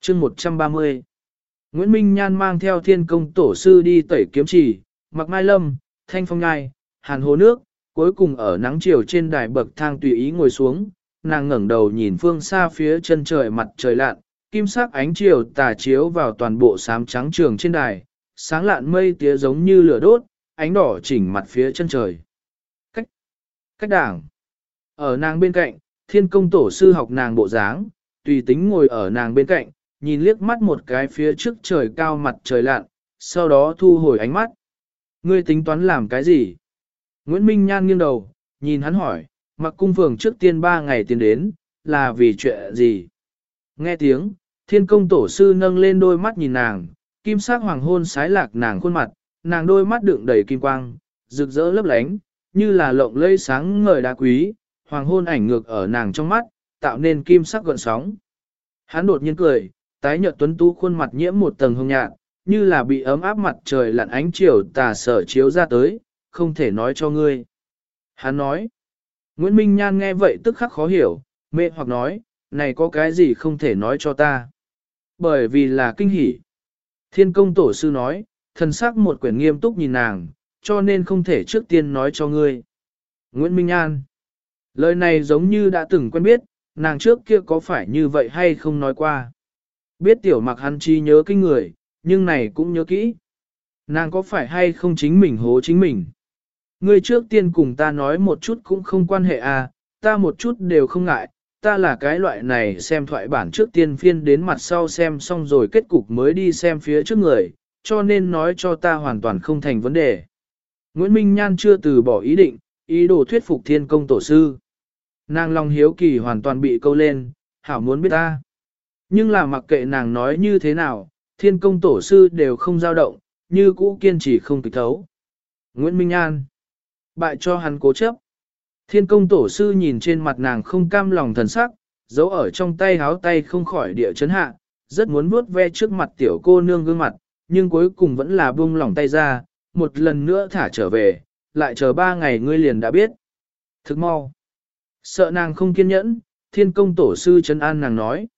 chương 130 Nguyễn Minh Nhan mang theo thiên công tổ sư đi tẩy kiếm trì, mặc mai lâm, thanh phong ngai, hàn hồ nước, cuối cùng ở nắng chiều trên đài bậc thang tùy ý ngồi xuống, nàng ngẩng đầu nhìn phương xa phía chân trời mặt trời lạn, kim sắc ánh chiều tà chiếu vào toàn bộ sám trắng trường trên đài, sáng lạn mây tía giống như lửa đốt, ánh đỏ chỉnh mặt phía chân trời. Cách, cách đảng. Ở nàng bên cạnh, thiên công tổ sư học nàng bộ dáng, tùy tính ngồi ở nàng bên cạnh, nhìn liếc mắt một cái phía trước trời cao mặt trời lạn, sau đó thu hồi ánh mắt. Ngươi tính toán làm cái gì? Nguyễn Minh Nhan nghiêng đầu, nhìn hắn hỏi, mặc cung phường trước tiên ba ngày tiến đến, là vì chuyện gì? Nghe tiếng, thiên công tổ sư nâng lên đôi mắt nhìn nàng, kim sắc hoàng hôn sái lạc nàng khuôn mặt, nàng đôi mắt đựng đầy kim quang, rực rỡ lấp lánh, như là lộng lây sáng ngời đá quý, hoàng hôn ảnh ngược ở nàng trong mắt, tạo nên kim sắc gợn sóng. Hắn đột nhiên cười, tái nhợt tuấn tú khuôn mặt nhiễm một tầng hồng nhạt, như là bị ấm áp mặt trời lặn ánh chiều tà sở chiếu ra tới, không thể nói cho ngươi. Hắn nói, Nguyễn Minh Nhan nghe vậy tức khắc khó hiểu, mê hoặc nói, này có cái gì không thể nói cho ta. Bởi vì là kinh hỉ. Thiên công tổ sư nói, thần sắc một quyển nghiêm túc nhìn nàng, cho nên không thể trước tiên nói cho ngươi. Nguyễn Minh An. Lời này giống như đã từng quen biết, nàng trước kia có phải như vậy hay không nói qua. Biết tiểu mặc hắn chi nhớ kinh người, nhưng này cũng nhớ kỹ. Nàng có phải hay không chính mình hố chính mình. Ngươi trước tiên cùng ta nói một chút cũng không quan hệ à, ta một chút đều không ngại, ta là cái loại này xem thoại bản trước tiên phiên đến mặt sau xem xong rồi kết cục mới đi xem phía trước người, cho nên nói cho ta hoàn toàn không thành vấn đề. Nguyễn Minh Nhan chưa từ bỏ ý định, ý đồ thuyết phục thiên công tổ sư. Nàng lòng hiếu kỳ hoàn toàn bị câu lên, hảo muốn biết ta. Nhưng là mặc kệ nàng nói như thế nào, thiên công tổ sư đều không dao động, như cũ kiên trì không kịch thấu. Nguyễn Minh An. Bại cho hắn cố chấp. Thiên công tổ sư nhìn trên mặt nàng không cam lòng thần sắc, giấu ở trong tay háo tay không khỏi địa chấn hạ, rất muốn vuốt ve trước mặt tiểu cô nương gương mặt, nhưng cuối cùng vẫn là buông lỏng tay ra, một lần nữa thả trở về, lại chờ ba ngày ngươi liền đã biết. Thức mau. Sợ nàng không kiên nhẫn, thiên công tổ sư chấn an nàng nói.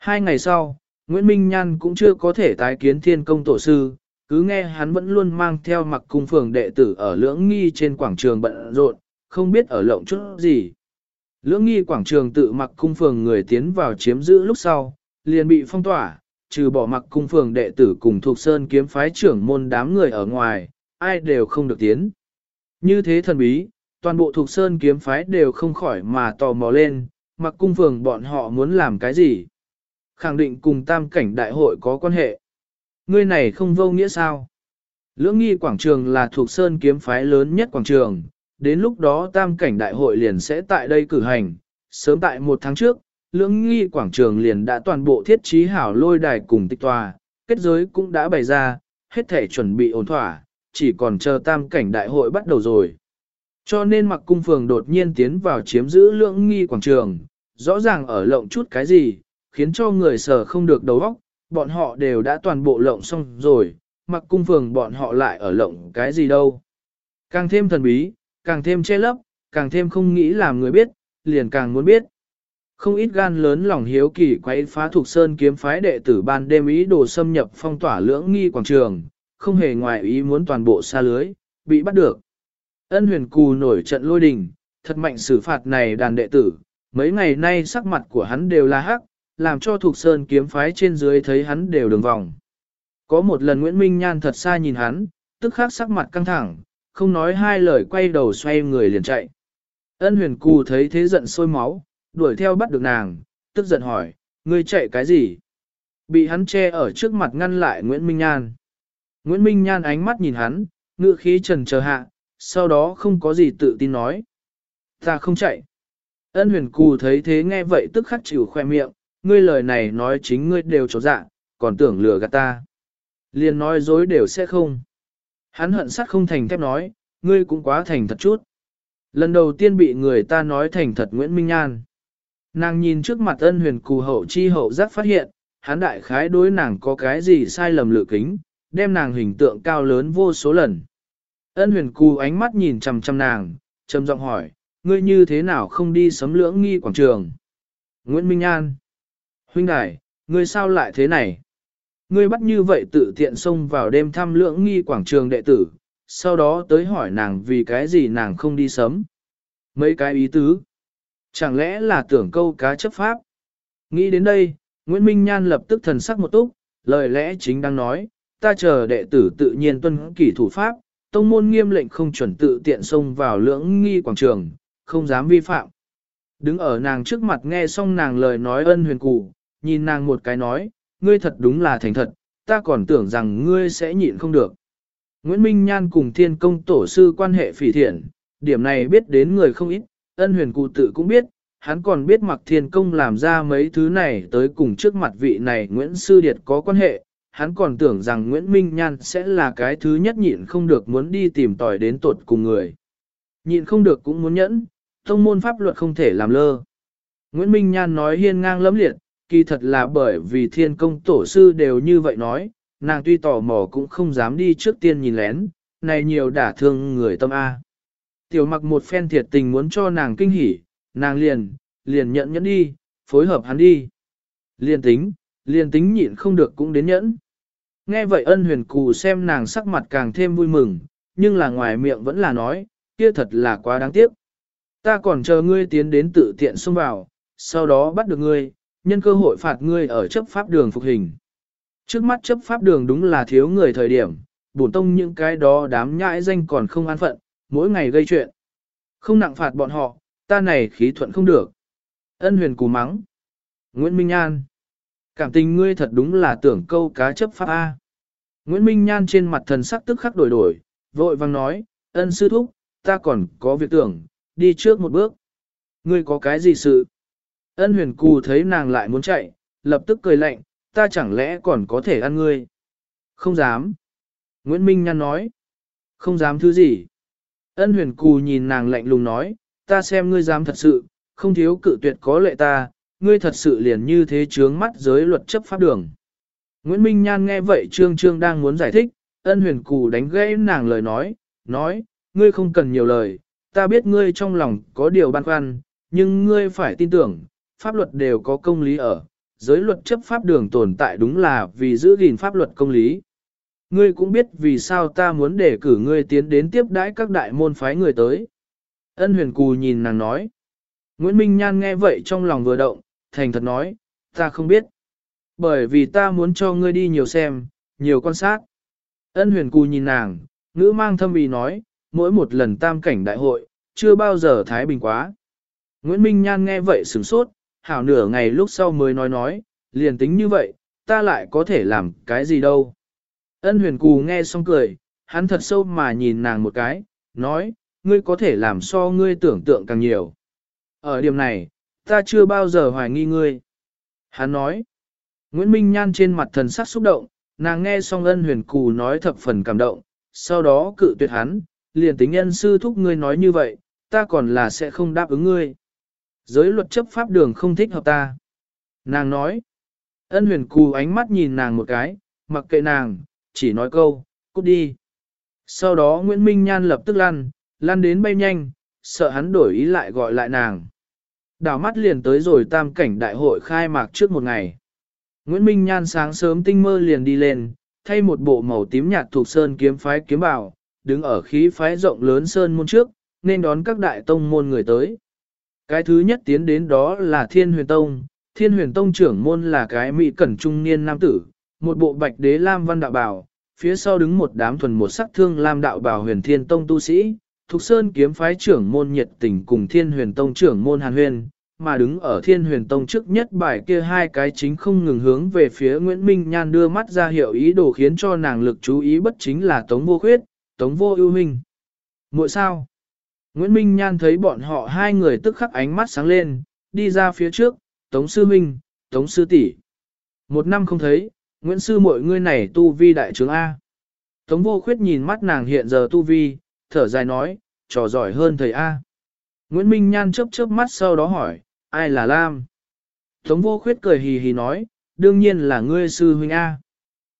Hai ngày sau, Nguyễn Minh Nhan cũng chưa có thể tái kiến thiên công tổ sư, cứ nghe hắn vẫn luôn mang theo mặc cung phường đệ tử ở lưỡng nghi trên quảng trường bận rộn, không biết ở lộng chút gì. Lưỡng nghi quảng trường tự mặc cung phường người tiến vào chiếm giữ lúc sau, liền bị phong tỏa, trừ bỏ mặc cung phường đệ tử cùng thuộc sơn kiếm phái trưởng môn đám người ở ngoài, ai đều không được tiến. Như thế thần bí, toàn bộ thuộc sơn kiếm phái đều không khỏi mà tò mò lên, mặc cung phường bọn họ muốn làm cái gì. Khẳng định cùng tam cảnh đại hội có quan hệ. Ngươi này không vô nghĩa sao? Lưỡng nghi quảng trường là thuộc sơn kiếm phái lớn nhất quảng trường, đến lúc đó tam cảnh đại hội liền sẽ tại đây cử hành. Sớm tại một tháng trước, lưỡng nghi quảng trường liền đã toàn bộ thiết trí hảo lôi đài cùng tịch tòa, kết giới cũng đã bày ra, hết thể chuẩn bị ổn thỏa, chỉ còn chờ tam cảnh đại hội bắt đầu rồi. Cho nên mặc cung phường đột nhiên tiến vào chiếm giữ lưỡng nghi quảng trường, rõ ràng ở lộng chút cái gì, khiến cho người sở không được đầu óc, bọn họ đều đã toàn bộ lộng xong rồi, mặc cung phường bọn họ lại ở lộng cái gì đâu. Càng thêm thần bí, càng thêm che lấp, càng thêm không nghĩ làm người biết, liền càng muốn biết. Không ít gan lớn lòng hiếu kỳ quấy phá thuộc sơn kiếm phái đệ tử ban đêm ý đồ xâm nhập phong tỏa lưỡng nghi quảng trường, không hề ngoài ý muốn toàn bộ xa lưới, bị bắt được. Ân huyền cù nổi trận lôi đình, thật mạnh xử phạt này đàn đệ tử, mấy ngày nay sắc mặt của hắn đều là hắc, làm cho thuộc sơn kiếm phái trên dưới thấy hắn đều đường vòng. Có một lần Nguyễn Minh Nhan thật xa nhìn hắn, tức khắc sắc mặt căng thẳng, không nói hai lời quay đầu xoay người liền chạy. Ân huyền cù thấy thế giận sôi máu, đuổi theo bắt được nàng, tức giận hỏi, ngươi chạy cái gì? Bị hắn che ở trước mặt ngăn lại Nguyễn Minh Nhan. Nguyễn Minh Nhan ánh mắt nhìn hắn, ngựa khí trần chờ hạ, sau đó không có gì tự tin nói. Ta không chạy. Ân huyền cù thấy thế nghe vậy tức khắc chịu khoe miệng, ngươi lời này nói chính ngươi đều trốn dạ, còn tưởng lừa gạt ta. Liền nói dối đều sẽ không. Hắn hận sắt không thành thép nói, ngươi cũng quá thành thật chút. Lần đầu tiên bị người ta nói thành thật Nguyễn Minh Nhan. Nàng nhìn trước mặt ân huyền cù hậu chi hậu giác phát hiện, hắn đại khái đối nàng có cái gì sai lầm lựa kính, đem nàng hình tượng cao lớn vô số lần. Ân huyền cù ánh mắt nhìn chằm chằm nàng, trầm giọng hỏi, ngươi như thế nào không đi sấm lưỡng nghi quảng trường? Nguyễn Minh An. Huynh đài, Ngươi sao lại thế này? Ngươi bắt như vậy tự tiện xông vào đêm thăm lưỡng nghi quảng trường đệ tử, sau đó tới hỏi nàng vì cái gì nàng không đi sớm. Mấy cái ý tứ. Chẳng lẽ là tưởng câu cá chấp pháp? Nghĩ đến đây, Nguyễn Minh Nhan lập tức thần sắc một túc, lời lẽ chính đang nói, ta chờ đệ tử tự nhiên tuân kỷ thủ pháp, tông môn nghiêm lệnh không chuẩn tự tiện xông vào lưỡng nghi quảng trường, không dám vi phạm. Đứng ở nàng trước mặt nghe xong nàng lời nói ân huyền cụ, nhìn nàng một cái nói, ngươi thật đúng là thành thật, ta còn tưởng rằng ngươi sẽ nhịn không được. Nguyễn Minh Nhan cùng thiên công tổ sư quan hệ phỉ thiện, điểm này biết đến người không ít, ân huyền cụ tự cũng biết, hắn còn biết mặc thiên công làm ra mấy thứ này tới cùng trước mặt vị này Nguyễn Sư Điệt có quan hệ, hắn còn tưởng rằng Nguyễn Minh Nhan sẽ là cái thứ nhất nhịn không được muốn đi tìm tòi đến tột cùng người. Nhịn không được cũng muốn nhẫn, thông môn pháp luật không thể làm lơ. Nguyễn Minh Nhan nói hiên ngang lẫm liệt, kỳ thật là bởi vì thiên công tổ sư đều như vậy nói, nàng tuy tò mò cũng không dám đi trước tiên nhìn lén, này nhiều đả thương người tâm A. Tiểu mặc một phen thiệt tình muốn cho nàng kinh hỉ, nàng liền, liền nhận nhẫn đi, phối hợp hắn đi. Liền tính, liền tính nhịn không được cũng đến nhẫn. Nghe vậy ân huyền cù xem nàng sắc mặt càng thêm vui mừng, nhưng là ngoài miệng vẫn là nói, kia thật là quá đáng tiếc. Ta còn chờ ngươi tiến đến tự tiện xông vào, sau đó bắt được ngươi, nhân cơ hội phạt ngươi ở chấp pháp đường phục hình. Trước mắt chấp pháp đường đúng là thiếu người thời điểm, bổn tông những cái đó đám nhãi danh còn không an phận, mỗi ngày gây chuyện. Không nặng phạt bọn họ, ta này khí thuận không được. Ân huyền cù mắng. Nguyễn Minh An. Cảm tình ngươi thật đúng là tưởng câu cá chấp pháp A. Nguyễn Minh Nhan trên mặt thần sắc tức khắc đổi đổi, vội vang nói, ân sư thúc, ta còn có việc tưởng, đi trước một bước. Ngươi có cái gì sự? Ân huyền cù thấy nàng lại muốn chạy, lập tức cười lạnh, ta chẳng lẽ còn có thể ăn ngươi? Không dám. Nguyễn Minh Nhan nói. Không dám thứ gì? Ân huyền cù nhìn nàng lạnh lùng nói, ta xem ngươi dám thật sự, không thiếu cự tuyệt có lệ ta, ngươi thật sự liền như thế chướng mắt giới luật chấp pháp đường. Nguyễn Minh Nhan nghe vậy Trương Trương đang muốn giải thích, ân huyền cù đánh gãy nàng lời nói, nói, ngươi không cần nhiều lời, ta biết ngươi trong lòng có điều băn khoăn, nhưng ngươi phải tin tưởng, pháp luật đều có công lý ở, giới luật chấp pháp đường tồn tại đúng là vì giữ gìn pháp luật công lý. Ngươi cũng biết vì sao ta muốn để cử ngươi tiến đến tiếp đãi các đại môn phái người tới. Ân huyền cù nhìn nàng nói. Nguyễn Minh Nhan nghe vậy trong lòng vừa động, thành thật nói, ta không biết. Bởi vì ta muốn cho ngươi đi nhiều xem, nhiều quan sát. Ân huyền cù nhìn nàng, ngữ mang thâm ý nói, mỗi một lần tam cảnh đại hội, chưa bao giờ thái bình quá. Nguyễn Minh Nhan nghe vậy sửng sốt, hảo nửa ngày lúc sau mới nói nói, liền tính như vậy, ta lại có thể làm cái gì đâu. Ân huyền cù nghe xong cười, hắn thật sâu mà nhìn nàng một cái, nói, ngươi có thể làm so ngươi tưởng tượng càng nhiều. Ở điểm này, ta chưa bao giờ hoài nghi ngươi. Hắn nói, Nguyễn Minh Nhan trên mặt thần sắc xúc động, nàng nghe xong ân huyền cù nói thập phần cảm động, sau đó cự tuyệt hắn, liền tính nhân sư thúc ngươi nói như vậy, ta còn là sẽ không đáp ứng ngươi. Giới luật chấp pháp đường không thích hợp ta. Nàng nói, ân huyền cù ánh mắt nhìn nàng một cái, mặc kệ nàng, chỉ nói câu, cút đi. Sau đó Nguyễn Minh Nhan lập tức lăn, lăn đến bay nhanh, sợ hắn đổi ý lại gọi lại nàng. Đảo mắt liền tới rồi tam cảnh đại hội khai mạc trước một ngày. Nguyễn Minh Nhan sáng sớm tinh mơ liền đi lên, thay một bộ màu tím nhạt thuộc sơn kiếm phái kiếm bảo, đứng ở khí phái rộng lớn sơn môn trước, nên đón các đại tông môn người tới. Cái thứ nhất tiến đến đó là Thiên Huyền Tông, Thiên Huyền Tông trưởng môn là cái mỹ cẩn trung niên nam tử, một bộ bạch đế lam văn đạo bào, phía sau đứng một đám thuần một sắc thương lam đạo bào huyền thiên tông tu sĩ, Thục Sơn kiếm phái trưởng môn nhiệt tình cùng Thiên Huyền Tông trưởng môn Hàn Huyền, mà đứng ở Thiên Huyền Tông trước nhất bài kia hai cái chính không ngừng hướng về phía Nguyễn Minh Nhan đưa mắt ra hiệu ý đồ khiến cho nàng lực chú ý bất chính là Tống Vô Khuyết, Tống Vô ưu minh. Muội sao? Nguyễn Minh Nhan thấy bọn họ hai người tức khắc ánh mắt sáng lên, đi ra phía trước, Tống Sư Minh, Tống Sư tỷ. Một năm không thấy, Nguyễn Sư mọi ngươi này tu vi đại trưởng A. Tống Vô Khuyết nhìn mắt nàng hiện giờ tu vi, thở dài nói, trò giỏi hơn thầy A. Nguyễn Minh Nhan chớp chớp mắt sau đó hỏi, ai là Lam? Tống vô khuyết cười hì hì nói, đương nhiên là ngươi sư huynh A.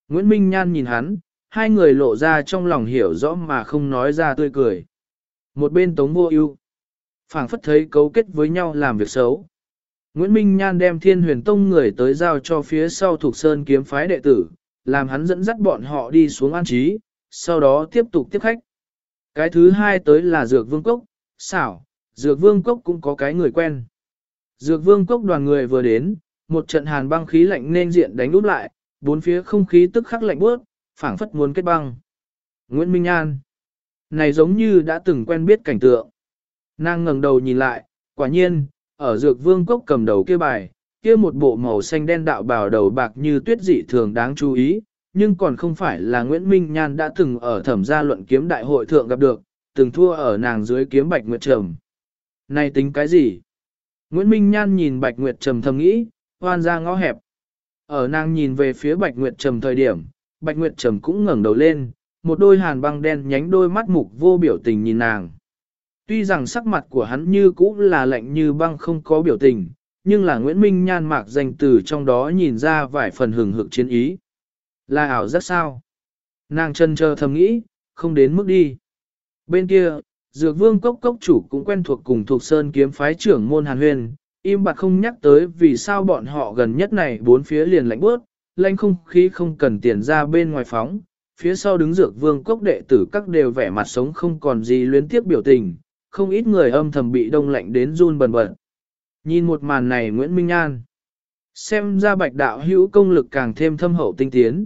Nguyễn Minh Nhan nhìn hắn, hai người lộ ra trong lòng hiểu rõ mà không nói ra tươi cười. Một bên tống vô ưu phảng phất thấy cấu kết với nhau làm việc xấu. Nguyễn Minh Nhan đem thiên huyền tông người tới giao cho phía sau thuộc sơn kiếm phái đệ tử, làm hắn dẫn dắt bọn họ đi xuống an trí, sau đó tiếp tục tiếp khách. Cái thứ hai tới là Dược Vương Cốc, xảo, Dược Vương Cốc cũng có cái người quen. Dược Vương Cốc đoàn người vừa đến, một trận hàn băng khí lạnh nên diện đánh úp lại, bốn phía không khí tức khắc lạnh bước, phảng phất muốn kết băng. Nguyễn Minh An này giống như đã từng quen biết cảnh tượng. Nàng ngẩng đầu nhìn lại, quả nhiên, ở Dược Vương Cốc cầm đầu kia bài, kia một bộ màu xanh đen đạo bào đầu bạc như tuyết dị thường đáng chú ý, nhưng còn không phải là Nguyễn Minh Nhan đã từng ở thẩm gia luận kiếm đại hội thượng gặp được, từng thua ở nàng dưới kiếm Bạch Nguyệt Trầm. Này tính cái gì? Nguyễn Minh Nhan nhìn Bạch Nguyệt Trầm thầm nghĩ, hoan ra ngõ hẹp. Ở nàng nhìn về phía Bạch Nguyệt Trầm thời điểm, Bạch Nguyệt Trầm cũng ngẩng đầu lên, một đôi hàn băng đen nhánh đôi mắt mục vô biểu tình nhìn nàng. Tuy rằng sắc mặt của hắn như cũ là lạnh như băng không có biểu tình, nhưng là Nguyễn Minh Nhan mạc danh từ trong đó nhìn ra vài phần hừng hực chiến ý. Là ảo rất sao? Nàng chân chờ thầm nghĩ, không đến mức đi. Bên kia, Dược Vương Cốc Cốc chủ cũng quen thuộc cùng thuộc Sơn kiếm phái trưởng môn Hàn Huyền, im bặt không nhắc tới vì sao bọn họ gần nhất này bốn phía liền lạnh bước, lạnh không khí không cần tiền ra bên ngoài phóng, phía sau đứng Dược Vương Cốc đệ tử các đều vẻ mặt sống không còn gì luyến tiếp biểu tình, không ít người âm thầm bị đông lạnh đến run bần bật. Nhìn một màn này Nguyễn Minh An, xem ra bạch đạo hữu công lực càng thêm thâm hậu tinh tiến.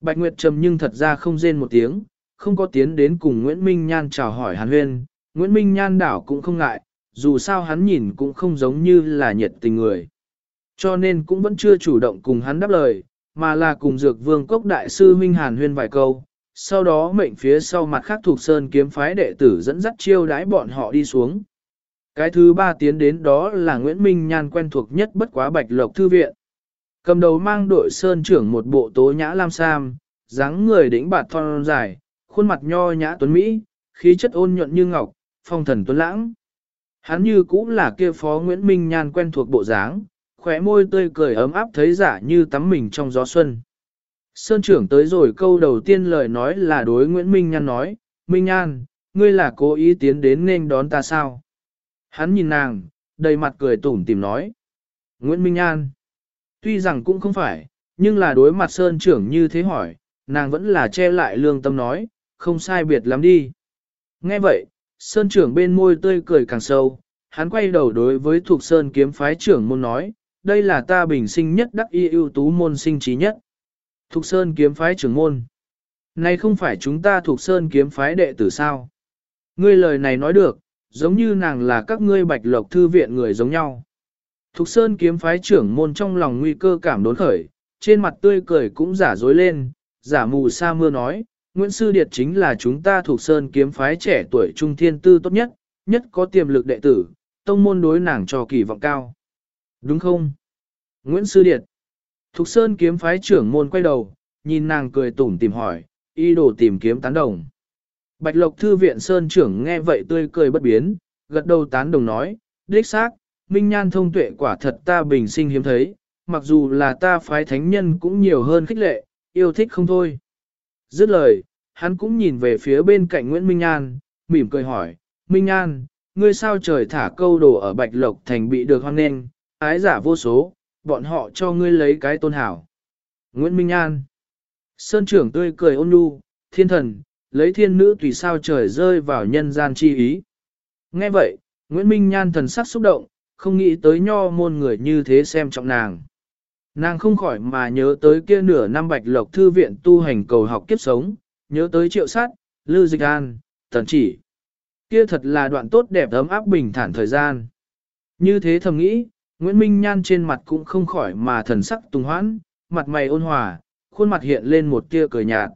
Bạch Nguyệt Trầm nhưng thật ra không rên một tiếng, không có tiến đến cùng Nguyễn Minh Nhan chào hỏi Hàn Huyên, Nguyễn Minh Nhan đảo cũng không ngại, dù sao hắn nhìn cũng không giống như là nhiệt tình người. Cho nên cũng vẫn chưa chủ động cùng hắn đáp lời, mà là cùng dược vương cốc đại sư Minh Hàn Huyên vài câu, sau đó mệnh phía sau mặt khác thuộc sơn kiếm phái đệ tử dẫn dắt chiêu đái bọn họ đi xuống. Cái thứ ba tiến đến đó là Nguyễn Minh Nhan quen thuộc nhất bất quá Bạch Lộc Thư Viện. Cầm đầu mang đội sơn trưởng một bộ tố nhã lam sam, dáng người đỉnh bạt thon dài, khuôn mặt nho nhã tuấn Mỹ, khí chất ôn nhuận như ngọc, phong thần tuấn lãng. Hắn như cũng là kia phó Nguyễn Minh Nhan quen thuộc bộ dáng, khóe môi tươi cười ấm áp thấy giả như tắm mình trong gió xuân. Sơn trưởng tới rồi câu đầu tiên lời nói là đối Nguyễn Minh Nhan nói, Minh Nhan, ngươi là cố ý tiến đến nên đón ta sao? Hắn nhìn nàng, đầy mặt cười tủm tìm nói. Nguyễn Minh Nhan, tuy rằng cũng không phải, nhưng là đối mặt Sơn trưởng như thế hỏi, nàng vẫn là che lại lương tâm nói, không sai biệt lắm đi. Nghe vậy, Sơn trưởng bên môi tươi cười càng sâu, hắn quay đầu đối với thuộc Sơn kiếm phái trưởng môn nói, đây là ta bình sinh nhất đắc y ưu tú môn sinh trí nhất. Thục Sơn kiếm phái trưởng môn. Này không phải chúng ta thuộc Sơn kiếm phái đệ tử sao? Ngươi lời này nói được, giống như nàng là các ngươi bạch lộc thư viện người giống nhau. Thục Sơn kiếm phái trưởng môn trong lòng nguy cơ cảm đốn khởi, trên mặt tươi cười cũng giả dối lên, giả mù sa mưa nói, Nguyễn Sư Điệt chính là chúng ta thuộc Sơn kiếm phái trẻ tuổi trung thiên tư tốt nhất, nhất có tiềm lực đệ tử, tông môn đối nàng cho kỳ vọng cao. Đúng không? Nguyễn Sư Điệt. Thục Sơn kiếm phái trưởng môn quay đầu, nhìn nàng cười tủm tìm hỏi, y đồ tìm kiếm tán đồng. Bạch Lộc Thư viện Sơn trưởng nghe vậy tươi cười bất biến, gật đầu tán đồng nói, đích xác, minh nhan thông tuệ quả thật ta bình sinh hiếm thấy, mặc dù là ta phái thánh nhân cũng nhiều hơn khích lệ, yêu thích không thôi. Dứt lời, hắn cũng nhìn về phía bên cạnh Nguyễn Minh Nhan, mỉm cười hỏi, Minh Nhan, ngươi sao trời thả câu đồ ở Bạch Lộc Thành bị được hoan nghênh, ái giả vô số, bọn họ cho ngươi lấy cái tôn hảo. Nguyễn Minh An, Sơn trưởng tươi cười ôn nhu, thiên thần, lấy thiên nữ tùy sao trời rơi vào nhân gian chi ý. Nghe vậy, Nguyễn Minh Nhan thần sắc xúc động, không nghĩ tới nho môn người như thế xem trọng nàng. Nàng không khỏi mà nhớ tới kia nửa năm bạch lộc thư viện tu hành cầu học kiếp sống, nhớ tới triệu sát, lư dịch an, tần chỉ. Kia thật là đoạn tốt đẹp ấm áp bình thản thời gian. Như thế thầm nghĩ, Nguyễn Minh Nhan trên mặt cũng không khỏi mà thần sắc tùng hoãn, mặt mày ôn hòa, khuôn mặt hiện lên một tia cười nhạt.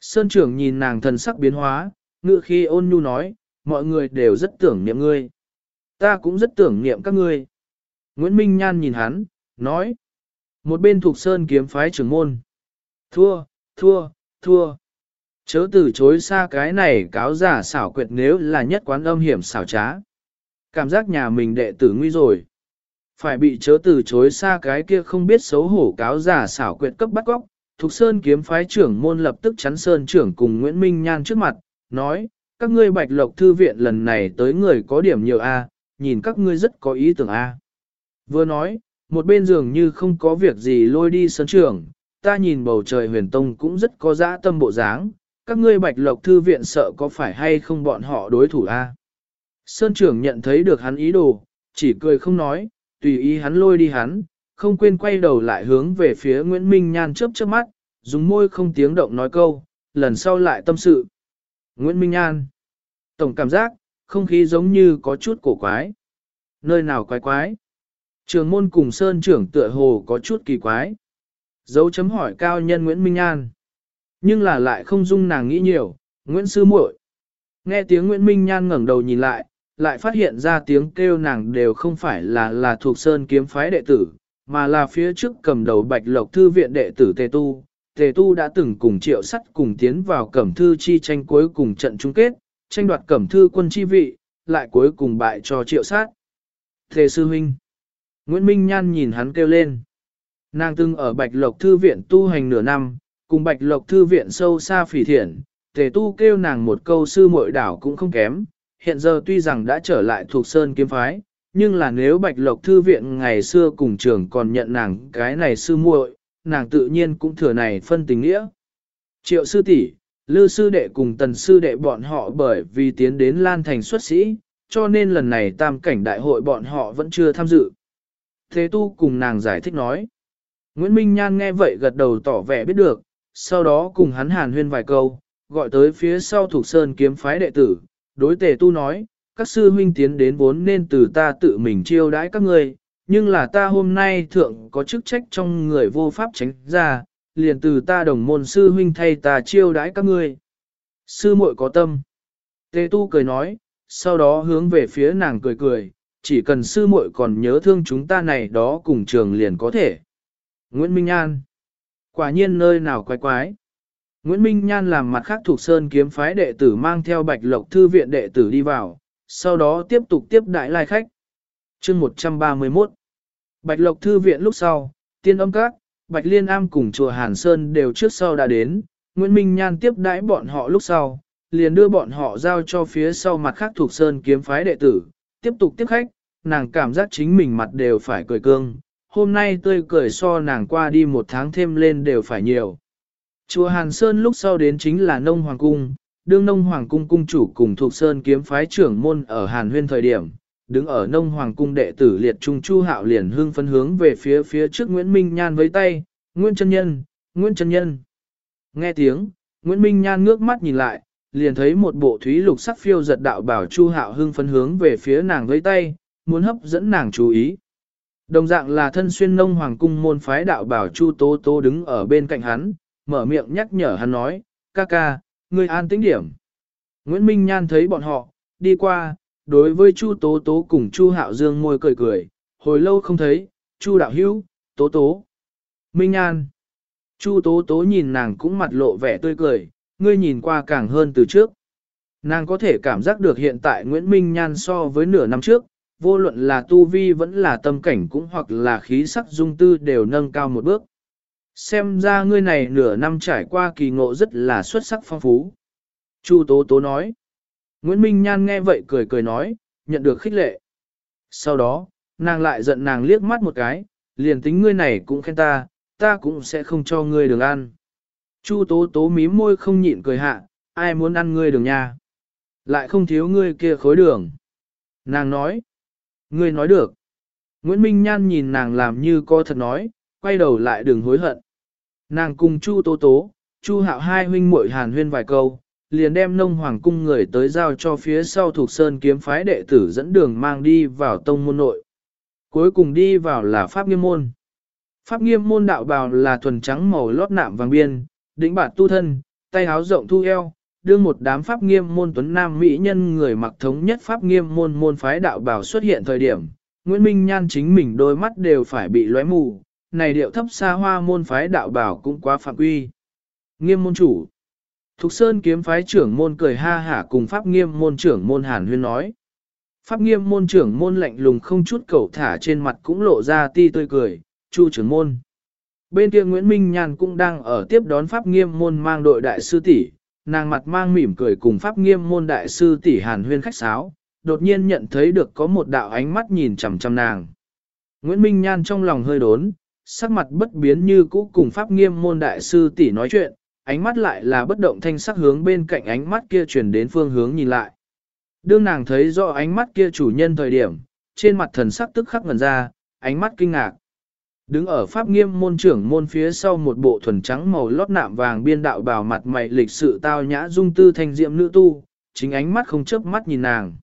Sơn trưởng nhìn nàng thần sắc biến hóa, ngự khi ôn nhu nói, mọi người đều rất tưởng niệm ngươi. Ta cũng rất tưởng niệm các ngươi. Nguyễn Minh Nhan nhìn hắn, nói. Một bên thuộc Sơn kiếm phái trưởng môn. Thua, thua, thua. Chớ từ chối xa cái này cáo giả xảo quyệt nếu là nhất quán âm hiểm xảo trá. Cảm giác nhà mình đệ tử nguy rồi phải bị chớ từ chối xa cái kia không biết xấu hổ cáo giả xảo quyệt cấp bắt góc. Thục Sơn kiếm phái trưởng môn lập tức chắn Sơn trưởng cùng Nguyễn Minh Nhan trước mặt, nói, các ngươi bạch lộc thư viện lần này tới người có điểm nhiều A, nhìn các ngươi rất có ý tưởng A. Vừa nói, một bên dường như không có việc gì lôi đi sơn trưởng ta nhìn bầu trời huyền tông cũng rất có dã tâm bộ dáng, các ngươi bạch lộc thư viện sợ có phải hay không bọn họ đối thủ a? Sơn trưởng nhận thấy được hắn ý đồ, chỉ cười không nói, tùy ý hắn lôi đi hắn, không quên quay đầu lại hướng về phía Nguyễn Minh Nhan chớp chớp mắt, dùng môi không tiếng động nói câu, lần sau lại tâm sự. Nguyễn Minh Nhan Tổng cảm giác, không khí giống như có chút cổ quái. Nơi nào quái quái? Trường môn cùng Sơn trưởng tựa hồ có chút kỳ quái. Dấu chấm hỏi cao nhân Nguyễn Minh Nhan. Nhưng là lại không dung nàng nghĩ nhiều, Nguyễn Sư muội Nghe tiếng Nguyễn Minh Nhan ngẩng đầu nhìn lại, lại phát hiện ra tiếng kêu nàng đều không phải là là thuộc Sơn kiếm phái đệ tử, mà là phía trước cầm đầu bạch lộc thư viện đệ tử Tề Tu. Tề Tu đã từng cùng triệu sắt cùng tiến vào cẩm thư chi tranh cuối cùng trận chung kết, tranh đoạt cẩm thư quân chi vị, lại cuối cùng bại cho triệu sát. Tề Sư Huynh Nguyễn Minh Nhan nhìn hắn kêu lên. Nàng từng ở Bạch Lộc Thư Viện tu hành nửa năm, cùng Bạch Lộc Thư Viện sâu xa phỉ thiện, tề tu kêu nàng một câu sư muội đảo cũng không kém, hiện giờ tuy rằng đã trở lại thuộc Sơn Kiếm Phái, nhưng là nếu Bạch Lộc Thư Viện ngày xưa cùng trường còn nhận nàng cái này sư muội, nàng tự nhiên cũng thừa này phân tình nghĩa. Triệu sư tỷ, Lư sư đệ cùng tần sư đệ bọn họ bởi vì tiến đến Lan Thành xuất sĩ, cho nên lần này tam cảnh đại hội bọn họ vẫn chưa tham dự. Thế tu cùng nàng giải thích nói. Nguyễn Minh Nhan nghe vậy gật đầu tỏ vẻ biết được, sau đó cùng hắn hàn huyên vài câu, gọi tới phía sau thuộc sơn kiếm phái đệ tử, đối tề tu nói, các sư huynh tiến đến vốn nên từ ta tự mình chiêu đãi các ngươi, nhưng là ta hôm nay thượng có chức trách trong người vô pháp tránh ra, liền từ ta đồng môn sư huynh thay ta chiêu đãi các ngươi. Sư muội có tâm. Tề tu cười nói, sau đó hướng về phía nàng cười cười, chỉ cần sư muội còn nhớ thương chúng ta này đó cùng trường liền có thể. Nguyễn Minh An Quả nhiên nơi nào quái quái. Nguyễn Minh Nhan làm mặt khác thuộc sơn kiếm phái đệ tử mang theo bạch lộc thư viện đệ tử đi vào, sau đó tiếp tục tiếp đại lai khách. chương 131 Bạch lộc thư viện lúc sau, tiên âm các, bạch liên am cùng chùa Hàn Sơn đều trước sau đã đến, Nguyễn Minh Nhan tiếp đãi bọn họ lúc sau, liền đưa bọn họ giao cho phía sau mặt khác thuộc sơn kiếm phái đệ tử, tiếp tục tiếp khách, nàng cảm giác chính mình mặt đều phải cười cương, hôm nay tươi cười so nàng qua đi một tháng thêm lên đều phải nhiều. Chùa Hàn Sơn lúc sau đến chính là Nông Hoàng Cung, đương Nông Hoàng Cung cung chủ cùng thuộc Sơn kiếm phái trưởng môn ở Hàn Huyên thời điểm, đứng ở Nông Hoàng Cung đệ tử liệt trung Chu Hạo liền hương phân hướng về phía phía trước Nguyễn Minh Nhan với tay, Nguyễn Trân Nhân, Nguyễn Trân Nhân. Nghe tiếng, Nguyễn Minh Nhan ngước mắt nhìn lại, liền thấy một bộ thúy lục sắc phiêu giật đạo bảo Chu Hạo hưng phấn hướng về phía nàng với tay, muốn hấp dẫn nàng chú ý. Đồng dạng là thân xuyên nông hoàng cung môn phái đạo bảo Chu Tố Tố đứng ở bên cạnh hắn, mở miệng nhắc nhở hắn nói, ca ca, ngươi an tĩnh điểm. Nguyễn Minh Nhan thấy bọn họ, đi qua, đối với Chu Tố Tố cùng Chu Hạo Dương môi cười cười, hồi lâu không thấy, Chu Đạo Hữu, Tố Tố. Minh Nhan. Chu Tố Tố nhìn nàng cũng mặt lộ vẻ tươi cười, ngươi nhìn qua càng hơn từ trước. Nàng có thể cảm giác được hiện tại Nguyễn Minh Nhan so với nửa năm trước, vô luận là tu vi vẫn là tâm cảnh cũng hoặc là khí sắc dung tư đều nâng cao một bước. Xem ra ngươi này nửa năm trải qua kỳ ngộ rất là xuất sắc phong phú. Chu Tố Tố nói. Nguyễn Minh Nhan nghe vậy cười cười nói, nhận được khích lệ. Sau đó, nàng lại giận nàng liếc mắt một cái, liền tính ngươi này cũng khen ta, ta cũng sẽ không cho ngươi đường ăn. Chu Tố Tố mím môi không nhịn cười hạ, ai muốn ăn ngươi đường nha. Lại không thiếu ngươi kia khối đường. Nàng nói, Ngươi nói được. Nguyễn Minh Nhan nhìn nàng làm như co thật nói, quay đầu lại đừng hối hận. Nàng cùng Chu Tố Tố, Chu Hạo hai huynh muội hàn huyên vài câu, liền đem nông hoàng cung người tới giao cho phía sau thuộc sơn kiếm phái đệ tử dẫn đường mang đi vào tông môn nội. Cuối cùng đi vào là Pháp Nghiêm Môn. Pháp Nghiêm Môn đạo bào là thuần trắng màu lót nạm vàng biên, đỉnh bạt tu thân, tay áo rộng thu eo, đương một đám pháp nghiêm môn tuấn nam mỹ nhân người mặc thống nhất pháp nghiêm môn môn phái đạo bảo xuất hiện thời điểm, Nguyễn Minh Nhan chính mình đôi mắt đều phải bị lóe mù, này điệu thấp xa hoa môn phái đạo bảo cũng quá phạm quy. Nghiêm môn chủ Thục Sơn kiếm phái trưởng môn cười ha hả cùng pháp nghiêm môn trưởng môn Hàn Huyên nói. Pháp nghiêm môn trưởng môn lạnh lùng không chút cầu thả trên mặt cũng lộ ra ti tươi cười, chu trưởng môn. Bên kia Nguyễn Minh nhàn cũng đang ở tiếp đón pháp nghiêm môn mang đội đại sư tỷ nàng mặt mang mỉm cười cùng pháp nghiêm môn đại sư tỷ hàn huyên khách sáo, đột nhiên nhận thấy được có một đạo ánh mắt nhìn chằm chằm nàng. Nguyễn Minh Nhan trong lòng hơi đốn, sắc mặt bất biến như cũ cùng pháp nghiêm môn đại sư tỷ nói chuyện, ánh mắt lại là bất động thanh sắc hướng bên cạnh ánh mắt kia chuyển đến phương hướng nhìn lại. Đương nàng thấy rõ ánh mắt kia chủ nhân thời điểm, trên mặt thần sắc tức khắc ngần ra, ánh mắt kinh ngạc. Đứng ở pháp nghiêm môn trưởng môn phía sau một bộ thuần trắng màu lót nạm vàng biên đạo bào mặt mày lịch sự tao nhã dung tư thanh diệm nữ tu, chính ánh mắt không chớp mắt nhìn nàng.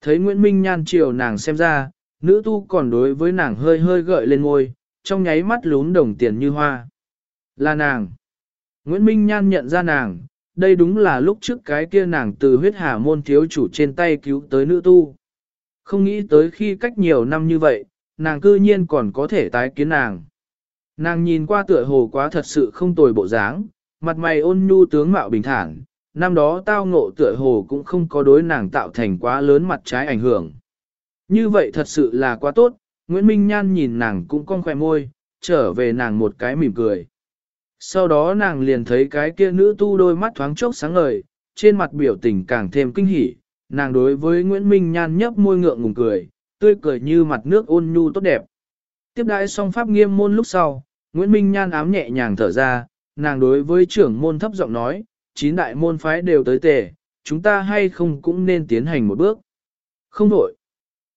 Thấy Nguyễn Minh nhan chiều nàng xem ra, nữ tu còn đối với nàng hơi hơi gợi lên ngôi, trong nháy mắt lún đồng tiền như hoa. Là nàng. Nguyễn Minh nhan nhận ra nàng, đây đúng là lúc trước cái kia nàng từ huyết hà môn thiếu chủ trên tay cứu tới nữ tu. Không nghĩ tới khi cách nhiều năm như vậy, nàng cư nhiên còn có thể tái kiến nàng. Nàng nhìn qua tựa hồ quá thật sự không tồi bộ dáng, mặt mày ôn nhu tướng mạo bình thản, năm đó tao ngộ tựa hồ cũng không có đối nàng tạo thành quá lớn mặt trái ảnh hưởng. Như vậy thật sự là quá tốt, Nguyễn Minh Nhan nhìn nàng cũng cong khỏe môi, trở về nàng một cái mỉm cười. Sau đó nàng liền thấy cái kia nữ tu đôi mắt thoáng chốc sáng ngời, trên mặt biểu tình càng thêm kinh hỉ, nàng đối với Nguyễn Minh Nhan nhấp môi ngượng ngùng cười, tươi cười như mặt nước ôn nhu tốt đẹp. Tiếp đãi xong pháp nghiêm môn lúc sau, Nguyễn Minh Nhan ám nhẹ nhàng thở ra, nàng đối với trưởng môn thấp giọng nói, chín đại môn phái đều tới tề, chúng ta hay không cũng nên tiến hành một bước. Không đổi.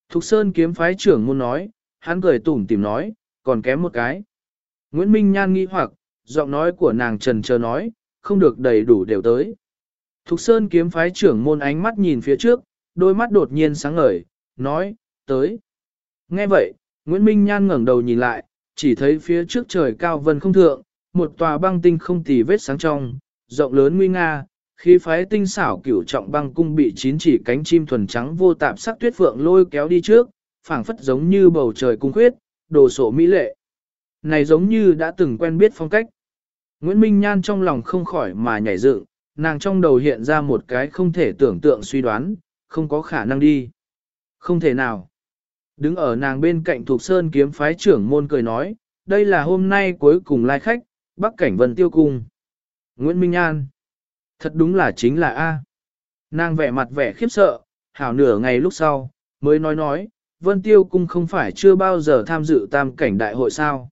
Thục Sơn kiếm phái trưởng môn nói, hắn cười tủm tìm nói, còn kém một cái. Nguyễn Minh Nhan nghi hoặc, giọng nói của nàng trần chờ nói, không được đầy đủ đều tới. Thục Sơn kiếm phái trưởng môn ánh mắt nhìn phía trước, đôi mắt đột nhiên sáng ngời, nói, tới. Nghe vậy, Nguyễn Minh Nhan ngẩng đầu nhìn lại, chỉ thấy phía trước trời cao vân không thượng, một tòa băng tinh không tì vết sáng trong, rộng lớn nguy nga, khí phái tinh xảo cửu trọng băng cung bị chín chỉ cánh chim thuần trắng vô tạp sắc tuyết phượng lôi kéo đi trước, phảng phất giống như bầu trời cung khuyết, đồ sộ mỹ lệ. Này giống như đã từng quen biết phong cách. Nguyễn Minh Nhan trong lòng không khỏi mà nhảy dựng, nàng trong đầu hiện ra một cái không thể tưởng tượng suy đoán, không có khả năng đi. Không thể nào. Đứng ở nàng bên cạnh thuộc sơn kiếm phái trưởng môn cười nói, đây là hôm nay cuối cùng lai khách, Bắc Cảnh Vân Tiêu Cung. Nguyễn Minh An. Thật đúng là chính là A. Nàng vẻ mặt vẻ khiếp sợ, hảo nửa ngày lúc sau, mới nói nói, Vân Tiêu Cung không phải chưa bao giờ tham dự tam cảnh đại hội sao.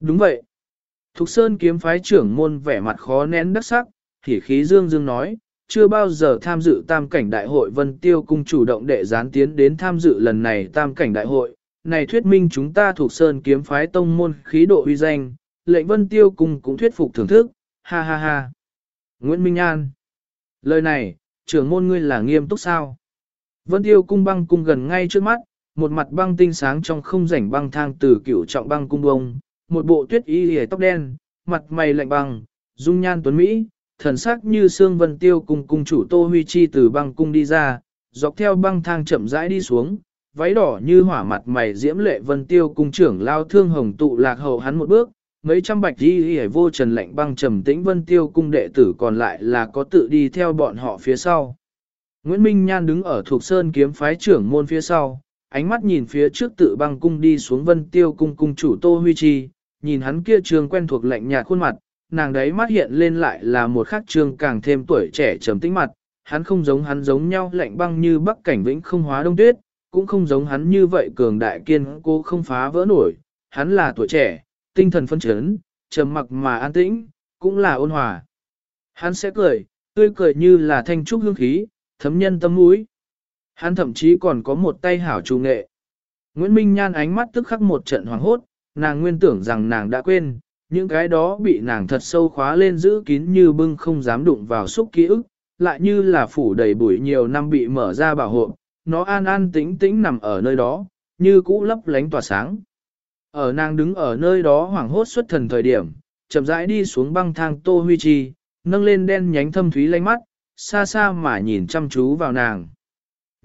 Đúng vậy. Thục Sơn kiếm phái trưởng môn vẻ mặt khó nén đắc sắc, thì khí dương dương nói, chưa bao giờ tham dự tam cảnh đại hội Vân Tiêu Cung chủ động đệ gián tiến đến tham dự lần này tam cảnh đại hội. Này thuyết minh chúng ta thuộc Sơn kiếm phái tông môn khí độ uy danh, lệnh Vân Tiêu Cung cũng thuyết phục thưởng thức, ha ha ha. Nguyễn Minh An. Lời này, trưởng môn ngươi là nghiêm túc sao? Vân Tiêu Cung băng cung gần ngay trước mắt, một mặt băng tinh sáng trong không rảnh băng thang từ cửu trọng băng cung bông, một bộ tuyết y hề tóc đen, mặt mày lạnh băng, dung nhan tuấn Mỹ, thần sắc như xương vân tiêu cùng cung chủ Tô Huy Chi từ băng cung đi ra, dọc theo băng thang chậm rãi đi xuống, váy đỏ như hỏa mặt mày diễm lệ vân tiêu cung trưởng lao thương hồng tụ lạc hậu hắn một bước, mấy trăm bạch y hề vô trần lạnh băng trầm tĩnh vân tiêu cung đệ tử còn lại là có tự đi theo bọn họ phía sau. Nguyễn Minh Nhan đứng ở thuộc sơn kiếm phái trưởng môn phía sau, ánh mắt nhìn phía trước tự băng cung đi xuống vân tiêu cung cung chủ Tô Huy Chi, nhìn hắn kia trường quen thuộc lạnh nhạt khuôn mặt, nàng đấy mắt hiện lên lại là một khắc trường càng thêm tuổi trẻ trầm tĩnh mặt, hắn không giống hắn giống nhau lạnh băng như bắc cảnh vĩnh không hóa đông tuyết, cũng không giống hắn như vậy cường đại kiên cố không phá vỡ nổi, hắn là tuổi trẻ, tinh thần phân chấn, trầm mặc mà an tĩnh, cũng là ôn hòa. Hắn sẽ cười, tươi cười như là thanh trúc hương khí, thấm nhân tâm mũi. Hắn thậm chí còn có một tay hảo trù nghệ. Nguyễn Minh Nhan ánh mắt tức khắc một trận hoàng hốt, nàng nguyên tưởng rằng nàng đã quên, những cái đó bị nàng thật sâu khóa lên giữ kín như bưng không dám đụng vào xúc ký ức, lại như là phủ đầy bụi nhiều năm bị mở ra bảo hộ, nó an an tĩnh tĩnh nằm ở nơi đó, như cũ lấp lánh tỏa sáng. Ở nàng đứng ở nơi đó hoảng hốt xuất thần thời điểm, chậm rãi đi xuống băng thang Tô Huy Chi, nâng lên đen nhánh thâm thúy lánh mắt, xa xa mà nhìn chăm chú vào nàng.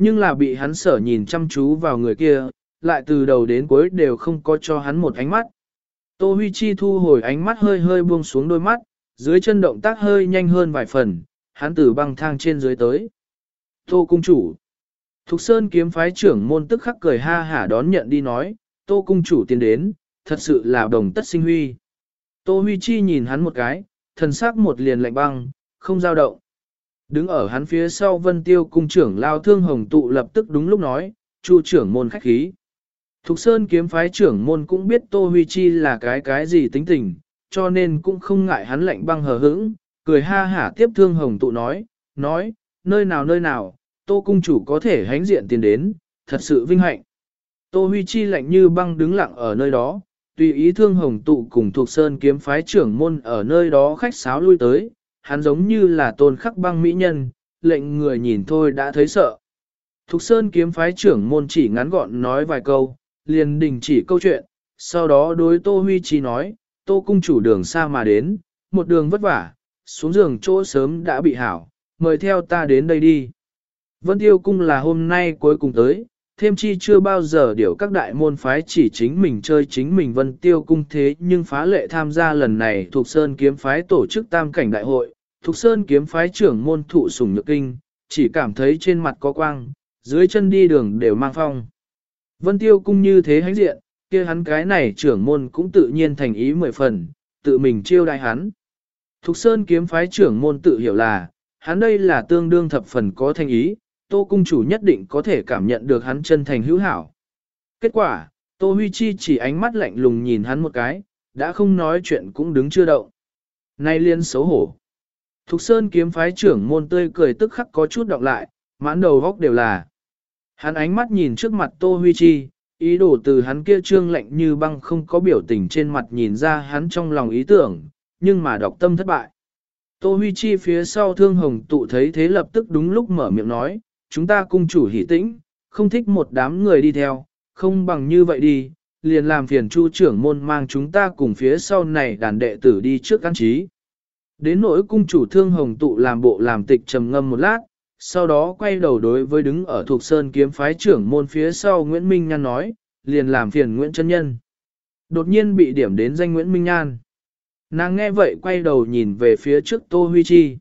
Nhưng là bị hắn sở nhìn chăm chú vào người kia, lại từ đầu đến cuối đều không có cho hắn một ánh mắt. Tô Huy Chi thu hồi ánh mắt hơi hơi buông xuống đôi mắt, dưới chân động tác hơi nhanh hơn vài phần, hắn từ băng thang trên dưới tới. Tô Cung Chủ Thục Sơn kiếm phái trưởng môn tức khắc cười ha hả đón nhận đi nói, Tô Cung Chủ tiến đến, thật sự là đồng tất sinh huy. Tô Huy Chi nhìn hắn một cái, thần sắc một liền lạnh băng, không dao động. Đứng ở hắn phía sau vân tiêu cung trưởng lao thương hồng tụ lập tức đúng lúc nói, chu trưởng môn khách khí. Thục Sơn kiếm phái trưởng môn cũng biết Tô Huy Chi là cái cái gì tính tình, cho nên cũng không ngại hắn lạnh băng hờ hững, cười ha hả tiếp thương hồng tụ nói, nói, nơi nào nơi nào, Tô Cung Chủ có thể hánh diện tiền đến, thật sự vinh hạnh. Tô Huy Chi lạnh như băng đứng lặng ở nơi đó, tùy ý thương hồng tụ cùng thuộc sơn kiếm phái trưởng môn ở nơi đó khách sáo lui tới, hắn giống như là tôn khắc băng mỹ nhân, lệnh người nhìn thôi đã thấy sợ. Thục Sơn kiếm phái trưởng môn chỉ ngắn gọn nói vài câu, liền đình chỉ câu chuyện, sau đó đối Tô Huy Chi nói, Tô cung chủ đường xa mà đến, một đường vất vả, xuống giường chỗ sớm đã bị hảo, mời theo ta đến đây đi. Vân Tiêu cung là hôm nay cuối cùng tới, thêm chi chưa bao giờ điều các đại môn phái chỉ chính mình chơi chính mình Vân Tiêu cung thế nhưng phá lệ tham gia lần này thuộc Sơn kiếm phái tổ chức tam cảnh đại hội, thuộc Sơn kiếm phái trưởng môn thụ sủng nhược kinh, chỉ cảm thấy trên mặt có quang, dưới chân đi đường đều mang phong. Vân Tiêu cung như thế hãnh diện, kia hắn cái này trưởng môn cũng tự nhiên thành ý mười phần, tự mình chiêu đại hắn. Thục Sơn kiếm phái trưởng môn tự hiểu là, hắn đây là tương đương thập phần có thành ý, Tô cung chủ nhất định có thể cảm nhận được hắn chân thành hữu hảo. Kết quả, Tô Huy Chi chỉ ánh mắt lạnh lùng nhìn hắn một cái, đã không nói chuyện cũng đứng chưa động. Nay liên xấu hổ. Thục Sơn kiếm phái trưởng môn tươi cười tức khắc có chút đọc lại, mãn đầu góc đều là. Hắn ánh mắt nhìn trước mặt Tô Huy Chi, ý đồ từ hắn kia trương lạnh như băng không có biểu tình trên mặt nhìn ra hắn trong lòng ý tưởng, nhưng mà đọc tâm thất bại. Tô Huy Chi phía sau thương hồng tụ thấy thế lập tức đúng lúc mở miệng nói, chúng ta cung chủ hỷ tĩnh, không thích một đám người đi theo, không bằng như vậy đi, liền làm phiền chu trưởng môn mang chúng ta cùng phía sau này đàn đệ tử đi trước căn trí. Đến nỗi cung chủ thương hồng tụ làm bộ làm tịch trầm ngâm một lát, sau đó quay đầu đối với đứng ở thuộc sơn kiếm phái trưởng môn phía sau Nguyễn Minh Nhan nói, liền làm phiền Nguyễn Trân Nhân. Đột nhiên bị điểm đến danh Nguyễn Minh Nhan. Nàng nghe vậy quay đầu nhìn về phía trước Tô Huy Chi.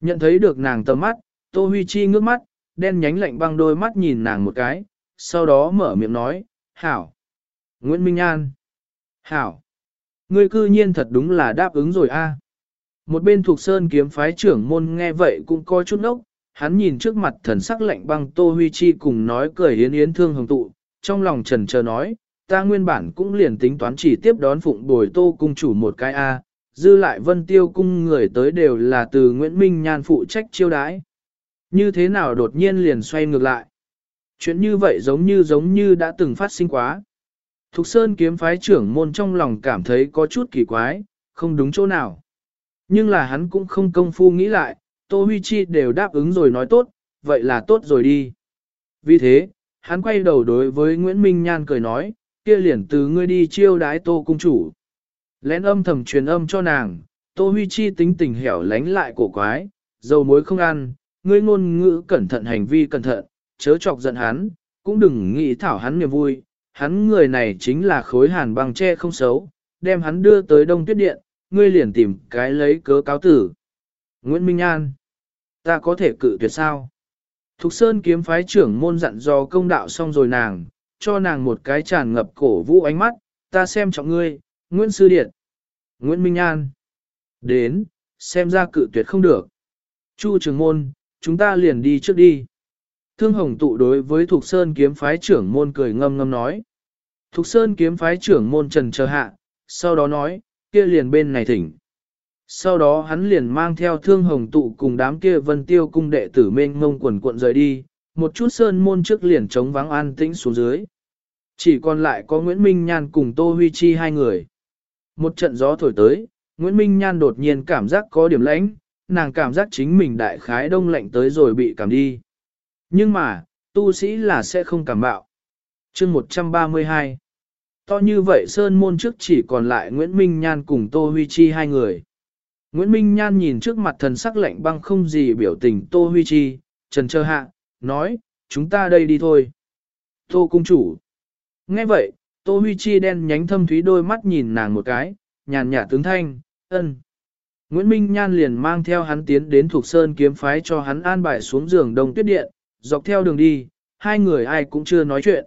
Nhận thấy được nàng tầm mắt, Tô Huy Chi ngước mắt, đen nhánh lạnh băng đôi mắt nhìn nàng một cái, sau đó mở miệng nói, Hảo. Nguyễn Minh An. Hảo. Ngươi cư nhiên thật đúng là đáp ứng rồi a. Một bên thuộc sơn kiếm phái trưởng môn nghe vậy cũng coi chút nốc, hắn nhìn trước mặt thần sắc lạnh băng Tô Huy Chi cùng nói cười yến yến thương hồng tụ, trong lòng trần chờ nói, ta nguyên bản cũng liền tính toán chỉ tiếp đón phụng bồi Tô cung chủ một cái A, dư lại vân tiêu cung người tới đều là từ Nguyễn Minh Nhan phụ trách chiêu đãi. Như thế nào đột nhiên liền xoay ngược lại? Chuyện như vậy giống như giống như đã từng phát sinh quá. Thục Sơn kiếm phái trưởng môn trong lòng cảm thấy có chút kỳ quái, không đúng chỗ nào. Nhưng là hắn cũng không công phu nghĩ lại, Tô Huy Chi đều đáp ứng rồi nói tốt, vậy là tốt rồi đi. Vì thế, hắn quay đầu đối với Nguyễn Minh Nhan cười nói, kia liền từ ngươi đi chiêu đái Tô Cung Chủ. Lén âm thầm truyền âm cho nàng, Tô Huy Chi tính tình hẻo lánh lại cổ quái, dầu muối không ăn, ngươi ngôn ngữ cẩn thận hành vi cẩn thận, chớ chọc giận hắn, cũng đừng nghĩ thảo hắn niềm vui. Hắn người này chính là khối hàn băng tre không xấu, đem hắn đưa tới đông tuyết điện, ngươi liền tìm cái lấy cớ cáo tử. Nguyễn Minh An ta có thể cự tuyệt sao? Thục Sơn kiếm phái trưởng môn dặn dò công đạo xong rồi nàng, cho nàng một cái tràn ngập cổ vũ ánh mắt, ta xem trọng ngươi, Nguyễn Sư Điệt, Nguyễn Minh An. Đến, xem ra cự tuyệt không được. Chu trưởng môn, chúng ta liền đi trước đi. Thương Hồng tụ đối với Thục Sơn kiếm phái trưởng môn cười ngâm ngâm nói. Thục Sơn kiếm phái trưởng môn trần chờ hạ, sau đó nói, kia liền bên này thỉnh. Sau đó hắn liền mang theo thương hồng tụ cùng đám kia vân tiêu cung đệ tử mênh ngông quần cuộn rời đi, một chút sơn môn trước liền trống vắng an tĩnh xuống dưới. Chỉ còn lại có Nguyễn Minh Nhan cùng Tô Huy Chi hai người. Một trận gió thổi tới, Nguyễn Minh Nhan đột nhiên cảm giác có điểm lãnh, nàng cảm giác chính mình đại khái đông lạnh tới rồi bị cảm đi. Nhưng mà, tu sĩ là sẽ không cảm bạo. chương 132 To như vậy Sơn Môn trước chỉ còn lại Nguyễn Minh Nhan cùng Tô Huy Chi hai người. Nguyễn Minh Nhan nhìn trước mặt thần sắc lạnh băng không gì biểu tình Tô Huy Chi, trần trơ hạ, nói, chúng ta đây đi thôi. Tô Cung Chủ. Nghe vậy, Tô Huy Chi đen nhánh thâm thúy đôi mắt nhìn nàng một cái, nhàn nhạt tướng thanh, ân. Nguyễn Minh Nhan liền mang theo hắn tiến đến thuộc sơn kiếm phái cho hắn an bài xuống giường đông tuyết điện, dọc theo đường đi, hai người ai cũng chưa nói chuyện.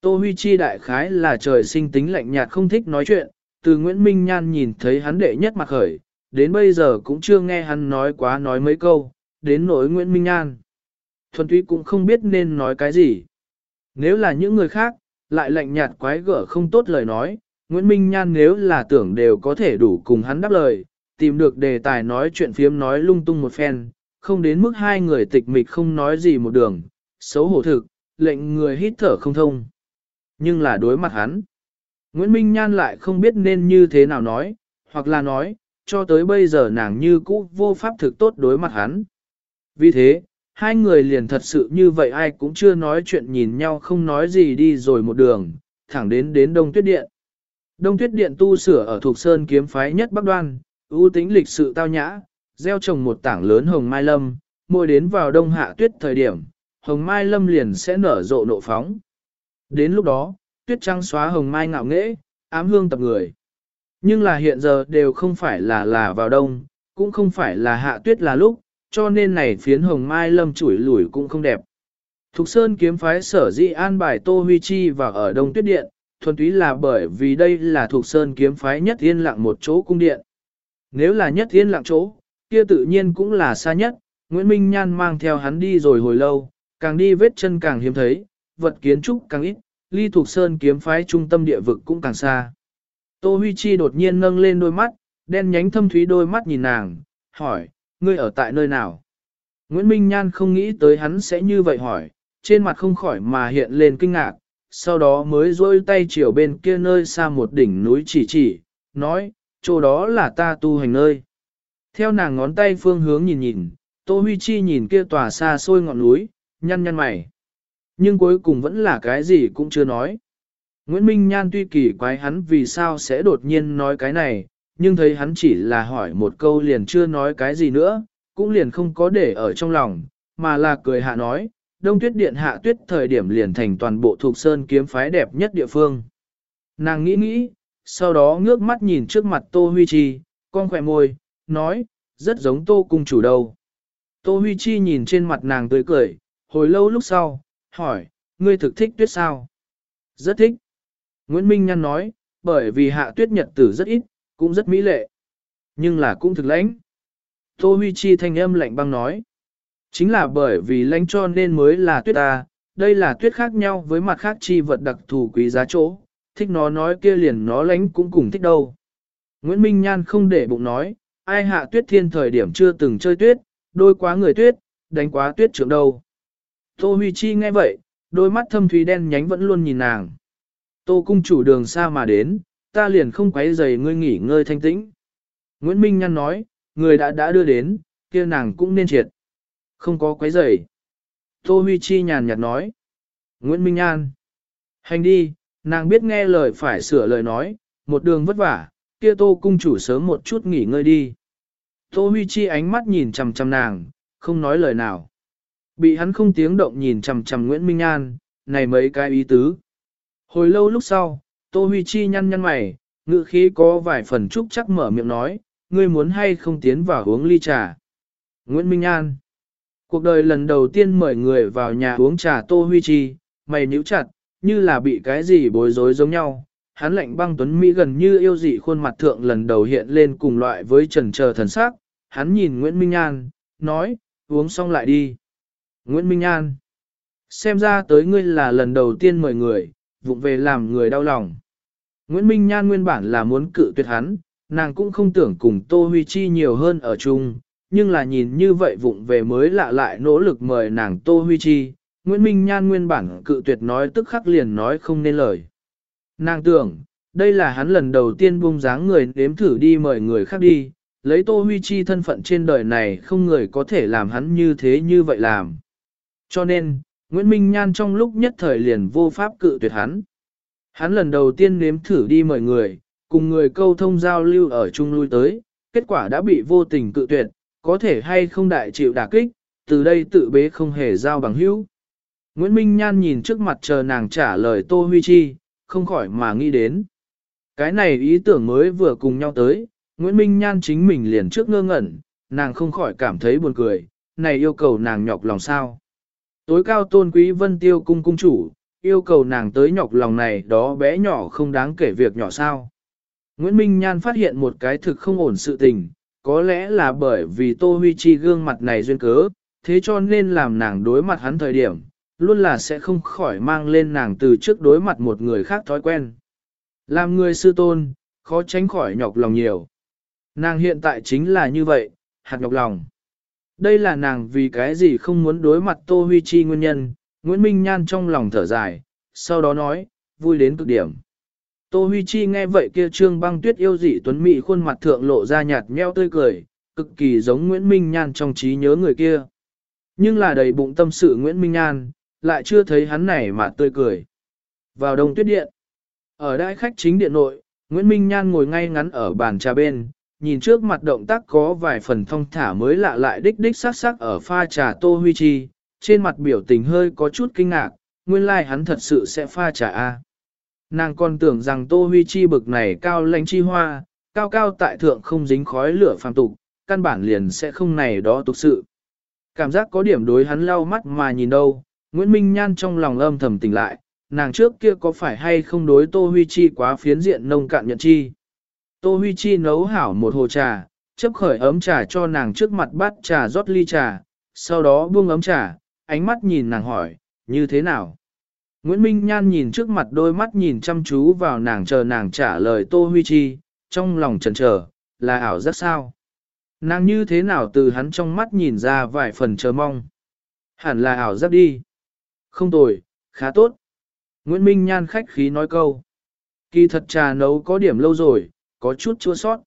Tô Huy Chi đại khái là trời sinh tính lạnh nhạt không thích nói chuyện, từ Nguyễn Minh Nhan nhìn thấy hắn đệ nhất mặt khởi, đến bây giờ cũng chưa nghe hắn nói quá nói mấy câu, đến nỗi Nguyễn Minh Nhan. Thuần túy cũng không biết nên nói cái gì. Nếu là những người khác, lại lạnh nhạt quái gở không tốt lời nói, Nguyễn Minh Nhan nếu là tưởng đều có thể đủ cùng hắn đáp lời, tìm được đề tài nói chuyện phiếm nói lung tung một phen, không đến mức hai người tịch mịch không nói gì một đường, xấu hổ thực, lệnh người hít thở không thông. Nhưng là đối mặt hắn. Nguyễn Minh Nhan lại không biết nên như thế nào nói, hoặc là nói, cho tới bây giờ nàng như cũ vô pháp thực tốt đối mặt hắn. Vì thế, hai người liền thật sự như vậy ai cũng chưa nói chuyện nhìn nhau không nói gì đi rồi một đường, thẳng đến đến Đông Tuyết Điện. Đông Tuyết Điện tu sửa ở thuộc Sơn kiếm phái nhất Bắc Đoan, ưu tính lịch sự tao nhã, gieo trồng một tảng lớn hồng mai lâm, mỗi đến vào đông hạ tuyết thời điểm, hồng mai lâm liền sẽ nở rộ nộ phóng. Đến lúc đó, tuyết trắng xóa hồng mai ngạo nghễ, ám hương tập người. Nhưng là hiện giờ đều không phải là là vào đông, cũng không phải là hạ tuyết là lúc, cho nên này phiến hồng mai lâm chủi lủi cũng không đẹp. Thục Sơn kiếm phái sở dĩ an bài Tô Huy Chi và ở Đông Tuyết Điện, thuần túy là bởi vì đây là Thục Sơn kiếm phái nhất yên lặng một chỗ cung điện. Nếu là nhất thiên lặng chỗ, kia tự nhiên cũng là xa nhất, Nguyễn Minh Nhan mang theo hắn đi rồi hồi lâu, càng đi vết chân càng hiếm thấy, vật kiến trúc càng ít, ly thuộc Sơn kiếm phái trung tâm địa vực cũng càng xa. Tô Huy Chi đột nhiên nâng lên đôi mắt, đen nhánh thâm thúy đôi mắt nhìn nàng, hỏi, ngươi ở tại nơi nào? Nguyễn Minh Nhan không nghĩ tới hắn sẽ như vậy hỏi, trên mặt không khỏi mà hiện lên kinh ngạc, sau đó mới rôi tay chiều bên kia nơi xa một đỉnh núi chỉ chỉ, nói, chỗ đó là ta tu hành nơi. Theo nàng ngón tay phương hướng nhìn nhìn, Tô Huy Chi nhìn kia tòa xa xôi ngọn núi, nhăn nhăn mày. Nhưng cuối cùng vẫn là cái gì cũng chưa nói. Nguyễn Minh Nhan tuy kỳ quái hắn vì sao sẽ đột nhiên nói cái này, nhưng thấy hắn chỉ là hỏi một câu liền chưa nói cái gì nữa, cũng liền không có để ở trong lòng, mà là cười hạ nói, đông tuyết điện hạ tuyết thời điểm liền thành toàn bộ thuộc sơn kiếm phái đẹp nhất địa phương. Nàng nghĩ nghĩ, sau đó ngước mắt nhìn trước mặt Tô Huy Chi, con khỏe môi, nói, rất giống Tô Cung chủ đâu. Tô Huy Chi nhìn trên mặt nàng tươi cười, hồi lâu lúc sau, hỏi, ngươi thực thích tuyết sao? Rất thích. Nguyễn Minh Nhăn nói, bởi vì hạ tuyết nhật tử rất ít, cũng rất mỹ lệ. Nhưng là cũng thực lãnh. Tô Huy Chi thanh âm lạnh băng nói. Chính là bởi vì lãnh cho nên mới là tuyết ta, đây là tuyết khác nhau với mặt khác chi vật đặc thù quý giá chỗ, thích nó nói kia liền nó lánh cũng cùng thích đâu. Nguyễn Minh Nhan không để bụng nói, ai hạ tuyết thiên thời điểm chưa từng chơi tuyết, đôi quá người tuyết, đánh quá tuyết trưởng đâu. Tô Huy Chi nghe vậy, đôi mắt thâm thúy đen nhánh vẫn luôn nhìn nàng. Tô cung chủ đường xa mà đến, ta liền không quấy rầy ngươi nghỉ ngơi thanh tĩnh. Nguyễn Minh Nhan nói, người đã đã đưa đến, kia nàng cũng nên triệt. Không có quấy rầy. Tô Huy Chi nhàn nhạt nói. Nguyễn Minh Nhan. Hành đi, nàng biết nghe lời phải sửa lời nói, một đường vất vả, kia tô cung chủ sớm một chút nghỉ ngơi đi. Tô Huy Chi ánh mắt nhìn chằm chằm nàng, không nói lời nào. Bị hắn không tiếng động nhìn chằm chằm Nguyễn Minh An, này mấy cái ý tứ. Hồi lâu lúc sau, Tô Huy Chi nhăn nhăn mày, ngự khí có vài phần trúc chắc mở miệng nói, ngươi muốn hay không tiến vào uống ly trà. Nguyễn Minh An Cuộc đời lần đầu tiên mời người vào nhà uống trà Tô Huy Chi, mày nhíu chặt, như là bị cái gì bối rối giống nhau. Hắn lạnh băng tuấn Mỹ gần như yêu dị khuôn mặt thượng lần đầu hiện lên cùng loại với trần chờ thần sắc. Hắn nhìn Nguyễn Minh An, nói, uống xong lại đi. Nguyễn Minh An Xem ra tới ngươi là lần đầu tiên mời người, vụng về làm người đau lòng. Nguyễn Minh Nhan nguyên bản là muốn cự tuyệt hắn, nàng cũng không tưởng cùng Tô Huy Chi nhiều hơn ở chung, nhưng là nhìn như vậy vụng về mới lạ lại nỗ lực mời nàng Tô Huy Chi, Nguyễn Minh Nhan nguyên bản cự tuyệt nói tức khắc liền nói không nên lời. Nàng tưởng, đây là hắn lần đầu tiên buông dáng người đếm thử đi mời người khác đi, lấy Tô Huy Chi thân phận trên đời này không người có thể làm hắn như thế như vậy làm. Cho nên, Nguyễn Minh Nhan trong lúc nhất thời liền vô pháp cự tuyệt hắn. Hắn lần đầu tiên nếm thử đi mời người, cùng người câu thông giao lưu ở chung lui tới, kết quả đã bị vô tình cự tuyệt, có thể hay không đại chịu đả kích, từ đây tự bế không hề giao bằng hữu. Nguyễn Minh Nhan nhìn trước mặt chờ nàng trả lời Tô Huy Chi, không khỏi mà nghĩ đến. Cái này ý tưởng mới vừa cùng nhau tới, Nguyễn Minh Nhan chính mình liền trước ngơ ngẩn, nàng không khỏi cảm thấy buồn cười, này yêu cầu nàng nhọc lòng sao. Tối cao tôn quý vân tiêu cung cung chủ, yêu cầu nàng tới nhọc lòng này đó bé nhỏ không đáng kể việc nhỏ sao. Nguyễn Minh Nhan phát hiện một cái thực không ổn sự tình, có lẽ là bởi vì Tô Huy Chi gương mặt này duyên cớ, thế cho nên làm nàng đối mặt hắn thời điểm, luôn là sẽ không khỏi mang lên nàng từ trước đối mặt một người khác thói quen. Làm người sư tôn, khó tránh khỏi nhọc lòng nhiều. Nàng hiện tại chính là như vậy, hạt nhọc lòng. Đây là nàng vì cái gì không muốn đối mặt Tô Huy Chi nguyên nhân, Nguyễn Minh Nhan trong lòng thở dài, sau đó nói, vui đến cực điểm. Tô Huy Chi nghe vậy kia trương băng tuyết yêu dị tuấn mỹ khuôn mặt thượng lộ ra nhạt nheo tươi cười, cực kỳ giống Nguyễn Minh Nhan trong trí nhớ người kia. Nhưng là đầy bụng tâm sự Nguyễn Minh Nhan, lại chưa thấy hắn này mà tươi cười. Vào đông tuyết điện, ở đại khách chính điện nội, Nguyễn Minh Nhan ngồi ngay ngắn ở bàn trà bên, nhìn trước mặt động tác có vài phần thông thả mới lạ lại đích đích sắc sắc ở pha trà Tô Huy Chi, trên mặt biểu tình hơi có chút kinh ngạc, nguyên lai like hắn thật sự sẽ pha trà A. Nàng còn tưởng rằng Tô Huy Chi bực này cao lãnh chi hoa, cao cao tại thượng không dính khói lửa phàm tục, căn bản liền sẽ không này đó tục sự. Cảm giác có điểm đối hắn lau mắt mà nhìn đâu, Nguyễn Minh Nhan trong lòng âm thầm tỉnh lại, nàng trước kia có phải hay không đối Tô Huy Chi quá phiến diện nông cạn nhận chi. Tô Huy Chi nấu hảo một hồ trà, chấp khởi ấm trà cho nàng trước mặt bát trà rót ly trà, sau đó buông ấm trà, ánh mắt nhìn nàng hỏi, như thế nào? Nguyễn Minh Nhan nhìn trước mặt đôi mắt nhìn chăm chú vào nàng chờ nàng trả lời Tô Huy Chi, trong lòng chần chờ, là ảo giác sao? Nàng như thế nào từ hắn trong mắt nhìn ra vài phần chờ mong? Hẳn là ảo giác đi. Không tồi, khá tốt. Nguyễn Minh Nhan khách khí nói câu. Kỳ thật trà nấu có điểm lâu rồi, có chút chua sót.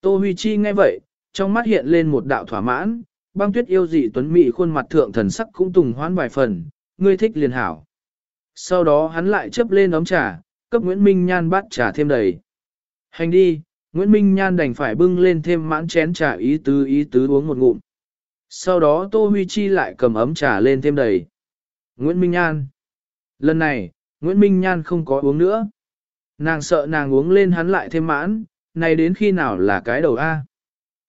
Tô Huy Chi nghe vậy, trong mắt hiện lên một đạo thỏa mãn, băng tuyết yêu dị tuấn mỹ khuôn mặt thượng thần sắc cũng tùng hoán vài phần, ngươi thích liền hảo. Sau đó hắn lại chấp lên ấm trà, cấp Nguyễn Minh Nhan bát trà thêm đầy. Hành đi, Nguyễn Minh Nhan đành phải bưng lên thêm mãn chén trà ý tứ ý tứ uống một ngụm. Sau đó Tô Huy Chi lại cầm ấm trà lên thêm đầy. Nguyễn Minh Nhan. Lần này, Nguyễn Minh Nhan không có uống nữa. Nàng sợ nàng uống lên hắn lại thêm mãn, này đến khi nào là cái đầu A.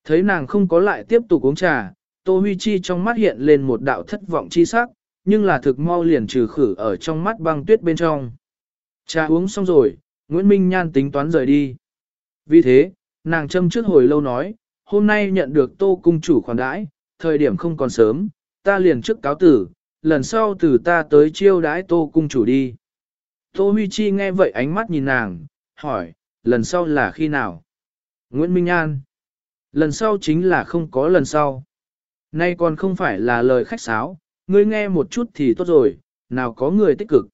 Thấy nàng không có lại tiếp tục uống trà, Tô Huy Chi trong mắt hiện lên một đạo thất vọng chi sắc, nhưng là thực mau liền trừ khử ở trong mắt băng tuyết bên trong. Trà uống xong rồi, Nguyễn Minh Nhan tính toán rời đi. Vì thế, nàng châm trước hồi lâu nói, hôm nay nhận được tô cung chủ khoản đãi, thời điểm không còn sớm, ta liền trước cáo tử, lần sau từ ta tới chiêu đãi tô cung chủ đi. Tô Huy Chi nghe vậy ánh mắt nhìn nàng, hỏi, lần sau là khi nào? Nguyễn Minh An. Lần sau chính là không có lần sau. Nay còn không phải là lời khách sáo, ngươi nghe một chút thì tốt rồi, nào có người tích cực.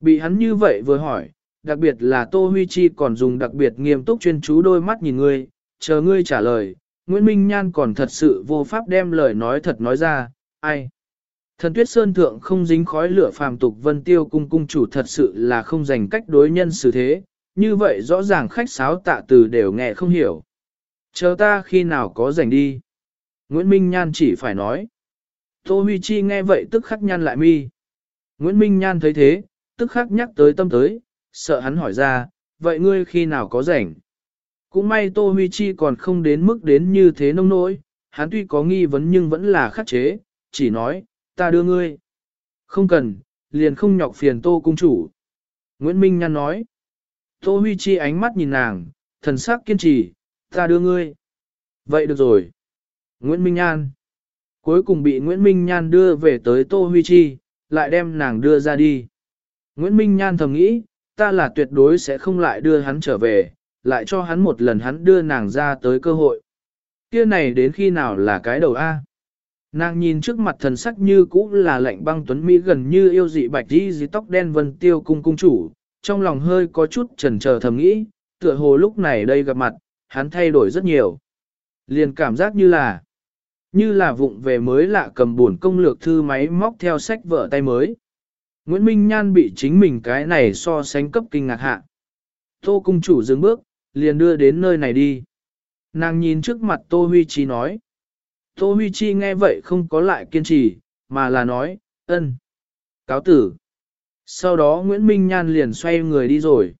Bị hắn như vậy vừa hỏi, đặc biệt là Tô Huy Chi còn dùng đặc biệt nghiêm túc chuyên chú đôi mắt nhìn ngươi, chờ ngươi trả lời, Nguyễn Minh Nhan còn thật sự vô pháp đem lời nói thật nói ra, ai. Thần tuyết sơn thượng không dính khói lửa phàm tục vân tiêu cung cung chủ thật sự là không dành cách đối nhân xử thế, như vậy rõ ràng khách sáo tạ từ đều nghe không hiểu. Chờ ta khi nào có rảnh đi. Nguyễn Minh Nhan chỉ phải nói. Tô Huy Chi nghe vậy tức khắc nhăn lại mi. Nguyễn Minh Nhan thấy thế, tức khắc nhắc tới tâm tới, sợ hắn hỏi ra, vậy ngươi khi nào có rảnh? Cũng may Tô Huy Chi còn không đến mức đến như thế nông nỗi, hắn tuy có nghi vấn nhưng vẫn là khắc chế, chỉ nói, ta đưa ngươi. Không cần, liền không nhọc phiền Tô Cung Chủ. Nguyễn Minh Nhan nói, Tô Huy Chi ánh mắt nhìn nàng, thần sắc kiên trì, ta đưa ngươi. Vậy được rồi. Nguyễn Minh Nhan. Cuối cùng bị Nguyễn Minh Nhan đưa về tới Tô Huy Chi, lại đem nàng đưa ra đi. Nguyễn Minh Nhan thầm nghĩ, ta là tuyệt đối sẽ không lại đưa hắn trở về, lại cho hắn một lần hắn đưa nàng ra tới cơ hội. Kia này đến khi nào là cái đầu A. Nàng nhìn trước mặt thần sắc như cũ là lạnh băng tuấn Mỹ gần như yêu dị bạch đi dì tóc đen vân tiêu cung cung chủ, trong lòng hơi có chút chần chờ thầm nghĩ, tựa hồ lúc này đây gặp mặt, hắn thay đổi rất nhiều. Liền cảm giác như là, như là vụng về mới lạ cầm buồn công lược thư máy móc theo sách vở tay mới. Nguyễn Minh Nhan bị chính mình cái này so sánh cấp kinh ngạc hạ. Tô cung chủ dừng bước, liền đưa đến nơi này đi. Nàng nhìn trước mặt Tô Huy trí nói. Tô Huy Chi nghe vậy không có lại kiên trì, mà là nói, ân. Cáo tử. Sau đó Nguyễn Minh Nhan liền xoay người đi rồi.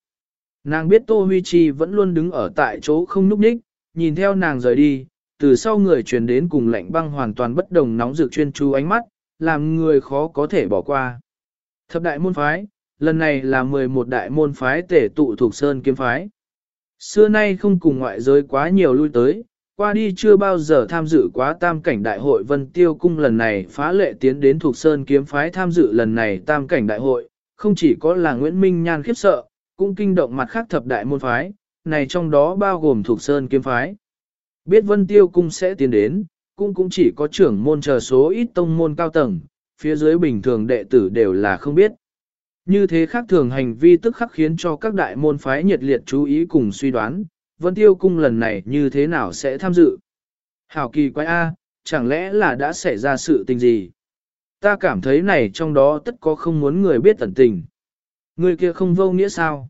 Nàng biết Tô Huy Chi vẫn luôn đứng ở tại chỗ không núp đích, nhìn theo nàng rời đi, từ sau người truyền đến cùng lạnh băng hoàn toàn bất đồng nóng rực chuyên chú ánh mắt, làm người khó có thể bỏ qua. Thập đại môn phái, lần này là 11 đại môn phái tể tụ thuộc Sơn Kiếm Phái. Xưa nay không cùng ngoại giới quá nhiều lui tới, qua đi chưa bao giờ tham dự quá tam cảnh đại hội Vân Tiêu Cung lần này phá lệ tiến đến thuộc Sơn kiếm phái tham dự lần này tam cảnh đại hội, không chỉ có là Nguyễn Minh Nhan khiếp sợ, cũng kinh động mặt khác thập đại môn phái, này trong đó bao gồm thuộc Sơn kiếm phái. Biết Vân Tiêu Cung sẽ tiến đến, cũng cũng chỉ có trưởng môn chờ số ít tông môn cao tầng, phía dưới bình thường đệ tử đều là không biết. Như thế khác thường hành vi tức khắc khiến cho các đại môn phái nhiệt liệt chú ý cùng suy đoán, Vân Tiêu Cung lần này như thế nào sẽ tham dự. Hảo kỳ quái A, chẳng lẽ là đã xảy ra sự tình gì? Ta cảm thấy này trong đó tất có không muốn người biết tận tình. Người kia không vô nghĩa sao?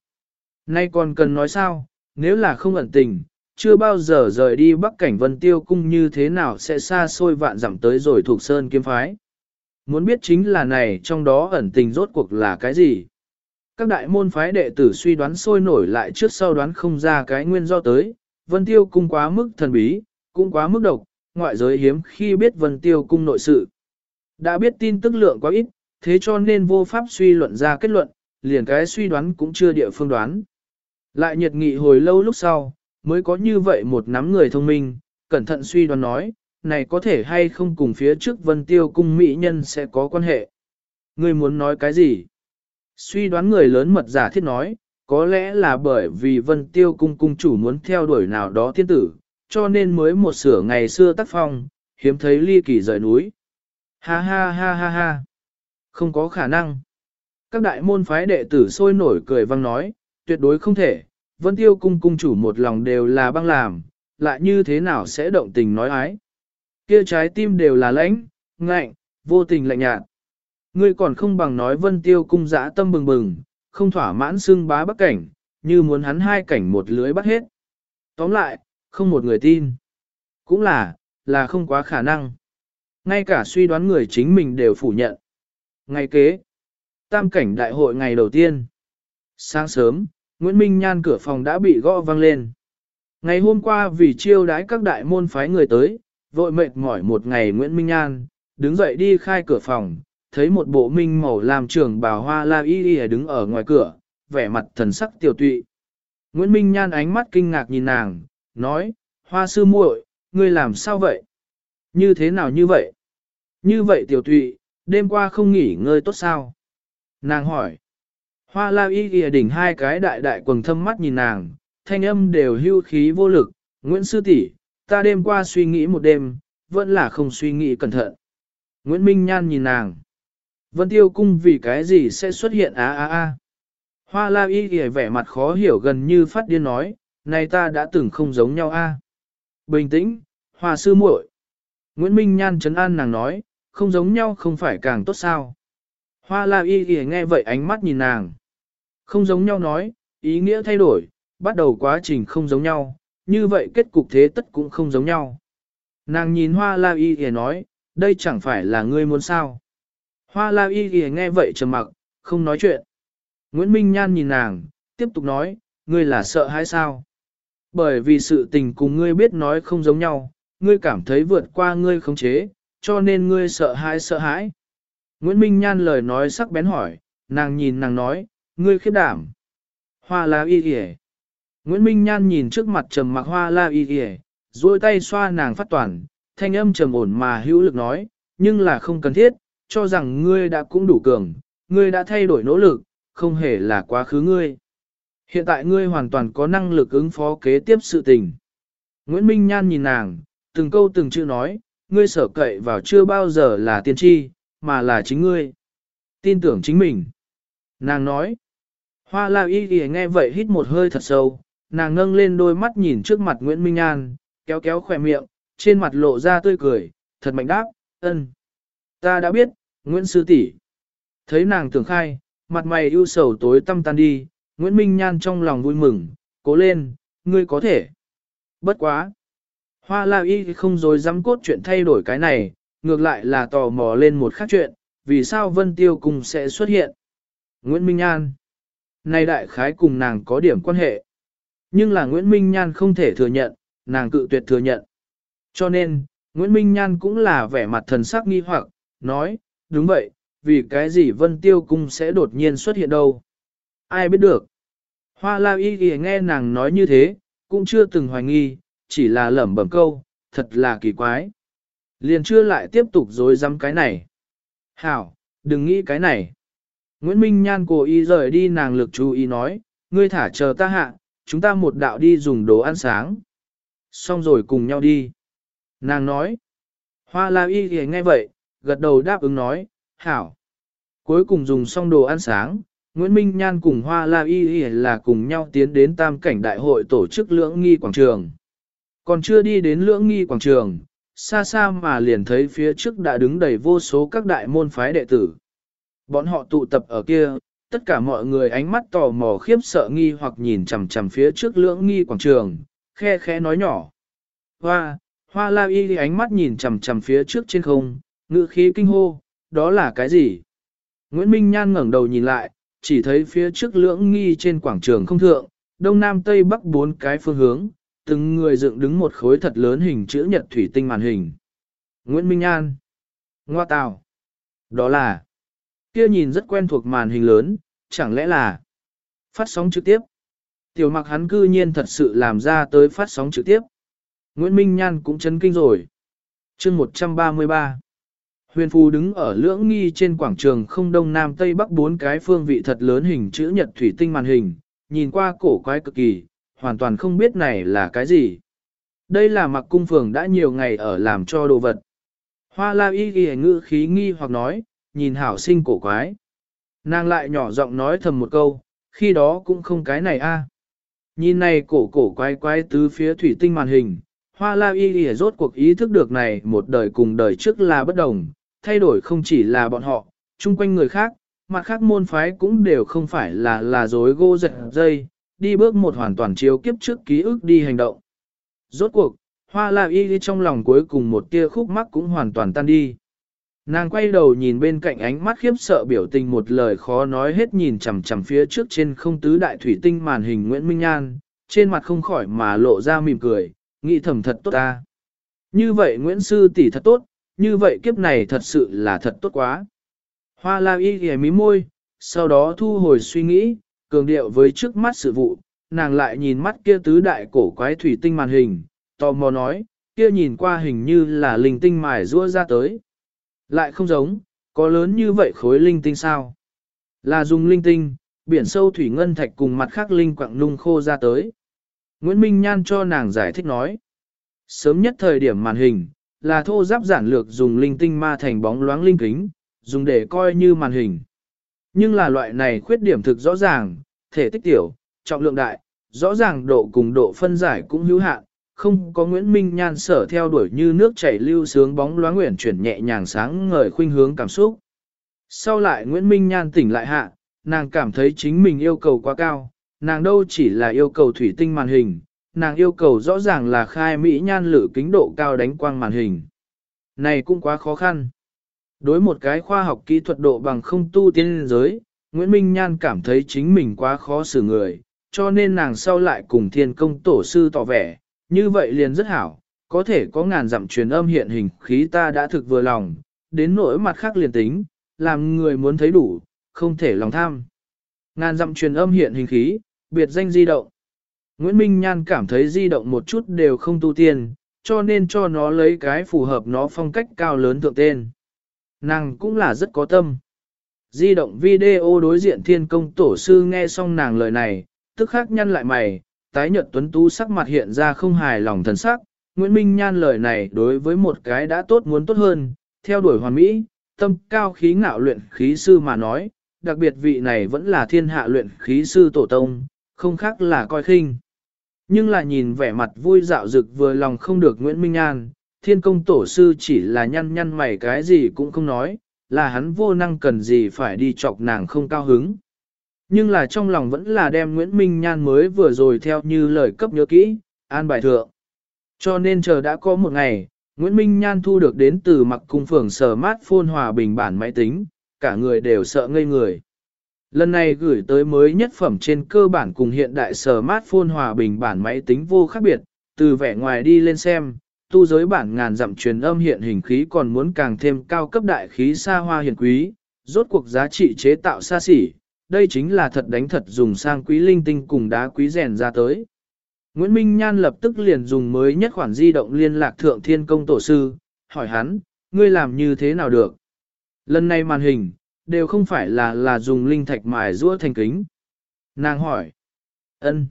Nay còn cần nói sao, nếu là không ẩn tình, chưa bao giờ rời đi bắc cảnh vân tiêu cung như thế nào sẽ xa xôi vạn dặm tới rồi thuộc sơn kiếm phái. Muốn biết chính là này trong đó ẩn tình rốt cuộc là cái gì? Các đại môn phái đệ tử suy đoán sôi nổi lại trước sau đoán không ra cái nguyên do tới, vân tiêu cung quá mức thần bí, cũng quá mức độc, ngoại giới hiếm khi biết vân tiêu cung nội sự. Đã biết tin tức lượng quá ít, thế cho nên vô pháp suy luận ra kết luận, liền cái suy đoán cũng chưa địa phương đoán. Lại nhiệt nghị hồi lâu lúc sau, mới có như vậy một nắm người thông minh, cẩn thận suy đoán nói, này có thể hay không cùng phía trước vân tiêu cung mỹ nhân sẽ có quan hệ. Ngươi muốn nói cái gì? Suy đoán người lớn mật giả thiết nói, có lẽ là bởi vì vân tiêu cung cung chủ muốn theo đuổi nào đó thiên tử, cho nên mới một sửa ngày xưa tác phong, hiếm thấy ly kỳ rời núi. Ha ha ha ha ha. Không có khả năng. Các đại môn phái đệ tử sôi nổi cười vang nói, tuyệt đối không thể, vân tiêu cung cung chủ một lòng đều là băng làm, lại như thế nào sẽ động tình nói ái. Kia trái tim đều là lãnh, ngạnh, vô tình lạnh nhạt. Ngươi còn không bằng nói vân tiêu cung dã tâm bừng bừng, không thỏa mãn xưng bá bắc cảnh, như muốn hắn hai cảnh một lưới bắt hết. Tóm lại, không một người tin. Cũng là, là không quá khả năng. Ngay cả suy đoán người chính mình đều phủ nhận. Ngày kế, tam cảnh đại hội ngày đầu tiên. Sáng sớm, Nguyễn Minh Nhan cửa phòng đã bị gõ vang lên. Ngày hôm qua vì chiêu đái các đại môn phái người tới, vội mệt mỏi một ngày Nguyễn Minh Nhan, đứng dậy đi khai cửa phòng, thấy một bộ minh màu làm trưởng bào hoa la y y đứng ở ngoài cửa, vẻ mặt thần sắc tiểu tụy. Nguyễn Minh Nhan ánh mắt kinh ngạc nhìn nàng, nói, hoa sư muội, ngươi làm sao vậy? Như thế nào như vậy? Như vậy tiểu tụy, đêm qua không nghỉ ngơi tốt sao? Nàng hỏi. Hoa la y ghi đỉnh hai cái đại đại quần thâm mắt nhìn nàng, thanh âm đều hưu khí vô lực, Nguyễn Sư tỷ, ta đêm qua suy nghĩ một đêm, vẫn là không suy nghĩ cẩn thận. Nguyễn Minh Nhan nhìn nàng. Vân Tiêu Cung vì cái gì sẽ xuất hiện á á á. Hoa la y ghi vẻ mặt khó hiểu gần như phát điên nói, này ta đã từng không giống nhau a. Bình tĩnh, Hoa sư muội. Nguyễn Minh Nhan trấn an nàng nói, không giống nhau không phải càng tốt sao. Hoa la y ghi nghe vậy ánh mắt nhìn nàng. Không giống nhau nói, ý nghĩa thay đổi, bắt đầu quá trình không giống nhau, như vậy kết cục thế tất cũng không giống nhau. Nàng nhìn hoa la y ghi nói, đây chẳng phải là ngươi muốn sao. Hoa la y ghi nghe vậy trầm mặc, không nói chuyện. Nguyễn Minh Nhan nhìn nàng, tiếp tục nói, ngươi là sợ hãi sao? Bởi vì sự tình cùng ngươi biết nói không giống nhau, ngươi cảm thấy vượt qua ngươi khống chế, cho nên ngươi sợ hãi sợ hãi. Nguyễn Minh Nhan lời nói sắc bén hỏi, nàng nhìn nàng nói, ngươi khiếp đảm. Hoa la y kìa. Nguyễn Minh Nhan nhìn trước mặt trầm mặc hoa la y kìa, duỗi tay xoa nàng phát toàn, thanh âm trầm ổn mà hữu lực nói, nhưng là không cần thiết, cho rằng ngươi đã cũng đủ cường, ngươi đã thay đổi nỗ lực, không hề là quá khứ ngươi. Hiện tại ngươi hoàn toàn có năng lực ứng phó kế tiếp sự tình. Nguyễn Minh Nhan nhìn nàng, từng câu từng chữ nói, ngươi sở cậy vào chưa bao giờ là tiên tri, mà là chính ngươi. Tin tưởng chính mình. Nàng nói, hoa la y thì nghe vậy hít một hơi thật sâu, nàng ngâng lên đôi mắt nhìn trước mặt Nguyễn Minh An, kéo kéo khỏe miệng, trên mặt lộ ra tươi cười, thật mạnh đáp, ân. Ta đã biết, Nguyễn Sư tỷ. Thấy nàng tưởng khai, mặt mày ưu sầu tối tăm tan đi, Nguyễn Minh Nhan trong lòng vui mừng, cố lên, ngươi có thể. Bất quá. Hoa la y không dối dám cốt chuyện thay đổi cái này, ngược lại là tò mò lên một khác chuyện, vì sao Vân Tiêu cùng sẽ xuất hiện. Nguyễn Minh Nhan Này đại khái cùng nàng có điểm quan hệ. Nhưng là Nguyễn Minh Nhan không thể thừa nhận, nàng cự tuyệt thừa nhận. Cho nên, Nguyễn Minh Nhan cũng là vẻ mặt thần sắc nghi hoặc, nói, đúng vậy, vì cái gì Vân Tiêu Cung sẽ đột nhiên xuất hiện đâu. Ai biết được. Hoa La Y nghe nàng nói như thế, cũng chưa từng hoài nghi, chỉ là lẩm bẩm câu, thật là kỳ quái. Liền chưa lại tiếp tục dối dám cái này. Hảo, đừng nghĩ cái này. Nguyễn Minh Nhan cố ý rời đi nàng lực chú ý nói, ngươi thả chờ ta hạ, chúng ta một đạo đi dùng đồ ăn sáng. Xong rồi cùng nhau đi. Nàng nói. Hoa la y thì nghe vậy, gật đầu đáp ứng nói, hảo. Cuối cùng dùng xong đồ ăn sáng, Nguyễn Minh Nhan cùng Hoa La Y Y là cùng nhau tiến đến tam cảnh đại hội tổ chức lưỡng nghi quảng trường. Còn chưa đi đến lưỡng nghi quảng trường, xa xa mà liền thấy phía trước đã đứng đầy vô số các đại môn phái đệ tử. Bọn họ tụ tập ở kia, tất cả mọi người ánh mắt tò mò khiếp sợ nghi hoặc nhìn chằm chằm phía trước lưỡng nghi quảng trường, khe khẽ nói nhỏ. Hoa, hoa la y ánh mắt nhìn chằm chằm phía trước trên không, Ngữ khí kinh hô, đó là cái gì? Nguyễn Minh Nhan ngẩng đầu nhìn lại, chỉ thấy phía trước lưỡng nghi trên quảng trường không thượng, đông nam tây bắc bốn cái phương hướng, từng người dựng đứng một khối thật lớn hình chữ nhật thủy tinh màn hình. Nguyễn Minh An. Ngoa Tào. Đó là. Kia nhìn rất quen thuộc màn hình lớn, chẳng lẽ là. Phát sóng trực tiếp. Tiểu mặc hắn cư nhiên thật sự làm ra tới phát sóng trực tiếp. Nguyễn Minh Nhan cũng chấn kinh rồi. chương 133. Huyền Phù đứng ở lưỡng nghi trên quảng trường không đông nam tây bắc bốn cái phương vị thật lớn hình chữ nhật thủy tinh màn hình, nhìn qua cổ quái cực kỳ, hoàn toàn không biết này là cái gì. Đây là mặc cung phường đã nhiều ngày ở làm cho đồ vật. Hoa la y ghi ngữ khí nghi hoặc nói, nhìn hảo sinh cổ quái. Nàng lại nhỏ giọng nói thầm một câu, khi đó cũng không cái này a. Nhìn này cổ cổ quái quái tứ phía thủy tinh màn hình, hoa la y ghi rốt cuộc ý thức được này một đời cùng đời trước là bất đồng, thay đổi không chỉ là bọn họ, chung quanh người khác, mặt khác môn phái cũng đều không phải là là dối gô giật dây, đi bước một hoàn toàn chiếu kiếp trước ký ức đi hành động. Rốt cuộc, hoa la y trong lòng cuối cùng một tia khúc mắc cũng hoàn toàn tan đi. Nàng quay đầu nhìn bên cạnh ánh mắt khiếp sợ biểu tình một lời khó nói hết nhìn chằm chằm phía trước trên không tứ đại thủy tinh màn hình Nguyễn Minh Nhan, trên mặt không khỏi mà lộ ra mỉm cười, nghĩ thầm thật tốt ta. Như vậy Nguyễn Sư tỷ thật tốt, như vậy kiếp này thật sự là thật tốt quá. Hoa la y ghề mí môi, sau đó thu hồi suy nghĩ, cường điệu với trước mắt sự vụ, nàng lại nhìn mắt kia tứ đại cổ quái thủy tinh màn hình, tò mò nói, kia nhìn qua hình như là linh tinh mài rua ra tới. Lại không giống, có lớn như vậy khối linh tinh sao? Là dùng linh tinh, biển sâu thủy ngân thạch cùng mặt khác linh quặng nung khô ra tới. Nguyễn Minh Nhan cho nàng giải thích nói. Sớm nhất thời điểm màn hình, là thô giáp giản lược dùng linh tinh ma thành bóng loáng linh kính, dùng để coi như màn hình. Nhưng là loại này khuyết điểm thực rõ ràng, thể tích tiểu, trọng lượng đại, rõ ràng độ cùng độ phân giải cũng hữu hạn, không có Nguyễn Minh Nhan sở theo đuổi như nước chảy lưu sướng bóng loáng nguyện chuyển nhẹ nhàng sáng ngời khuynh hướng cảm xúc. Sau lại Nguyễn Minh Nhan tỉnh lại hạ, nàng cảm thấy chính mình yêu cầu quá cao, nàng đâu chỉ là yêu cầu thủy tinh màn hình, nàng yêu cầu rõ ràng là khai Mỹ nhan lử kính độ cao đánh quang màn hình. Này cũng quá khó khăn. Đối một cái khoa học kỹ thuật độ bằng không tu tiên giới, Nguyễn Minh Nhan cảm thấy chính mình quá khó xử người, cho nên nàng sau lại cùng thiên công tổ sư tỏ vẻ, như vậy liền rất hảo, có thể có ngàn dặm truyền âm hiện hình khí ta đã thực vừa lòng, đến nỗi mặt khác liền tính, làm người muốn thấy đủ, không thể lòng tham. Ngàn dặm truyền âm hiện hình khí, biệt danh di động. Nguyễn Minh Nhan cảm thấy di động một chút đều không tu tiên, cho nên cho nó lấy cái phù hợp nó phong cách cao lớn thượng tên. Nàng cũng là rất có tâm. Di động video đối diện thiên công tổ sư nghe xong nàng lời này, tức khắc nhăn lại mày, tái nhợt tuấn tú sắc mặt hiện ra không hài lòng thần sắc. Nguyễn Minh Nhan lời này đối với một cái đã tốt muốn tốt hơn, theo đuổi hoàn mỹ, tâm cao khí ngạo luyện khí sư mà nói, đặc biệt vị này vẫn là thiên hạ luyện khí sư tổ tông, không khác là coi khinh. Nhưng là nhìn vẻ mặt vui dạo dực vừa lòng không được Nguyễn Minh An, thiên công tổ sư chỉ là nhăn nhăn mày cái gì cũng không nói, là hắn vô năng cần gì phải đi chọc nàng không cao hứng. Nhưng là trong lòng vẫn là đem Nguyễn Minh Nhan mới vừa rồi theo như lời cấp nhớ kỹ, an bài thượng. Cho nên chờ đã có một ngày, Nguyễn Minh Nhan thu được đến từ mặc cung phường sở mát phôn hòa bình bản máy tính, cả người đều sợ ngây người. Lần này gửi tới mới nhất phẩm trên cơ bản cùng hiện đại smartphone hòa bình bản máy tính vô khác biệt, từ vẻ ngoài đi lên xem, tu giới bản ngàn dặm truyền âm hiện hình khí còn muốn càng thêm cao cấp đại khí xa hoa hiền quý, rốt cuộc giá trị chế tạo xa xỉ, đây chính là thật đánh thật dùng sang quý linh tinh cùng đá quý rèn ra tới. Nguyễn Minh Nhan lập tức liền dùng mới nhất khoản di động liên lạc thượng thiên công tổ sư, hỏi hắn, ngươi làm như thế nào được? Lần này màn hình, đều không phải là là dùng linh thạch mài rũa thành kính. Nàng hỏi, ân.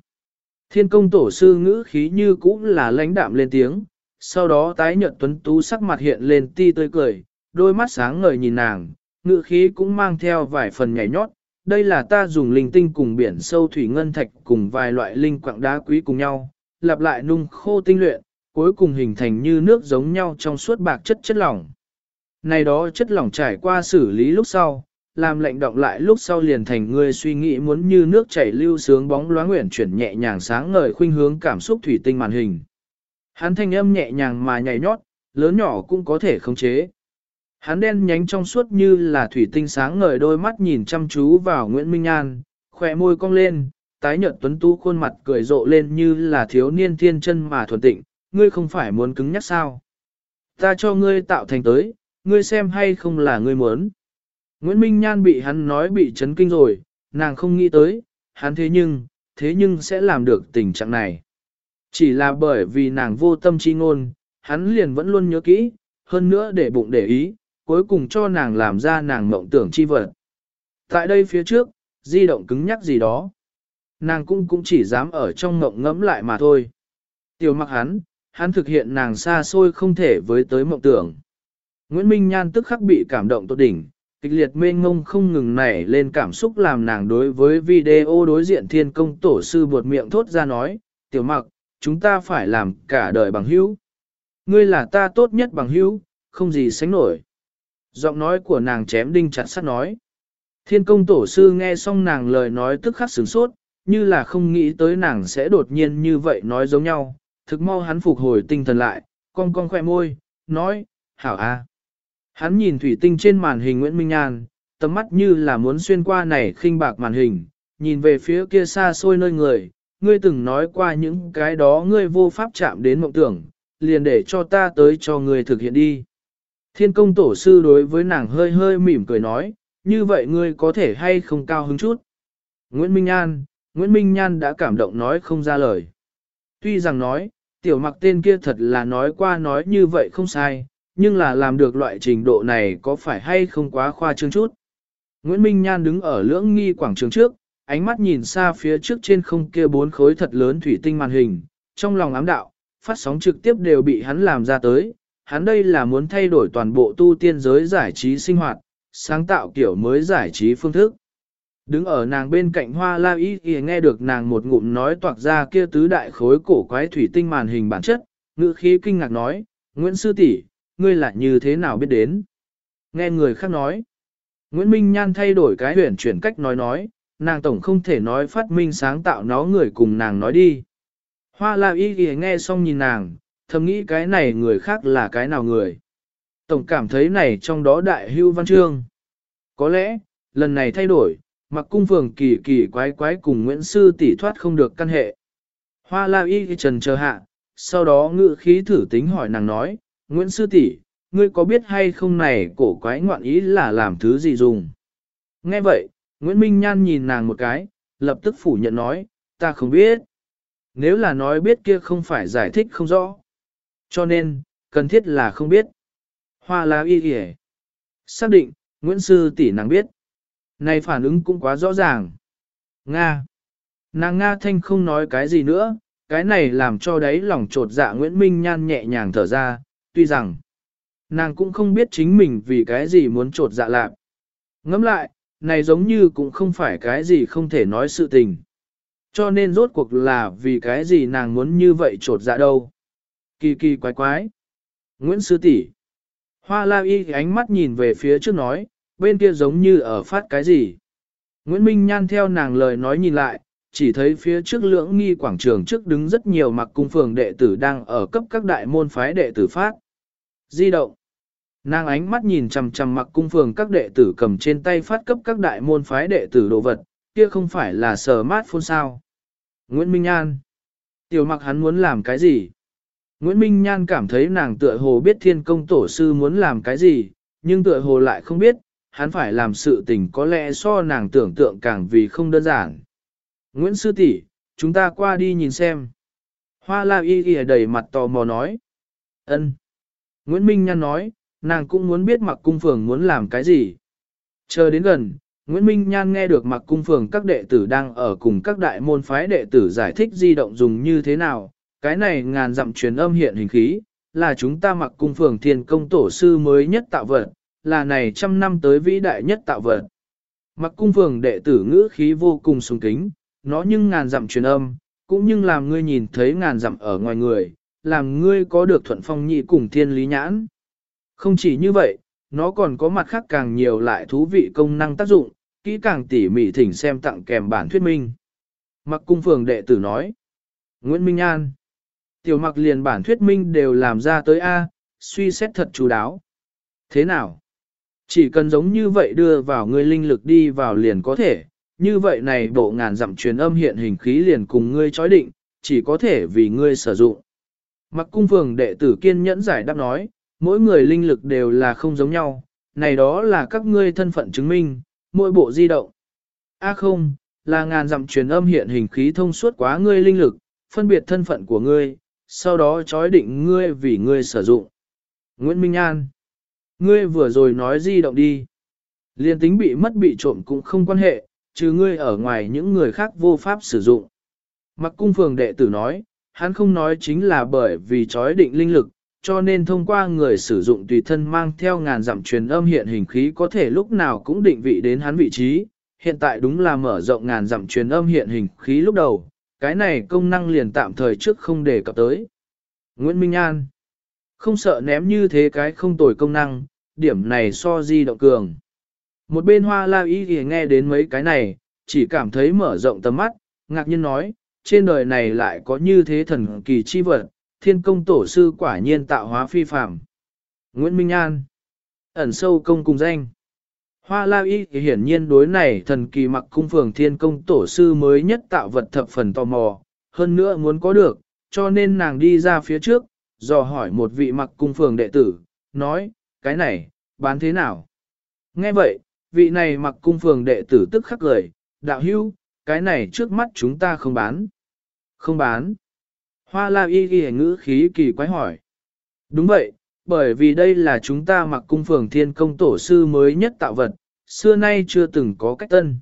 Thiên công tổ sư ngữ khí như cũ là lãnh đạm lên tiếng, sau đó tái nhợt tuấn tú sắc mặt hiện lên ti tươi cười, đôi mắt sáng ngời nhìn nàng, ngữ khí cũng mang theo vài phần nhảy nhót. Đây là ta dùng linh tinh cùng biển sâu thủy ngân thạch cùng vài loại linh quạng đá quý cùng nhau, lặp lại nung khô tinh luyện, cuối cùng hình thành như nước giống nhau trong suốt bạc chất chất lỏng. Này đó chất lỏng trải qua xử lý lúc sau, làm lệnh động lại lúc sau liền thành người suy nghĩ muốn như nước chảy lưu sướng bóng loáng nguyện chuyển nhẹ nhàng sáng ngời khuynh hướng cảm xúc thủy tinh màn hình. Hắn thanh âm nhẹ nhàng mà nhảy nhót, lớn nhỏ cũng có thể khống chế. Hắn đen nhánh trong suốt như là thủy tinh sáng ngời đôi mắt nhìn chăm chú vào Nguyễn Minh An, khỏe môi cong lên, tái nhợt tuấn tú khuôn mặt cười rộ lên như là thiếu niên thiên chân mà thuần tịnh, ngươi không phải muốn cứng nhắc sao. Ta cho ngươi tạo thành tới, ngươi xem hay không là ngươi muốn. Nguyễn Minh Nhan bị hắn nói bị chấn kinh rồi, nàng không nghĩ tới, hắn thế nhưng, thế nhưng sẽ làm được tình trạng này. Chỉ là bởi vì nàng vô tâm chi ngôn, hắn liền vẫn luôn nhớ kỹ, hơn nữa để bụng để ý, cuối cùng cho nàng làm ra nàng mộng tưởng chi vật. Tại đây phía trước, di động cứng nhắc gì đó. Nàng cũng cũng chỉ dám ở trong mộng ngẫm lại mà thôi. Tiểu mặc hắn, hắn thực hiện nàng xa xôi không thể với tới mộng tưởng. Nguyễn Minh Nhan tức khắc bị cảm động tột đỉnh, kịch liệt mênh ngông không ngừng nảy lên cảm xúc làm nàng đối với video đối diện thiên công tổ sư buột miệng thốt ra nói, tiểu mặc, chúng ta phải làm cả đời bằng hữu. Ngươi là ta tốt nhất bằng hữu, không gì sánh nổi. Giọng nói của nàng chém đinh chặt sắt nói. Thiên công tổ sư nghe xong nàng lời nói tức khắc sửng sốt, như là không nghĩ tới nàng sẽ đột nhiên như vậy nói giống nhau. Thực mau hắn phục hồi tinh thần lại, cong cong khoe môi, nói, hảo a. Hắn nhìn thủy tinh trên màn hình Nguyễn Minh Nhan, tầm mắt như là muốn xuyên qua này khinh bạc màn hình, nhìn về phía kia xa xôi nơi người, ngươi từng nói qua những cái đó ngươi vô pháp chạm đến mộng tưởng, liền để cho ta tới cho ngươi thực hiện đi. Thiên công tổ sư đối với nàng hơi hơi mỉm cười nói, như vậy ngươi có thể hay không cao hứng chút. Nguyễn Minh An, Nguyễn Minh Nhan đã cảm động nói không ra lời. Tuy rằng nói, tiểu mặc tên kia thật là nói qua nói như vậy không sai, nhưng là làm được loại trình độ này có phải hay không quá khoa trương chút. Nguyễn Minh Nhan đứng ở lưỡng nghi quảng trường trước, ánh mắt nhìn xa phía trước trên không kia bốn khối thật lớn thủy tinh màn hình, trong lòng ám đạo, phát sóng trực tiếp đều bị hắn làm ra tới, hắn đây là muốn thay đổi toàn bộ tu tiên giới giải trí sinh hoạt, sáng tạo kiểu mới giải trí phương thức. Đứng ở nàng bên cạnh hoa la y kìa nghe được nàng một ngụm nói toạc ra kia tứ đại khối cổ quái thủy tinh màn hình bản chất, ngữ khí kinh ngạc nói, Nguyễn Sư tỷ ngươi lại như thế nào biết đến? Nghe người khác nói, Nguyễn Minh Nhan thay đổi cái huyển chuyển cách nói nói, nàng tổng không thể nói phát minh sáng tạo nó người cùng nàng nói đi. Hoa la y thì nghe xong nhìn nàng, thầm nghĩ cái này người khác là cái nào người. Tổng cảm thấy này trong đó đại hưu văn chương. Có lẽ, lần này thay đổi, mặc cung phường kỳ kỳ quái quái cùng Nguyễn Sư tỷ thoát không được căn hệ. Hoa la y trần chờ hạ, sau đó ngự khí thử tính hỏi nàng nói, Nguyễn Sư tỷ, ngươi có biết hay không này cổ quái ngoạn ý là làm thứ gì dùng? Nghe vậy, Nguyễn Minh Nhan nhìn nàng một cái, lập tức phủ nhận nói, ta không biết. Nếu là nói biết kia không phải giải thích không rõ. Cho nên, cần thiết là không biết. Hoa lá y kìa. Xác định, Nguyễn Sư tỷ nàng biết. Này phản ứng cũng quá rõ ràng. Nga. Nàng Nga Thanh không nói cái gì nữa, cái này làm cho đáy lòng trột dạ Nguyễn Minh Nhan nhẹ nhàng thở ra, tuy rằng nàng cũng không biết chính mình vì cái gì muốn trột dạ lạc. Ngẫm lại, này giống như cũng không phải cái gì không thể nói sự tình. Cho nên rốt cuộc là vì cái gì nàng muốn như vậy trột dạ đâu. Kỳ kỳ quái quái. Nguyễn Sư tỷ Hoa la y ánh mắt nhìn về phía trước nói, bên kia giống như ở phát cái gì. Nguyễn Minh Nhan theo nàng lời nói nhìn lại, chỉ thấy phía trước lưỡng nghi quảng trường trước đứng rất nhiều mặc cung phường đệ tử đang ở cấp các đại môn phái đệ tử phát. Di động. Nàng ánh mắt nhìn chằm chằm mặc cung phường các đệ tử cầm trên tay phát cấp các đại môn phái đệ tử đồ vật, kia không phải là sờ mát phôn sao. Nguyễn Minh An. Tiểu mặc hắn muốn làm cái gì? Nguyễn Minh Nhan cảm thấy nàng tựa hồ biết thiên công tổ sư muốn làm cái gì, nhưng tựa hồ lại không biết, hắn phải làm sự tình có lẽ so nàng tưởng tượng càng vì không đơn giản. Nguyễn Sư tỷ, chúng ta qua đi nhìn xem. Hoa la y y đầy mặt tò mò nói. ân. Nguyễn Minh Nhan nói, nàng cũng muốn biết mặc cung phường muốn làm cái gì. Chờ đến gần, Nguyễn Minh Nhan nghe được mặc cung phường các đệ tử đang ở cùng các đại môn phái đệ tử giải thích di động dùng như thế nào. Cái này ngàn dặm truyền âm hiện hình khí, là chúng ta mặc cung phường thiên công tổ sư mới nhất tạo vật, là này trăm năm tới vĩ đại nhất tạo vật. Mặc cung phường đệ tử ngữ khí vô cùng sung kính, nó nhưng ngàn dặm truyền âm, cũng nhưng làm ngươi nhìn thấy ngàn dặm ở ngoài người, làm ngươi có được thuận phong nhị cùng thiên lý nhãn. Không chỉ như vậy, nó còn có mặt khác càng nhiều lại thú vị công năng tác dụng, kỹ càng tỉ mỉ thỉnh xem tặng kèm bản thuyết minh. Mặc cung phường đệ tử nói. Nguyễn Minh An. Tiểu mặc liền bản thuyết minh đều làm ra tới A, suy xét thật chú đáo. Thế nào? Chỉ cần giống như vậy đưa vào ngươi linh lực đi vào liền có thể, như vậy này bộ ngàn dặm truyền âm hiện hình khí liền cùng ngươi chói định, chỉ có thể vì ngươi sử dụng. Mặc cung phường đệ tử kiên nhẫn giải đáp nói, mỗi người linh lực đều là không giống nhau, này đó là các ngươi thân phận chứng minh, mỗi bộ di động. A không, là ngàn dặm truyền âm hiện hình khí thông suốt quá ngươi linh lực, phân biệt thân phận của ngươi, sau đó chói định ngươi vì ngươi sử dụng. Nguyễn Minh An Ngươi vừa rồi nói di động đi. Liên tính bị mất bị trộm cũng không quan hệ, trừ ngươi ở ngoài những người khác vô pháp sử dụng. Mặc cung phường đệ tử nói, hắn không nói chính là bởi vì chói định linh lực, cho nên thông qua người sử dụng tùy thân mang theo ngàn dặm truyền âm hiện hình khí có thể lúc nào cũng định vị đến hắn vị trí. Hiện tại đúng là mở rộng ngàn dặm truyền âm hiện hình khí lúc đầu, cái này công năng liền tạm thời trước không đề cập tới. Nguyễn Minh An Không sợ ném như thế cái không tồi công năng, điểm này so di động cường. Một bên hoa la y thì nghe đến mấy cái này, chỉ cảm thấy mở rộng tầm mắt, ngạc nhiên nói, trên đời này lại có như thế thần kỳ chi vật, thiên công tổ sư quả nhiên tạo hóa phi phạm. Nguyễn Minh An Ẩn sâu công cùng danh Hoa la y hiển nhiên đối này thần kỳ mặc cung phường thiên công tổ sư mới nhất tạo vật thập phần tò mò, hơn nữa muốn có được, cho nên nàng đi ra phía trước, dò hỏi một vị mặc cung phường đệ tử, nói, cái này, bán thế nào? Nghe vậy, vị này mặc cung phường đệ tử tức khắc lời đạo hưu, cái này trước mắt chúng ta không bán. Không bán. Hoa la y ghi ngữ khí kỳ quái hỏi. Đúng vậy, bởi vì đây là chúng ta mặc cung phường thiên công tổ sư mới nhất tạo vật, xưa nay chưa từng có cách tân.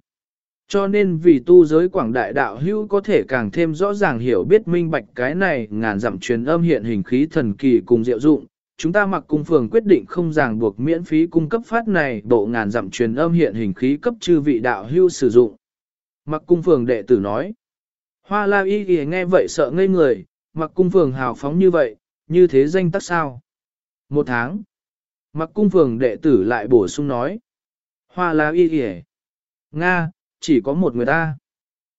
Cho nên vì tu giới quảng đại đạo hữu có thể càng thêm rõ ràng hiểu biết minh bạch cái này ngàn dặm truyền âm hiện hình khí thần kỳ cùng diệu dụng, chúng ta mặc cung phường quyết định không ràng buộc miễn phí cung cấp phát này bộ ngàn dặm truyền âm hiện hình khí cấp chư vị đạo hưu sử dụng. Mặc cung phường đệ tử nói. Hoa la y ghi nghe vậy sợ ngây người, mặc cung phường hào phóng như vậy, như thế danh tắc sao? Một tháng. Mặc cung phường đệ tử lại bổ sung nói. Hoa la y ghi Nga, chỉ có một người ta.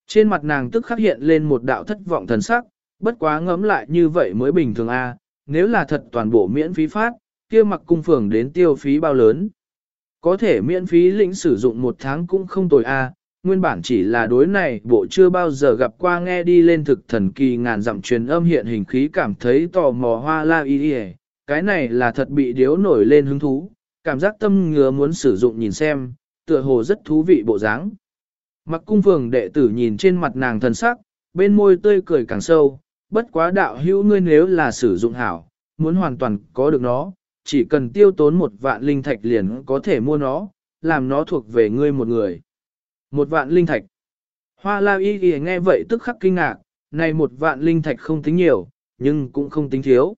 Trên mặt nàng tức khắc hiện lên một đạo thất vọng thần sắc, bất quá ngẫm lại như vậy mới bình thường a nếu là thật toàn bộ miễn phí phát, kia mặc cung phường đến tiêu phí bao lớn. Có thể miễn phí lĩnh sử dụng một tháng cũng không tồi a nguyên bản chỉ là đối này bộ chưa bao giờ gặp qua nghe đi lên thực thần kỳ ngàn dặm truyền âm hiện hình khí cảm thấy tò mò hoa la y y cái này là thật bị điếu nổi lên hứng thú, cảm giác tâm ngứa muốn sử dụng nhìn xem, tựa hồ rất thú vị bộ dáng. Mặc cung phường đệ tử nhìn trên mặt nàng thần sắc, bên môi tươi cười càng sâu, bất quá đạo hữu ngươi nếu là sử dụng hảo, muốn hoàn toàn có được nó, chỉ cần tiêu tốn một vạn linh thạch liền có thể mua nó, làm nó thuộc về ngươi một người. Một vạn linh thạch. Hoa la y Y nghe vậy tức khắc kinh ngạc, này một vạn linh thạch không tính nhiều, nhưng cũng không tính thiếu.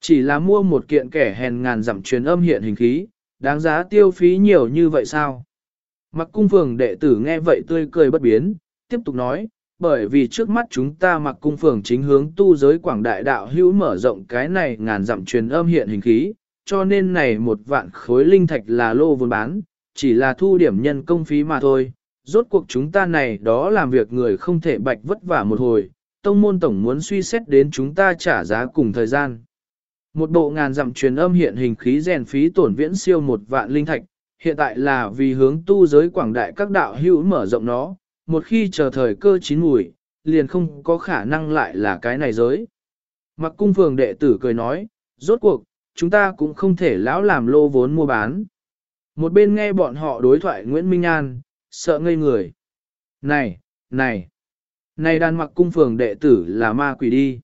Chỉ là mua một kiện kẻ hèn ngàn dặm truyền âm hiện hình khí, đáng giá tiêu phí nhiều như vậy sao? Mặc cung phường đệ tử nghe vậy tươi cười bất biến, tiếp tục nói, bởi vì trước mắt chúng ta mặc cung phường chính hướng tu giới quảng đại đạo hữu mở rộng cái này ngàn dặm truyền âm hiện hình khí, cho nên này một vạn khối linh thạch là lô vốn bán, chỉ là thu điểm nhân công phí mà thôi. Rốt cuộc chúng ta này đó làm việc người không thể bạch vất vả một hồi, tông môn tổng muốn suy xét đến chúng ta trả giá cùng thời gian. Một bộ ngàn dặm truyền âm hiện hình khí rèn phí tổn viễn siêu một vạn linh thạch, hiện tại là vì hướng tu giới quảng đại các đạo hữu mở rộng nó, một khi chờ thời cơ chín mùi, liền không có khả năng lại là cái này giới. Mặc cung phường đệ tử cười nói, rốt cuộc, chúng ta cũng không thể lão làm lô vốn mua bán. Một bên nghe bọn họ đối thoại Nguyễn Minh An, sợ ngây người. Này, này, này đàn mặc cung phường đệ tử là ma quỷ đi.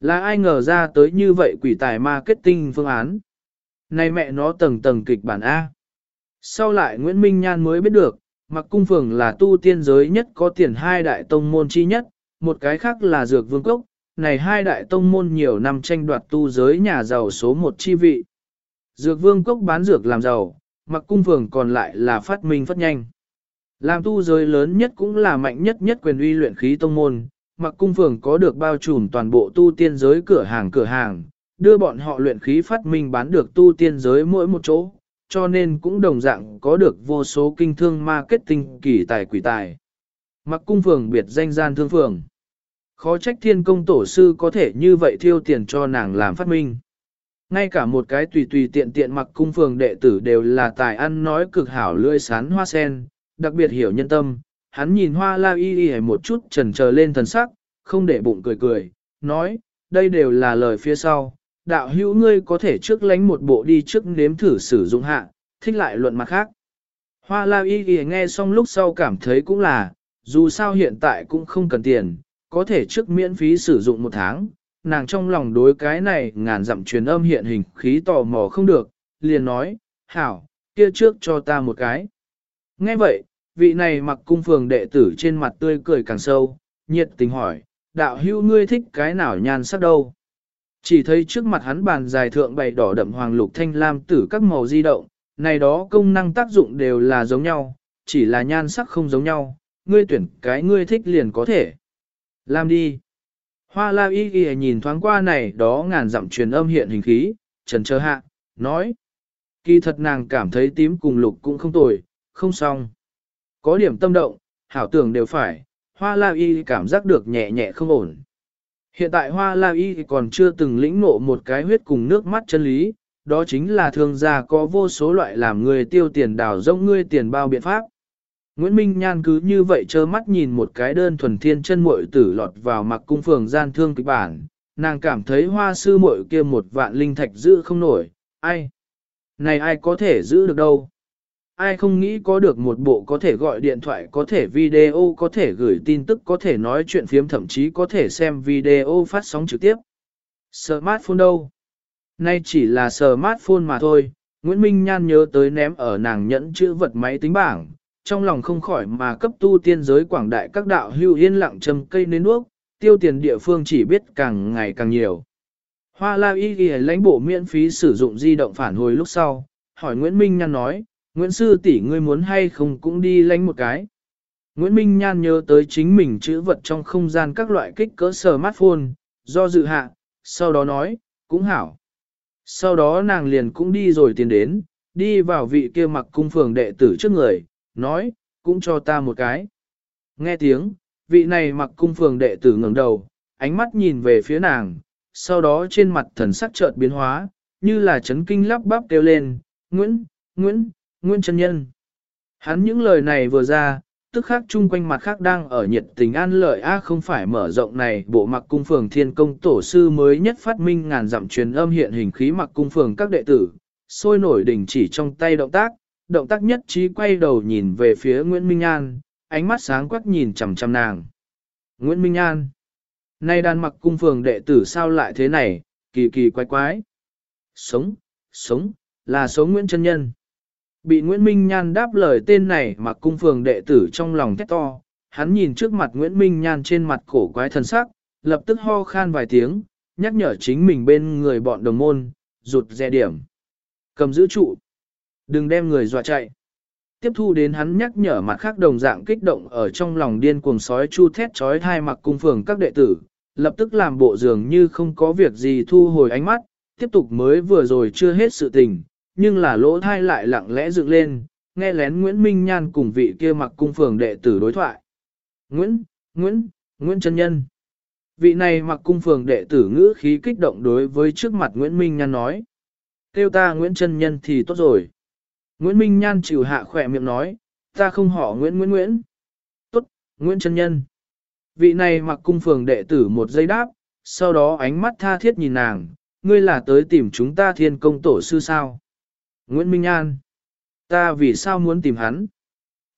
Là ai ngờ ra tới như vậy quỷ tài marketing phương án. Này mẹ nó tầng tầng kịch bản A. Sau lại Nguyễn Minh Nhan mới biết được, mặc cung phường là tu tiên giới nhất có tiền hai đại tông môn chi nhất, một cái khác là dược vương cốc, này hai đại tông môn nhiều năm tranh đoạt tu giới nhà giàu số một chi vị. Dược vương cốc bán dược làm giàu, mặc cung phường còn lại là phát minh phát nhanh. Làm tu giới lớn nhất cũng là mạnh nhất nhất quyền uy luyện khí tông môn, mặc cung phường có được bao trùm toàn bộ tu tiên giới cửa hàng cửa hàng, đưa bọn họ luyện khí phát minh bán được tu tiên giới mỗi một chỗ, cho nên cũng đồng dạng có được vô số kinh thương marketing kỳ tài quỷ tài. Mặc cung phường biệt danh gian thương phường. Khó trách thiên công tổ sư có thể như vậy thiêu tiền cho nàng làm phát minh. Ngay cả một cái tùy tùy tiện tiện mặc cung phường đệ tử đều là tài ăn nói cực hảo lươi sán hoa sen, đặc biệt hiểu nhân tâm. Hắn nhìn hoa la y y một chút trần chờ lên thần sắc, không để bụng cười cười, nói, đây đều là lời phía sau. Đạo hữu ngươi có thể trước lánh một bộ đi trước nếm thử sử dụng hạ, thích lại luận mặt khác. Hoa la y y nghe xong lúc sau cảm thấy cũng là, dù sao hiện tại cũng không cần tiền, có thể trước miễn phí sử dụng một tháng, nàng trong lòng đối cái này ngàn dặm truyền âm hiện hình khí tò mò không được, liền nói, hảo, kia trước cho ta một cái. Nghe vậy, vị này mặc cung phường đệ tử trên mặt tươi cười càng sâu, nhiệt tình hỏi, đạo hữu ngươi thích cái nào nhan sắc đâu. Chỉ thấy trước mặt hắn bàn dài thượng bày đỏ đậm hoàng lục thanh lam tử các màu di động, này đó công năng tác dụng đều là giống nhau, chỉ là nhan sắc không giống nhau, ngươi tuyển cái ngươi thích liền có thể. Làm đi. Hoa la y ghi nhìn thoáng qua này đó ngàn dặm truyền âm hiện hình khí, trần chờ hạ, nói. Kỳ thật nàng cảm thấy tím cùng lục cũng không tồi, không xong. Có điểm tâm động, hảo tưởng đều phải, hoa la y cảm giác được nhẹ nhẹ không ổn. Hiện tại hoa la y còn chưa từng lĩnh ngộ một cái huyết cùng nước mắt chân lý, đó chính là thương gia có vô số loại làm người tiêu tiền đào rông ngươi tiền bao biện pháp. Nguyễn Minh Nhan cứ như vậy trơ mắt nhìn một cái đơn thuần thiên chân muội tử lọt vào mặc cung phường gian thương kịch bản, nàng cảm thấy hoa sư muội kia một vạn linh thạch giữ không nổi, ai? Này ai có thể giữ được đâu? Ai không nghĩ có được một bộ có thể gọi điện thoại, có thể video, có thể gửi tin tức, có thể nói chuyện phiếm thậm chí có thể xem video phát sóng trực tiếp. Smartphone đâu? Nay chỉ là smartphone mà thôi, Nguyễn Minh Nhan nhớ tới ném ở nàng nhẫn chữ vật máy tính bảng, trong lòng không khỏi mà cấp tu tiên giới quảng đại các đạo hưu yên lặng trầm cây nến đuốc, tiêu tiền địa phương chỉ biết càng ngày càng nhiều. Hoa La Y ghi lãnh bộ miễn phí sử dụng di động phản hồi lúc sau, hỏi Nguyễn Minh Nhan nói, Nguyễn Sư tỷ ngươi muốn hay không cũng đi lánh một cái. Nguyễn Minh Nhan nhớ tới chính mình chữ vật trong không gian các loại kích cỡ smartphone, do dự hạ, sau đó nói, cũng hảo. Sau đó nàng liền cũng đi rồi tiến đến, đi vào vị kia mặc cung phường đệ tử trước người, nói, cũng cho ta một cái. Nghe tiếng, vị này mặc cung phường đệ tử ngẩng đầu, ánh mắt nhìn về phía nàng, sau đó trên mặt thần sắc chợt biến hóa, như là chấn kinh lắp bắp kêu lên, Nguyễn, Nguyễn, Nguyễn chân nhân. Hắn những lời này vừa ra, tức khác chung quanh mặt khác đang ở nhiệt tình an lợi a không phải mở rộng này bộ mặc cung phường thiên công tổ sư mới nhất phát minh ngàn dặm truyền âm hiện hình khí mặc cung phường các đệ tử, sôi nổi đỉnh chỉ trong tay động tác, động tác nhất trí quay đầu nhìn về phía Nguyễn Minh An, ánh mắt sáng quắc nhìn chằm chằm nàng. Nguyễn Minh An, nay đàn mặc cung phường đệ tử sao lại thế này, kỳ kỳ quái quái. Sống, sống, là sống Nguyễn Trân Nhân. Bị Nguyễn Minh Nhan đáp lời tên này mà cung phường đệ tử trong lòng thét to, hắn nhìn trước mặt Nguyễn Minh Nhan trên mặt cổ quái thần sắc, lập tức ho khan vài tiếng, nhắc nhở chính mình bên người bọn đồng môn, rụt rè điểm. Cầm giữ trụ. Đừng đem người dọa chạy. Tiếp thu đến hắn nhắc nhở mặt khác đồng dạng kích động ở trong lòng điên cuồng sói chu thét trói thai mặc cung phường các đệ tử, lập tức làm bộ dường như không có việc gì thu hồi ánh mắt, tiếp tục mới vừa rồi chưa hết sự tình, nhưng là lỗ thai lại lặng lẽ dựng lên, nghe lén Nguyễn Minh Nhan cùng vị kia mặc cung phường đệ tử đối thoại. Nguyễn, Nguyễn, Nguyễn Trân Nhân. Vị này mặc cung phường đệ tử ngữ khí kích động đối với trước mặt Nguyễn Minh Nhan nói. Kêu ta Nguyễn Trân Nhân thì tốt rồi. Nguyễn Minh Nhan chịu hạ khỏe miệng nói, ta không họ Nguyễn Nguyễn Nguyễn. Tốt, Nguyễn Trân Nhân. Vị này mặc cung phường đệ tử một giây đáp, sau đó ánh mắt tha thiết nhìn nàng, ngươi là tới tìm chúng ta thiên công tổ sư sao. Nguyễn Minh An, Ta vì sao muốn tìm hắn?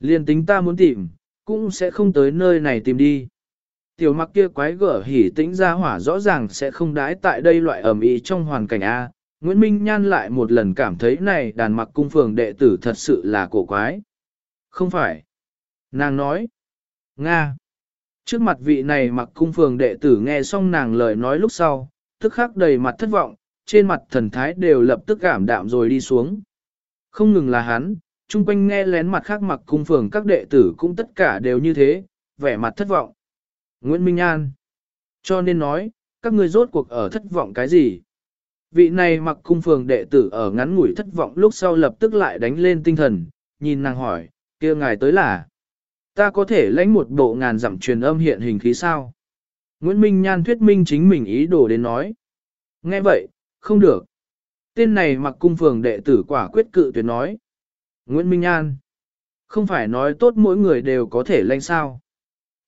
Liên tính ta muốn tìm, cũng sẽ không tới nơi này tìm đi. Tiểu mặc kia quái gở hỉ tĩnh ra hỏa rõ ràng sẽ không đái tại đây loại ẩm ý trong hoàn cảnh A. Nguyễn Minh Nhan lại một lần cảm thấy này đàn mặc cung phường đệ tử thật sự là cổ quái. Không phải. Nàng nói. Nga. Trước mặt vị này mặc cung phường đệ tử nghe xong nàng lời nói lúc sau, tức khắc đầy mặt thất vọng, trên mặt thần thái đều lập tức cảm đạm rồi đi xuống. Không ngừng là hắn, chung quanh nghe lén mặt khác mặc cung phường các đệ tử cũng tất cả đều như thế, vẻ mặt thất vọng. Nguyễn Minh An. Cho nên nói, các ngươi rốt cuộc ở thất vọng cái gì? Vị này mặc cung phường đệ tử ở ngắn ngủi thất vọng lúc sau lập tức lại đánh lên tinh thần, nhìn nàng hỏi, kia ngài tới là, ta có thể lãnh một bộ ngàn dặm truyền âm hiện hình khí sao? Nguyễn Minh Nhan thuyết minh chính mình ý đồ đến nói. Nghe vậy, không được. Tên này mặc cung phường đệ tử quả quyết cự tuyệt nói. Nguyễn Minh an Không phải nói tốt mỗi người đều có thể lanh sao.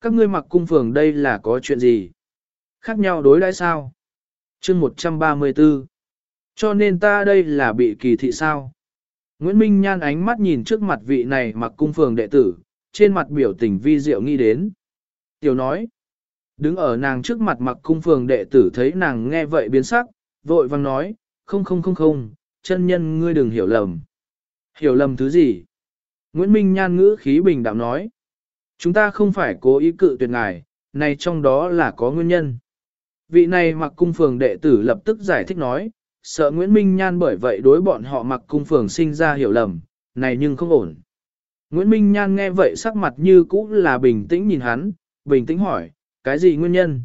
Các ngươi mặc cung phường đây là có chuyện gì? Khác nhau đối đãi sao? chương 134. Cho nên ta đây là bị kỳ thị sao? Nguyễn Minh Nhan ánh mắt nhìn trước mặt vị này mặc cung phường đệ tử, trên mặt biểu tình vi diệu nghi đến. Tiểu nói, đứng ở nàng trước mặt mặc cung phường đệ tử thấy nàng nghe vậy biến sắc, vội vang nói, không không không không, chân nhân ngươi đừng hiểu lầm. Hiểu lầm thứ gì? Nguyễn Minh Nhan ngữ khí bình đạm nói. Chúng ta không phải cố ý cự tuyệt ngài, này trong đó là có nguyên nhân. Vị này mặc cung phường đệ tử lập tức giải thích nói, sợ Nguyễn Minh Nhan bởi vậy đối bọn họ mặc cung phường sinh ra hiểu lầm, này nhưng không ổn. Nguyễn Minh Nhan nghe vậy sắc mặt như cũ là bình tĩnh nhìn hắn, bình tĩnh hỏi, cái gì nguyên nhân?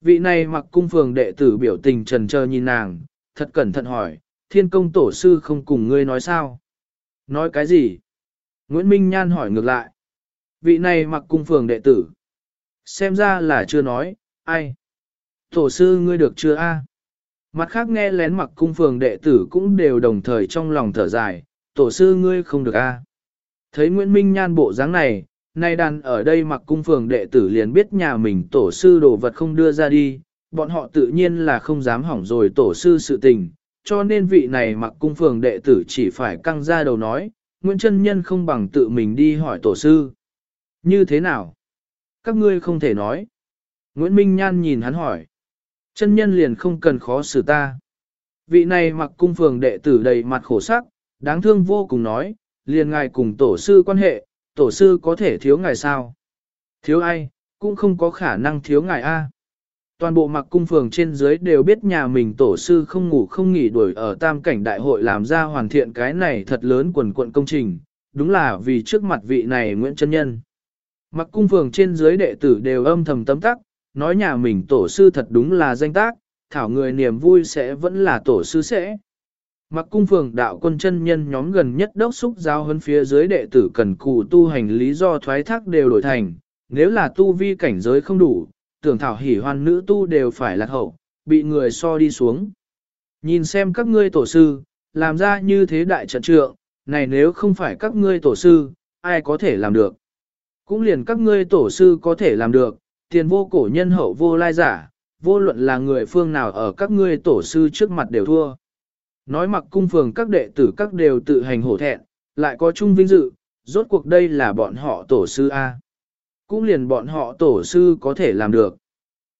Vị này mặc cung phường đệ tử biểu tình trần chờ nhìn nàng, thật cẩn thận hỏi, thiên công tổ sư không cùng ngươi nói sao? Nói cái gì? Nguyễn Minh Nhan hỏi ngược lại. Vị này mặc cung phường đệ tử. Xem ra là chưa nói, ai? Tổ sư ngươi được chưa a? Mặt khác nghe lén mặc cung phường đệ tử cũng đều đồng thời trong lòng thở dài, tổ sư ngươi không được a. Thấy Nguyễn Minh Nhan bộ dáng này, nay đàn ở đây mặc cung phường đệ tử liền biết nhà mình tổ sư đồ vật không đưa ra đi, bọn họ tự nhiên là không dám hỏng rồi tổ sư sự tình, cho nên vị này mặc cung phường đệ tử chỉ phải căng ra đầu nói, Nguyễn Trân Nhân không bằng tự mình đi hỏi tổ sư. Như thế nào? Các ngươi không thể nói. Nguyễn Minh Nhan nhìn hắn hỏi. Chân nhân liền không cần khó xử ta. Vị này mặc cung phường đệ tử đầy mặt khổ sắc, đáng thương vô cùng nói, liền ngài cùng tổ sư quan hệ, tổ sư có thể thiếu ngài sao? Thiếu ai, cũng không có khả năng thiếu ngài A. Toàn bộ mặc cung phường trên dưới đều biết nhà mình tổ sư không ngủ không nghỉ đuổi ở tam cảnh đại hội làm ra hoàn thiện cái này thật lớn quần quận công trình, đúng là vì trước mặt vị này Nguyễn Trân Nhân. Mặc cung phường trên dưới đệ tử đều âm thầm tấm tắc, nói nhà mình tổ sư thật đúng là danh tác, thảo người niềm vui sẽ vẫn là tổ sư sẽ. Mặc cung phường đạo quân chân nhân nhóm gần nhất đốc xúc giao hơn phía dưới đệ tử cần cù tu hành lý do thoái thác đều đổi thành, nếu là tu vi cảnh giới không đủ, tưởng thảo hỉ hoan nữ tu đều phải lạc hậu, bị người so đi xuống. Nhìn xem các ngươi tổ sư, làm ra như thế đại trận trượng, này nếu không phải các ngươi tổ sư, ai có thể làm được. Cũng liền các ngươi tổ sư có thể làm được, tiền vô cổ nhân hậu vô lai giả, vô luận là người phương nào ở các ngươi tổ sư trước mặt đều thua. Nói mặc cung phường các đệ tử các đều tự hành hổ thẹn, lại có chung vinh dự, rốt cuộc đây là bọn họ tổ sư A. Cũng liền bọn họ tổ sư có thể làm được.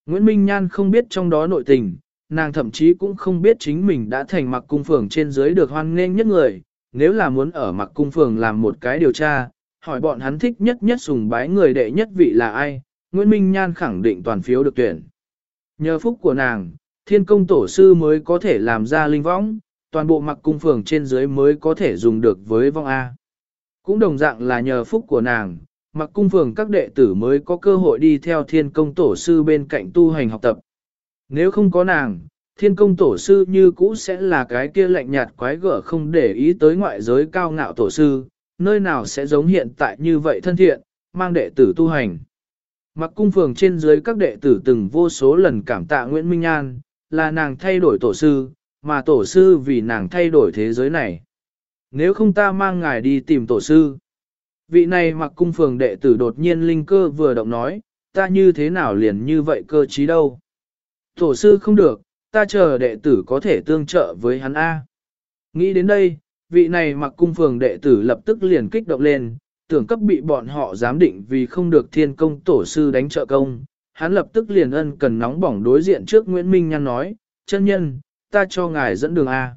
Nguyễn Minh Nhan không biết trong đó nội tình, nàng thậm chí cũng không biết chính mình đã thành mặc cung phường trên dưới được hoan nghênh nhất người, nếu là muốn ở mặc cung phường làm một cái điều tra, hỏi bọn hắn thích nhất nhất sùng bái người đệ nhất vị là ai, Nguyễn Minh Nhan khẳng định toàn phiếu được tuyển. Nhờ phúc của nàng, thiên công tổ sư mới có thể làm ra linh võng, toàn bộ mặc cung phường trên dưới mới có thể dùng được với vong A. Cũng đồng dạng là nhờ phúc của nàng, mặc cung phường các đệ tử mới có cơ hội đi theo thiên công tổ sư bên cạnh tu hành học tập. Nếu không có nàng, thiên công tổ sư như cũ sẽ là cái kia lạnh nhạt quái gở không để ý tới ngoại giới cao ngạo tổ sư, nơi nào sẽ giống hiện tại như vậy thân thiện, mang đệ tử tu hành. Mặc cung phường trên dưới các đệ tử từng vô số lần cảm tạ Nguyễn Minh An, là nàng thay đổi tổ sư, mà tổ sư vì nàng thay đổi thế giới này. Nếu không ta mang ngài đi tìm tổ sư. Vị này mặc cung phường đệ tử đột nhiên linh cơ vừa động nói, ta như thế nào liền như vậy cơ trí đâu. Tổ sư không được, ta chờ đệ tử có thể tương trợ với hắn A. Nghĩ đến đây, vị này mặc cung phường đệ tử lập tức liền kích động lên, tưởng cấp bị bọn họ giám định vì không được thiên công tổ sư đánh trợ công, hắn lập tức liền ân cần nóng bỏng đối diện trước Nguyễn Minh Nhan nói, chân nhân, ta cho ngài dẫn đường A.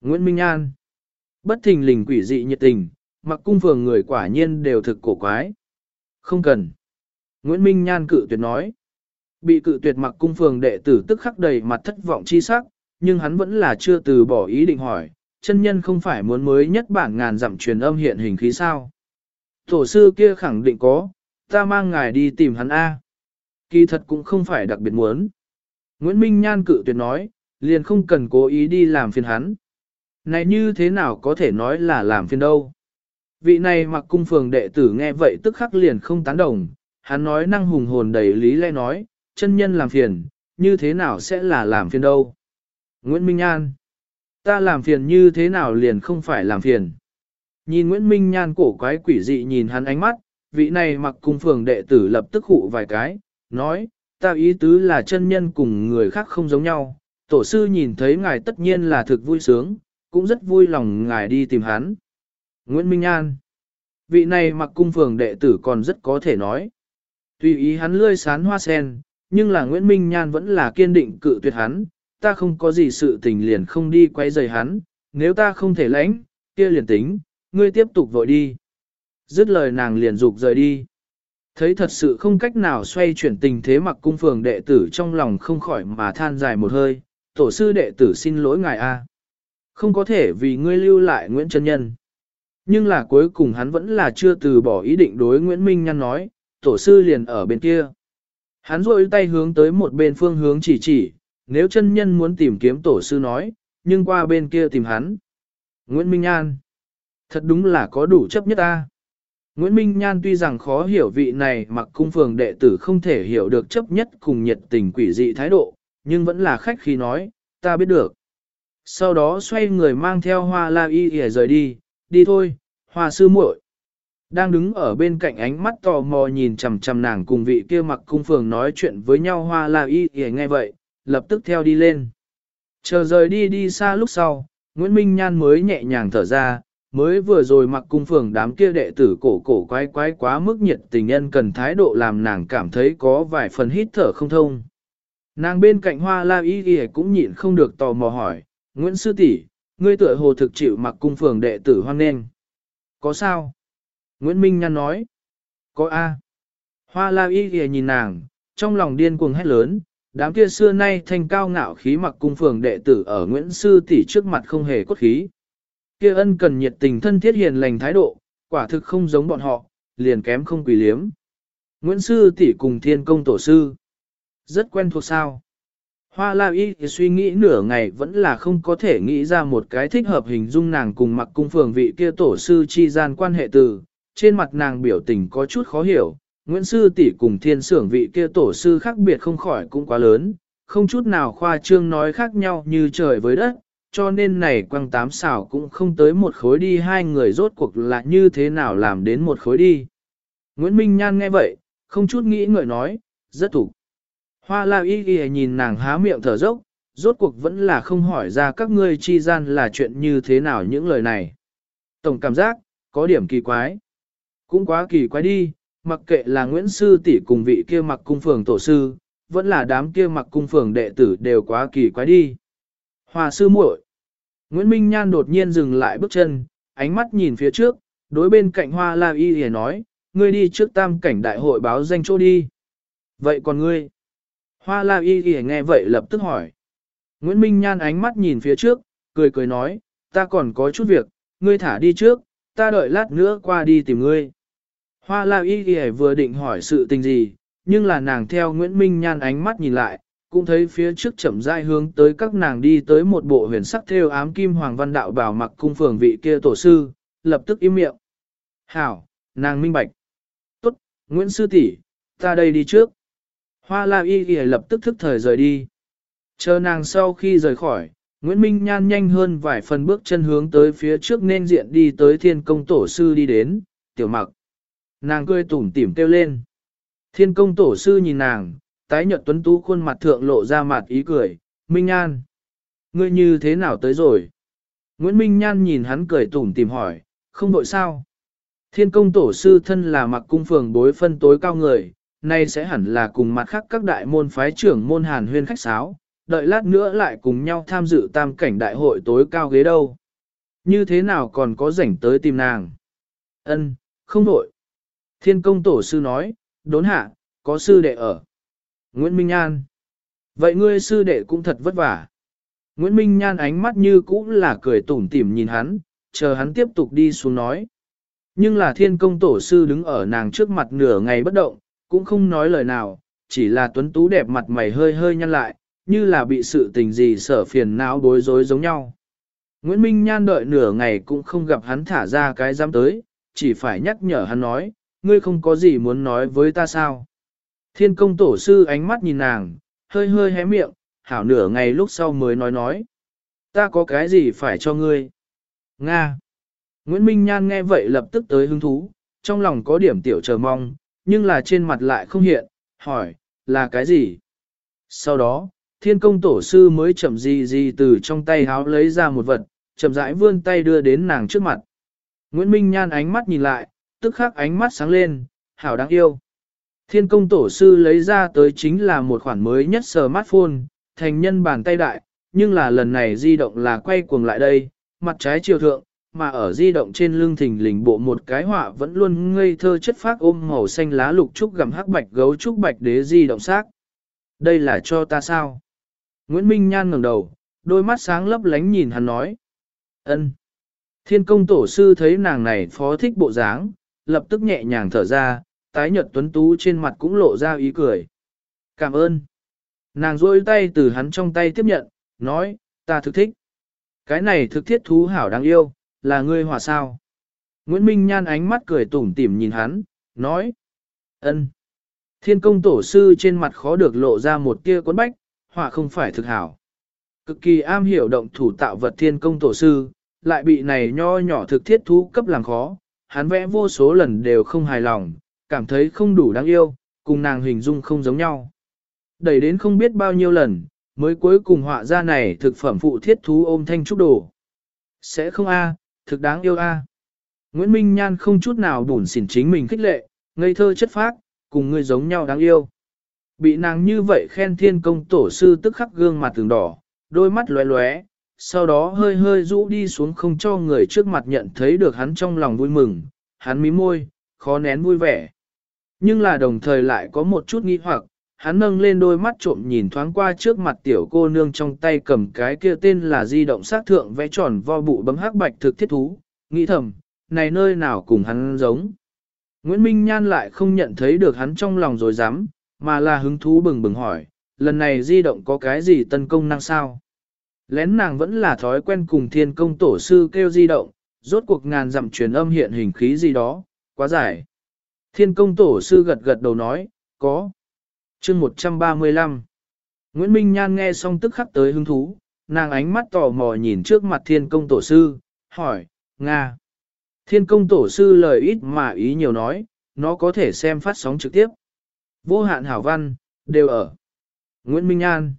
Nguyễn Minh An bất thình lình quỷ dị nhiệt tình, mặc cung phường người quả nhiên đều thực cổ quái. Không cần. Nguyễn Minh Nhan cự tuyệt nói. Bị cự tuyệt mặc cung phường đệ tử tức khắc đầy mặt thất vọng chi sắc, nhưng hắn vẫn là chưa từ bỏ ý định hỏi, chân nhân không phải muốn mới nhất bản ngàn dặm truyền âm hiện hình khí sao. Tổ sư kia khẳng định có, ta mang ngài đi tìm hắn A. Kỳ thật cũng không phải đặc biệt muốn. Nguyễn Minh Nhan cự tuyệt nói, liền không cần cố ý đi làm phiền hắn. Này như thế nào có thể nói là làm phiền đâu. Vị này mặc cung phường đệ tử nghe vậy tức khắc liền không tán đồng, hắn nói năng hùng hồn đầy lý lẽ nói, chân nhân làm phiền, như thế nào sẽ là làm phiền đâu. Nguyễn Minh an ta làm phiền như thế nào liền không phải làm phiền. Nhìn Nguyễn Minh Nhan cổ quái quỷ dị nhìn hắn ánh mắt, vị này mặc cung phường đệ tử lập tức hụ vài cái, nói, ta ý tứ là chân nhân cùng người khác không giống nhau, tổ sư nhìn thấy ngài tất nhiên là thực vui sướng, cũng rất vui lòng ngài đi tìm hắn. Nguyễn Minh An Vị này mặc cung phường đệ tử còn rất có thể nói. Tùy ý hắn lươi sán hoa sen, nhưng là Nguyễn Minh Nhan vẫn là kiên định cự tuyệt hắn, ta không có gì sự tình liền không đi quay rời hắn, nếu ta không thể lãnh, kia liền tính, ngươi tiếp tục vội đi. Dứt lời nàng liền dục rời đi. Thấy thật sự không cách nào xoay chuyển tình thế mặc cung phường đệ tử trong lòng không khỏi mà than dài một hơi, tổ sư đệ tử xin lỗi ngài a, Không có thể vì ngươi lưu lại Nguyễn Trân Nhân. Nhưng là cuối cùng hắn vẫn là chưa từ bỏ ý định đối Nguyễn Minh Nhăn nói, tổ sư liền ở bên kia. Hắn rôi tay hướng tới một bên phương hướng chỉ chỉ, nếu chân nhân muốn tìm kiếm tổ sư nói, nhưng qua bên kia tìm hắn. Nguyễn Minh An, thật đúng là có đủ chấp nhất ta. Nguyễn Minh Nhan tuy rằng khó hiểu vị này mặc cung phường đệ tử không thể hiểu được chấp nhất cùng nhiệt tình quỷ dị thái độ, nhưng vẫn là khách khi nói, ta biết được. Sau đó xoay người mang theo hoa la y để rời đi, đi thôi, hoa sư muội. Đang đứng ở bên cạnh ánh mắt tò mò nhìn chằm chằm nàng cùng vị kia mặc cung phường nói chuyện với nhau hoa la y để nghe vậy, lập tức theo đi lên. Chờ rời đi đi xa lúc sau, Nguyễn Minh Nhan mới nhẹ nhàng thở ra, mới vừa rồi mặc cung phường đám kia đệ tử cổ cổ quái quái quá mức nhiệt tình nhân cần thái độ làm nàng cảm thấy có vài phần hít thở không thông. Nàng bên cạnh hoa la y ghi cũng nhịn không được tò mò hỏi, Nguyễn Sư tỷ, ngươi tựa hồ thực chịu mặc cung phường đệ tử hoan nên. Có sao? Nguyễn Minh Nhăn nói. Có A. Hoa la y ghi nhìn nàng, trong lòng điên cuồng hét lớn, đám kia xưa nay thanh cao ngạo khí mặc cung phường đệ tử ở Nguyễn Sư tỷ trước mặt không hề cốt khí. Kia ân cần nhiệt tình thân thiết hiền lành thái độ, quả thực không giống bọn họ, liền kém không quỷ liếm. Nguyễn Sư tỷ cùng thiên công tổ sư. Rất quen thuộc sao. Hoa La Y thì suy nghĩ nửa ngày vẫn là không có thể nghĩ ra một cái thích hợp hình dung nàng cùng mặc cung phường vị kia tổ sư chi gian quan hệ từ. Trên mặt nàng biểu tình có chút khó hiểu, Nguyễn Sư tỷ cùng thiên sưởng vị kia tổ sư khác biệt không khỏi cũng quá lớn, không chút nào khoa trương nói khác nhau như trời với đất, cho nên này quăng tám xảo cũng không tới một khối đi hai người rốt cuộc là như thế nào làm đến một khối đi. Nguyễn Minh Nhan nghe vậy, không chút nghĩ ngợi nói, rất thủ. Hoa la y ghi nhìn nàng há miệng thở dốc, rốt cuộc vẫn là không hỏi ra các ngươi chi gian là chuyện như thế nào những lời này. Tổng cảm giác, có điểm kỳ quái. Cũng quá kỳ quái đi, mặc kệ là Nguyễn Sư tỷ cùng vị kia mặc cung phường tổ sư, vẫn là đám kia mặc cung phường đệ tử đều quá kỳ quái đi. Hoa sư muội Nguyễn Minh Nhan đột nhiên dừng lại bước chân, ánh mắt nhìn phía trước, đối bên cạnh hoa la y hề nói, ngươi đi trước tam cảnh đại hội báo danh chỗ đi. Vậy còn ngươi? Hoa la y y nghe vậy lập tức hỏi. Nguyễn Minh Nhan ánh mắt nhìn phía trước, cười cười nói, ta còn có chút việc, ngươi thả đi trước, ta đợi lát nữa qua đi tìm ngươi. Hoa la y y vừa định hỏi sự tình gì, nhưng là nàng theo Nguyễn Minh Nhan ánh mắt nhìn lại, cũng thấy phía trước chậm rãi hướng tới các nàng đi tới một bộ huyền sắc theo ám kim hoàng văn đạo bảo mặc cung phường vị kia tổ sư, lập tức im miệng. Hảo, nàng minh bạch. Tốt, Nguyễn Sư tỷ, ta đây đi trước. Hoa la y y lập tức thức thời rời đi. Chờ nàng sau khi rời khỏi, Nguyễn Minh Nhan nhanh hơn vài phần bước chân hướng tới phía trước nên diện đi tới thiên công tổ sư đi đến, tiểu mặc. Nàng cười tủm tỉm kêu lên. Thiên công tổ sư nhìn nàng, tái nhợt tuấn tú khuôn mặt thượng lộ ra mặt ý cười, Minh Nhan. Ngươi như thế nào tới rồi? Nguyễn Minh Nhan nhìn hắn cười tủm tỉm hỏi, không đội sao? Thiên công tổ sư thân là mặc cung phường bối phân tối cao người, nay sẽ hẳn là cùng mặt khác các đại môn phái trưởng môn hàn huyên khách sáo, đợi lát nữa lại cùng nhau tham dự tam cảnh đại hội tối cao ghế đâu. Như thế nào còn có rảnh tới tìm nàng? Ân, không đổi. Thiên công tổ sư nói, đốn hạ, có sư đệ ở. Nguyễn Minh An. Vậy ngươi sư đệ cũng thật vất vả. Nguyễn Minh Nhan ánh mắt như cũ là cười tủm tỉm nhìn hắn, chờ hắn tiếp tục đi xuống nói. Nhưng là thiên công tổ sư đứng ở nàng trước mặt nửa ngày bất động, cũng không nói lời nào, chỉ là tuấn tú đẹp mặt mày hơi hơi nhăn lại, như là bị sự tình gì sở phiền não bối rối giống nhau. Nguyễn Minh Nhan đợi nửa ngày cũng không gặp hắn thả ra cái dám tới, chỉ phải nhắc nhở hắn nói, ngươi không có gì muốn nói với ta sao. Thiên công tổ sư ánh mắt nhìn nàng, hơi hơi hé miệng, hảo nửa ngày lúc sau mới nói nói. Ta có cái gì phải cho ngươi? Nga. Nguyễn Minh Nhan nghe vậy lập tức tới hứng thú, trong lòng có điểm tiểu chờ mong, nhưng là trên mặt lại không hiện, hỏi, là cái gì? Sau đó, thiên công tổ sư mới chậm gì gì từ trong tay háo lấy ra một vật, chậm rãi vươn tay đưa đến nàng trước mặt. Nguyễn Minh Nhan ánh mắt nhìn lại, tức khắc ánh mắt sáng lên, hảo đáng yêu. Thiên công tổ sư lấy ra tới chính là một khoản mới nhất smartphone, thành nhân bàn tay đại, nhưng là lần này di động là quay cuồng lại đây, mặt trái chiều thượng, mà ở di động trên lưng thình lình bộ một cái họa vẫn luôn ngây thơ chất phác ôm màu xanh lá lục trúc gặm hắc bạch gấu trúc bạch đế di động xác. Đây là cho ta sao? Nguyễn Minh Nhan ngẩng đầu, đôi mắt sáng lấp lánh nhìn hắn nói. ân. Thiên công tổ sư thấy nàng này phó thích bộ dáng, lập tức nhẹ nhàng thở ra, tái nhợt tuấn tú trên mặt cũng lộ ra ý cười. Cảm ơn. Nàng rôi tay từ hắn trong tay tiếp nhận, nói, ta thực thích. Cái này thực thiết thú hảo đáng yêu, là ngươi hòa sao. Nguyễn Minh nhan ánh mắt cười tủm tỉm nhìn hắn, nói, ân. Thiên công tổ sư trên mặt khó được lộ ra một tia cuốn bách, họa không phải thực hảo. Cực kỳ am hiểu động thủ tạo vật thiên công tổ sư, lại bị này nho nhỏ thực thiết thú cấp làm khó, hắn vẽ vô số lần đều không hài lòng, cảm thấy không đủ đáng yêu, cùng nàng hình dung không giống nhau. Đẩy đến không biết bao nhiêu lần, mới cuối cùng họa ra này thực phẩm phụ thiết thú ôm thanh trúc đồ. Sẽ không a, thực đáng yêu a. Nguyễn Minh Nhan không chút nào bùn xỉn chính mình khích lệ, ngây thơ chất phác, cùng ngươi giống nhau đáng yêu. Bị nàng như vậy khen thiên công tổ sư tức khắc gương mặt tường đỏ, đôi mắt lóe lóe, sau đó hơi hơi rũ đi xuống không cho người trước mặt nhận thấy được hắn trong lòng vui mừng, hắn mím môi, khó nén vui vẻ. Nhưng là đồng thời lại có một chút nghi hoặc, hắn nâng lên đôi mắt trộm nhìn thoáng qua trước mặt tiểu cô nương trong tay cầm cái kia tên là di động sát thượng vẽ tròn vo bụ bấm hắc bạch thực thiết thú, nghĩ thầm, này nơi nào cùng hắn giống. Nguyễn Minh Nhan lại không nhận thấy được hắn trong lòng rồi dám, mà là hứng thú bừng bừng hỏi, lần này di động có cái gì tân công năng sao? Lén nàng vẫn là thói quen cùng thiên công tổ sư kêu di động, rốt cuộc ngàn dặm truyền âm hiện hình khí gì đó, quá giải. Thiên công tổ sư gật gật đầu nói, có chương 135 Nguyễn Minh Nhan nghe xong tức khắc tới hứng thú, nàng ánh mắt tò mò nhìn trước mặt thiên công tổ sư, hỏi, Nga. Thiên công tổ sư lời ít mà ý nhiều nói, nó có thể xem phát sóng trực tiếp. Vô hạn hảo văn, đều ở. Nguyễn Minh Nhan.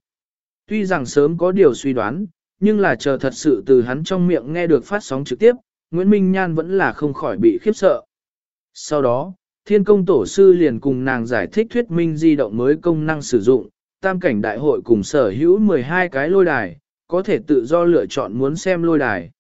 Tuy rằng sớm có điều suy đoán, nhưng là chờ thật sự từ hắn trong miệng nghe được phát sóng trực tiếp, Nguyễn Minh Nhan vẫn là không khỏi bị khiếp sợ. Sau đó, thiên công tổ sư liền cùng nàng giải thích thuyết minh di động mới công năng sử dụng, tam cảnh đại hội cùng sở hữu 12 cái lôi đài, có thể tự do lựa chọn muốn xem lôi đài.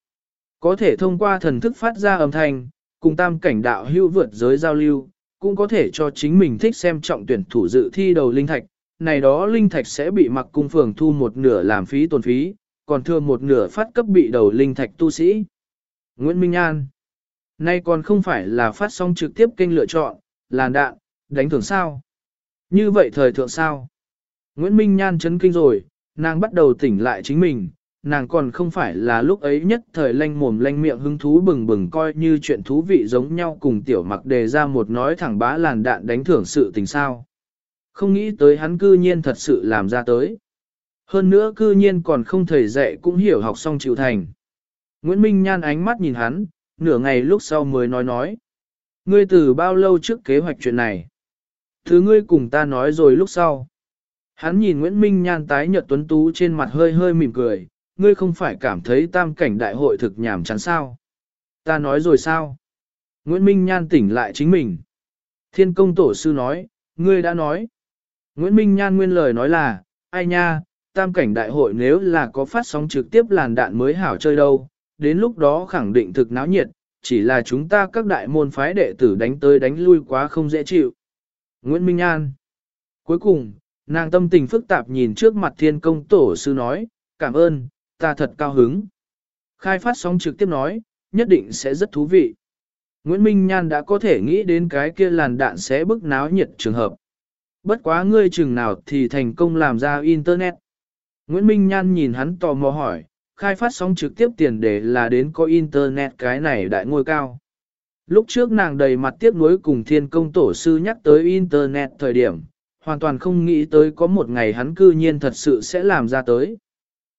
Có thể thông qua thần thức phát ra âm thanh, cùng tam cảnh đạo hữu vượt giới giao lưu, cũng có thể cho chính mình thích xem trọng tuyển thủ dự thi đầu linh thạch, này đó linh thạch sẽ bị mặc cung phường thu một nửa làm phí tồn phí, còn thừa một nửa phát cấp bị đầu linh thạch tu sĩ. Nguyễn Minh An Nay còn không phải là phát sóng trực tiếp kênh lựa chọn, làn đạn, đánh thưởng sao. Như vậy thời thượng sao? Nguyễn Minh Nhan chấn kinh rồi, nàng bắt đầu tỉnh lại chính mình, nàng còn không phải là lúc ấy nhất thời lanh mồm lanh miệng hứng thú bừng bừng coi như chuyện thú vị giống nhau cùng tiểu mặc đề ra một nói thẳng bá làn đạn đánh thưởng sự tình sao. Không nghĩ tới hắn cư nhiên thật sự làm ra tới. Hơn nữa cư nhiên còn không thầy dạy cũng hiểu học xong chịu thành. Nguyễn Minh Nhan ánh mắt nhìn hắn, nửa ngày lúc sau mới nói nói. Ngươi từ bao lâu trước kế hoạch chuyện này? Thứ ngươi cùng ta nói rồi lúc sau. Hắn nhìn Nguyễn Minh Nhan tái nhợt tuấn tú trên mặt hơi hơi mỉm cười, ngươi không phải cảm thấy tam cảnh đại hội thực nhảm chán sao? Ta nói rồi sao? Nguyễn Minh Nhan tỉnh lại chính mình. Thiên công tổ sư nói, ngươi đã nói. Nguyễn Minh Nhan nguyên lời nói là, ai nha, tam cảnh đại hội nếu là có phát sóng trực tiếp làn đạn mới hảo chơi đâu, đến lúc đó khẳng định thực náo nhiệt, chỉ là chúng ta các đại môn phái đệ tử đánh tới đánh lui quá không dễ chịu. Nguyễn Minh An Cuối cùng, nàng tâm tình phức tạp nhìn trước mặt thiên công tổ sư nói, cảm ơn, ta thật cao hứng. Khai phát sóng trực tiếp nói, nhất định sẽ rất thú vị. Nguyễn Minh Nhan đã có thể nghĩ đến cái kia làn đạn sẽ bức náo nhiệt trường hợp. Bất quá ngươi chừng nào thì thành công làm ra Internet. Nguyễn Minh Nhan nhìn hắn tò mò hỏi, khai phát sóng trực tiếp tiền đề là đến có Internet cái này đại ngôi cao. Lúc trước nàng đầy mặt tiếc nuối cùng thiên công tổ sư nhắc tới Internet thời điểm, hoàn toàn không nghĩ tới có một ngày hắn cư nhiên thật sự sẽ làm ra tới.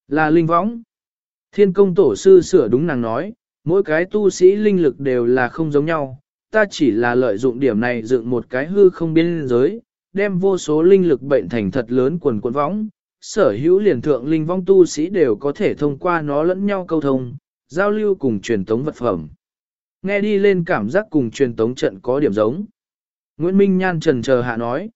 Là linh võng. Thiên công tổ sư sửa đúng nàng nói, mỗi cái tu sĩ linh lực đều là không giống nhau, ta chỉ là lợi dụng điểm này dựng một cái hư không biên giới, đem vô số linh lực bệnh thành thật lớn quần quần võng, sở hữu liền thượng linh vong tu sĩ đều có thể thông qua nó lẫn nhau câu thông, giao lưu cùng truyền tống vật phẩm. Nghe đi lên cảm giác cùng truyền tống trận có điểm giống. Nguyễn Minh Nhan trần chờ hạ nói.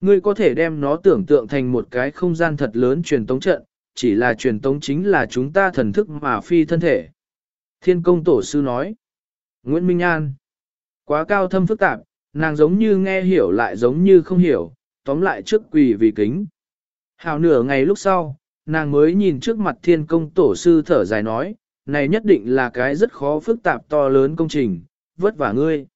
Ngươi có thể đem nó tưởng tượng thành một cái không gian thật lớn truyền tống trận, chỉ là truyền tống chính là chúng ta thần thức mà phi thân thể. Thiên công tổ sư nói. Nguyễn Minh An. Quá cao thâm phức tạp, nàng giống như nghe hiểu lại giống như không hiểu, tóm lại trước quỳ vì kính. Hào nửa ngày lúc sau, nàng mới nhìn trước mặt thiên công tổ sư thở dài nói, này nhất định là cái rất khó phức tạp to lớn công trình, vất vả ngươi.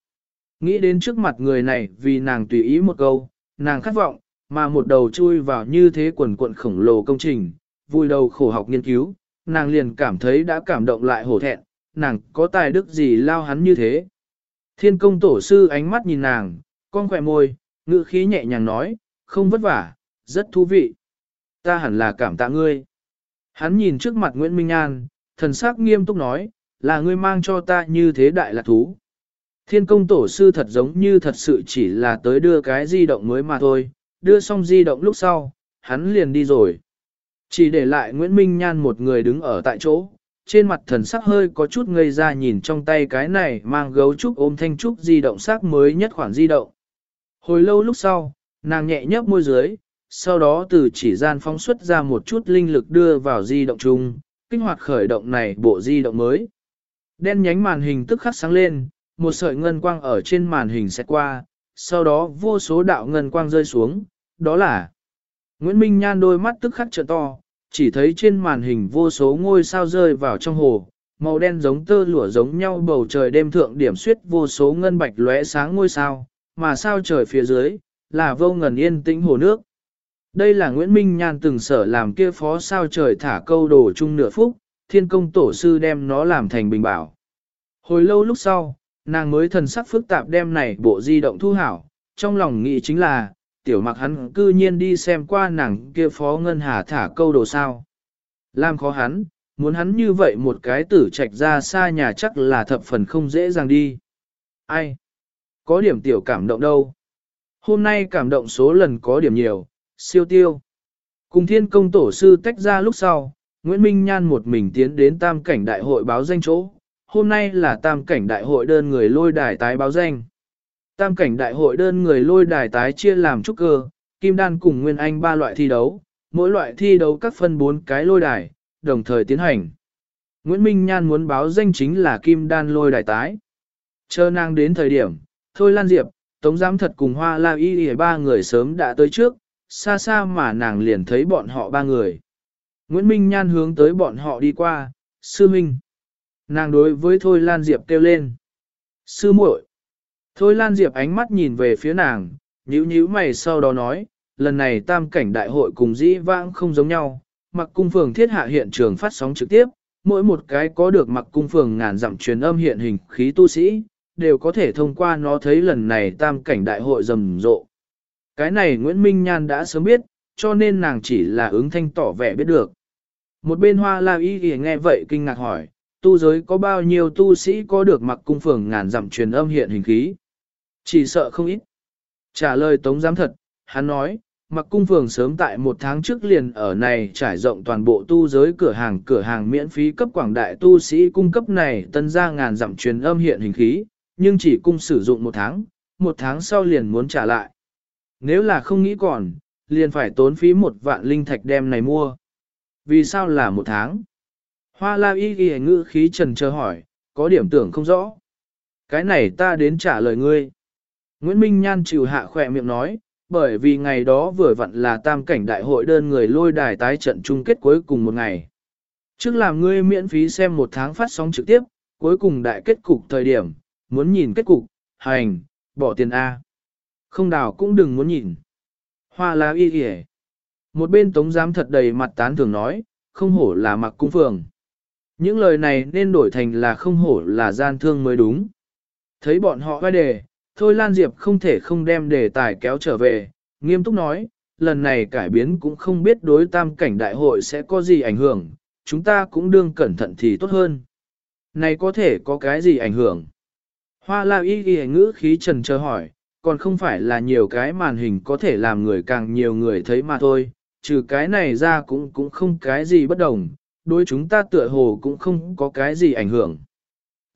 Nghĩ đến trước mặt người này vì nàng tùy ý một câu, nàng khát vọng, mà một đầu chui vào như thế quần cuộn khổng lồ công trình, vui đầu khổ học nghiên cứu, nàng liền cảm thấy đã cảm động lại hổ thẹn, nàng có tài đức gì lao hắn như thế. Thiên công tổ sư ánh mắt nhìn nàng, con khỏe môi, ngữ khí nhẹ nhàng nói, không vất vả, rất thú vị. Ta hẳn là cảm tạ ngươi. Hắn nhìn trước mặt Nguyễn Minh An, thần sắc nghiêm túc nói, là ngươi mang cho ta như thế đại lạc thú. Thiên công tổ sư thật giống như thật sự chỉ là tới đưa cái di động mới mà thôi, đưa xong di động lúc sau, hắn liền đi rồi. Chỉ để lại Nguyễn Minh Nhan một người đứng ở tại chỗ, trên mặt thần sắc hơi có chút ngây ra nhìn trong tay cái này mang gấu trúc ôm thanh trúc di động sắc mới nhất khoản di động. Hồi lâu lúc sau, nàng nhẹ nhấp môi dưới, sau đó từ chỉ gian phóng xuất ra một chút linh lực đưa vào di động chung, kích hoạt khởi động này bộ di động mới. Đen nhánh màn hình tức khắc sáng lên, một sợi ngân quang ở trên màn hình sẽ qua, sau đó vô số đạo ngân quang rơi xuống, đó là Nguyễn Minh Nhan đôi mắt tức khắc trợ to, chỉ thấy trên màn hình vô số ngôi sao rơi vào trong hồ, màu đen giống tơ lụa giống nhau bầu trời đêm thượng điểm suyết vô số ngân bạch lóe sáng ngôi sao, mà sao trời phía dưới, là vô ngần yên tĩnh hồ nước. Đây là Nguyễn Minh Nhan từng sở làm kia phó sao trời thả câu đồ chung nửa phút, thiên công tổ sư đem nó làm thành bình bảo. Hồi lâu lúc sau, nàng mới thần sắc phức tạp đem này bộ di động thu hảo, trong lòng nghĩ chính là, tiểu mặc hắn cư nhiên đi xem qua nàng kia phó ngân hà thả câu đồ sao. Làm khó hắn, muốn hắn như vậy một cái tử trạch ra xa nhà chắc là thập phần không dễ dàng đi. Ai? Có điểm tiểu cảm động đâu? Hôm nay cảm động số lần có điểm nhiều, siêu tiêu. Cùng thiên công tổ sư tách ra lúc sau, Nguyễn Minh Nhan một mình tiến đến tam cảnh đại hội báo danh chỗ. Hôm nay là tam cảnh đại hội đơn người lôi đài tái báo danh. Tam cảnh đại hội đơn người lôi đài tái chia làm trúc cơ, kim đan cùng nguyên anh ba loại thi đấu, mỗi loại thi đấu các phân bốn cái lôi đài, đồng thời tiến hành. Nguyễn Minh Nhan muốn báo danh chính là kim đan lôi đài tái. Chờ nàng đến thời điểm, Thôi Lan Diệp, Tống Giám Thật cùng Hoa La Y Y ba người sớm đã tới trước, xa xa mà nàng liền thấy bọn họ ba người. Nguyễn Minh Nhan hướng tới bọn họ đi qua, sư minh. Nàng đối với Thôi Lan Diệp kêu lên. Sư muội. Thôi Lan Diệp ánh mắt nhìn về phía nàng, nhíu nhíu mày sau đó nói, lần này tam cảnh đại hội cùng dĩ vãng không giống nhau, mặc cung phường thiết hạ hiện trường phát sóng trực tiếp, mỗi một cái có được mặc cung phường ngàn dặm truyền âm hiện hình khí tu sĩ, đều có thể thông qua nó thấy lần này tam cảnh đại hội rầm rộ. Cái này Nguyễn Minh Nhan đã sớm biết, cho nên nàng chỉ là ứng thanh tỏ vẻ biết được. Một bên hoa la y y nghe vậy kinh ngạc hỏi, tu giới có bao nhiêu tu sĩ có được mặc cung phường ngàn dặm truyền âm hiện hình khí? Chỉ sợ không ít. Trả lời tống giám thật, hắn nói, mặc cung phường sớm tại một tháng trước liền ở này trải rộng toàn bộ tu giới cửa hàng cửa hàng miễn phí cấp quảng đại tu sĩ cung cấp này tân ra ngàn dặm truyền âm hiện hình khí, nhưng chỉ cung sử dụng một tháng, một tháng sau liền muốn trả lại nếu là không nghĩ còn, liền phải tốn phí một vạn linh thạch đem này mua. Vì sao là một tháng? Hoa la y ghi ngữ khí trần chờ hỏi, có điểm tưởng không rõ. Cái này ta đến trả lời ngươi. Nguyễn Minh Nhan chịu hạ khỏe miệng nói, bởi vì ngày đó vừa vặn là tam cảnh đại hội đơn người lôi đài tái trận chung kết cuối cùng một ngày. Trước làm ngươi miễn phí xem một tháng phát sóng trực tiếp, cuối cùng đại kết cục thời điểm, muốn nhìn kết cục, hành, bỏ tiền A. Không đào cũng đừng muốn nhìn. Hoa la y kìa. Một bên tống giám thật đầy mặt tán thường nói, không hổ là mặc cung phường. Những lời này nên đổi thành là không hổ là gian thương mới đúng. Thấy bọn họ vai đề, thôi Lan Diệp không thể không đem đề tài kéo trở về, nghiêm túc nói, lần này cải biến cũng không biết đối tam cảnh đại hội sẽ có gì ảnh hưởng, chúng ta cũng đương cẩn thận thì tốt hơn. Này có thể có cái gì ảnh hưởng? Hoa la y ghi ngữ khí trần chờ hỏi, còn không phải là nhiều cái màn hình có thể làm người càng nhiều người thấy mà thôi, trừ cái này ra cũng cũng không cái gì bất đồng, đối chúng ta tựa hồ cũng không có cái gì ảnh hưởng.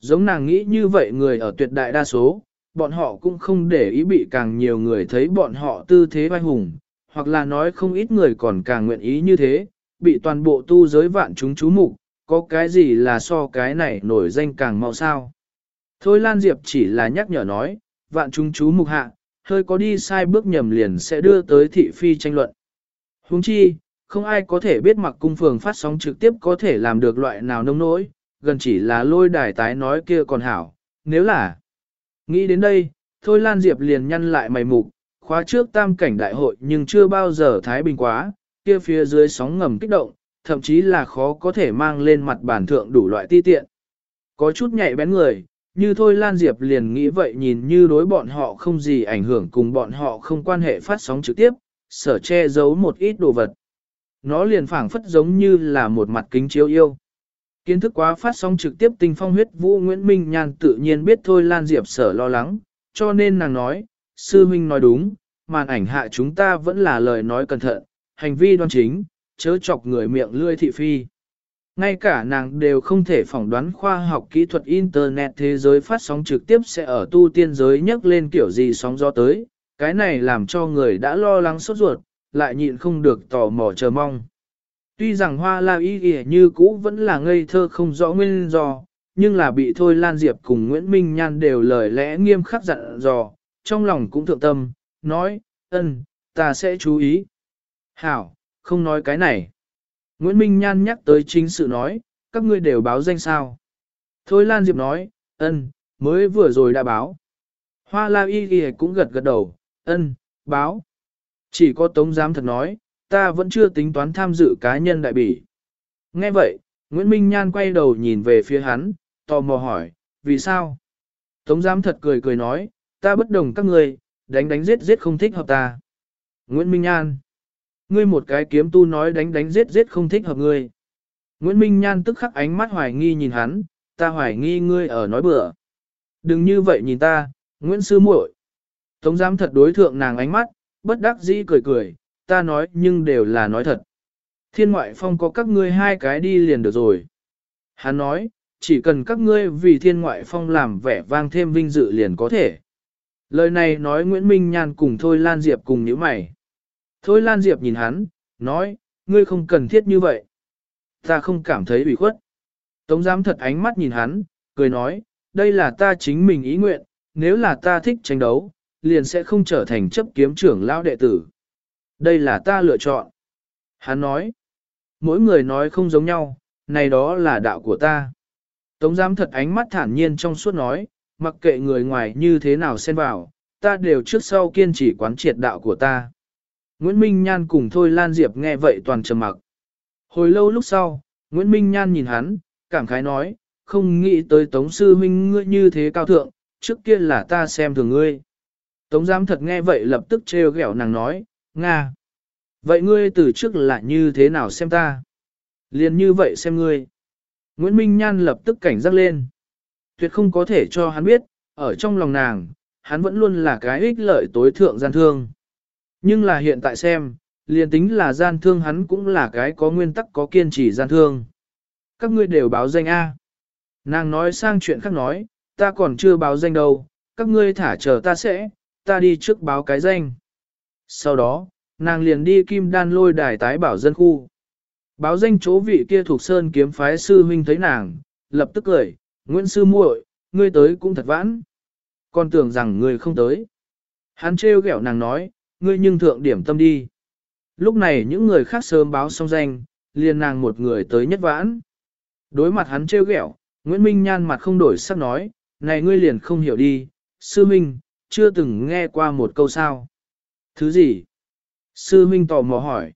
Giống nàng nghĩ như vậy người ở tuyệt đại đa số, bọn họ cũng không để ý bị càng nhiều người thấy bọn họ tư thế vai hùng, hoặc là nói không ít người còn càng nguyện ý như thế, bị toàn bộ tu giới vạn chúng chú mục, có cái gì là so cái này nổi danh càng mau sao. Thôi Lan Diệp chỉ là nhắc nhở nói, vạn chúng chú mục hạ, hơi có đi sai bước nhầm liền sẽ đưa tới thị phi tranh luận. Huống chi, không ai có thể biết mặc cung phường phát sóng trực tiếp có thể làm được loại nào nông nỗi, gần chỉ là lôi đài tái nói kia còn hảo, nếu là. Nghĩ đến đây, Thôi Lan Diệp liền nhăn lại mày mục, khóa trước tam cảnh đại hội nhưng chưa bao giờ thái bình quá, kia phía dưới sóng ngầm kích động, thậm chí là khó có thể mang lên mặt bản thượng đủ loại ti tiện. Có chút nhạy bén người, như thôi Lan Diệp liền nghĩ vậy nhìn như đối bọn họ không gì ảnh hưởng cùng bọn họ không quan hệ phát sóng trực tiếp, sở che giấu một ít đồ vật. Nó liền phảng phất giống như là một mặt kính chiếu yêu. Kiến thức quá phát sóng trực tiếp tinh phong huyết vũ Nguyễn Minh Nhan tự nhiên biết thôi Lan Diệp sở lo lắng, cho nên nàng nói, sư huynh nói đúng, màn ảnh hạ chúng ta vẫn là lời nói cẩn thận, hành vi đoan chính, chớ chọc người miệng lươi thị phi. Ngay cả nàng đều không thể phỏng đoán khoa học kỹ thuật Internet thế giới phát sóng trực tiếp sẽ ở tu tiên giới nhắc lên kiểu gì sóng gió tới, cái này làm cho người đã lo lắng sốt ruột, lại nhịn không được tò mò chờ mong. Tuy rằng hoa la y y như cũ vẫn là ngây thơ không rõ nguyên do, nhưng là bị Thôi Lan Diệp cùng Nguyễn Minh Nhan đều lời lẽ nghiêm khắc dặn dò, trong lòng cũng thượng tâm, nói, ân, ta sẽ chú ý. Hảo, không nói cái này. Nguyễn Minh Nhan nhắc tới chính sự nói, các ngươi đều báo danh sao. Thôi Lan Diệp nói, ân, mới vừa rồi đã báo. Hoa La Y Y cũng gật gật đầu, ân, báo. Chỉ có Tống Giám thật nói, ta vẫn chưa tính toán tham dự cá nhân đại bỉ. Nghe vậy, Nguyễn Minh Nhan quay đầu nhìn về phía hắn, tò mò hỏi, vì sao? Tống Giám thật cười cười nói, ta bất đồng các ngươi, đánh đánh giết giết không thích hợp ta. Nguyễn Minh Nhan. Ngươi một cái kiếm tu nói đánh đánh giết giết không thích hợp ngươi. Nguyễn Minh Nhan tức khắc ánh mắt hoài nghi nhìn hắn, ta hoài nghi ngươi ở nói bừa. Đừng như vậy nhìn ta, Nguyễn Sư muội. Tống giám thật đối thượng nàng ánh mắt, bất đắc dĩ cười cười, ta nói nhưng đều là nói thật. Thiên ngoại phong có các ngươi hai cái đi liền được rồi. Hắn nói, chỉ cần các ngươi vì thiên ngoại phong làm vẻ vang thêm vinh dự liền có thể. Lời này nói Nguyễn Minh Nhan cùng Thôi Lan Diệp cùng nhíu mày. Thôi Lan Diệp nhìn hắn, nói, ngươi không cần thiết như vậy. Ta không cảm thấy ủy khuất. Tống giám thật ánh mắt nhìn hắn, cười nói, đây là ta chính mình ý nguyện, nếu là ta thích tranh đấu, liền sẽ không trở thành chấp kiếm trưởng lão đệ tử. Đây là ta lựa chọn. Hắn nói, mỗi người nói không giống nhau, này đó là đạo của ta. Tống giám thật ánh mắt thản nhiên trong suốt nói, mặc kệ người ngoài như thế nào xen vào, ta đều trước sau kiên trì quán triệt đạo của ta. Nguyễn Minh Nhan cùng Thôi Lan Diệp nghe vậy toàn trầm mặc. Hồi lâu lúc sau, Nguyễn Minh Nhan nhìn hắn, cảm khái nói, không nghĩ tới Tống Sư Minh ngươi như thế cao thượng, trước kia là ta xem thường ngươi. Tống giám thật nghe vậy lập tức trêu ghẹo nàng nói, Nga. Vậy ngươi từ trước là như thế nào xem ta? Liền như vậy xem ngươi. Nguyễn Minh Nhan lập tức cảnh giác lên. Tuyệt không có thể cho hắn biết, ở trong lòng nàng, hắn vẫn luôn là cái ích lợi tối thượng gian thương. Nhưng là hiện tại xem, liền tính là gian thương hắn cũng là cái có nguyên tắc có kiên trì gian thương. Các ngươi đều báo danh A. Nàng nói sang chuyện khác nói, ta còn chưa báo danh đâu, các ngươi thả chờ ta sẽ, ta đi trước báo cái danh. Sau đó, nàng liền đi kim đan lôi đài tái bảo dân khu. Báo danh chỗ vị kia thuộc sơn kiếm phái sư huynh thấy nàng, lập tức cười, Nguyễn sư muội, ngươi tới cũng thật vãn. Con tưởng rằng ngươi không tới. Hắn trêu ghẹo nàng nói, ngươi nhưng thượng điểm tâm đi. Lúc này những người khác sớm báo xong danh, liền nàng một người tới nhất vãn. Đối mặt hắn trêu ghẹo, Nguyễn Minh Nhan mặt không đổi sắc nói, này ngươi liền không hiểu đi, sư minh, chưa từng nghe qua một câu sao. Thứ gì? Sư minh tò mò hỏi.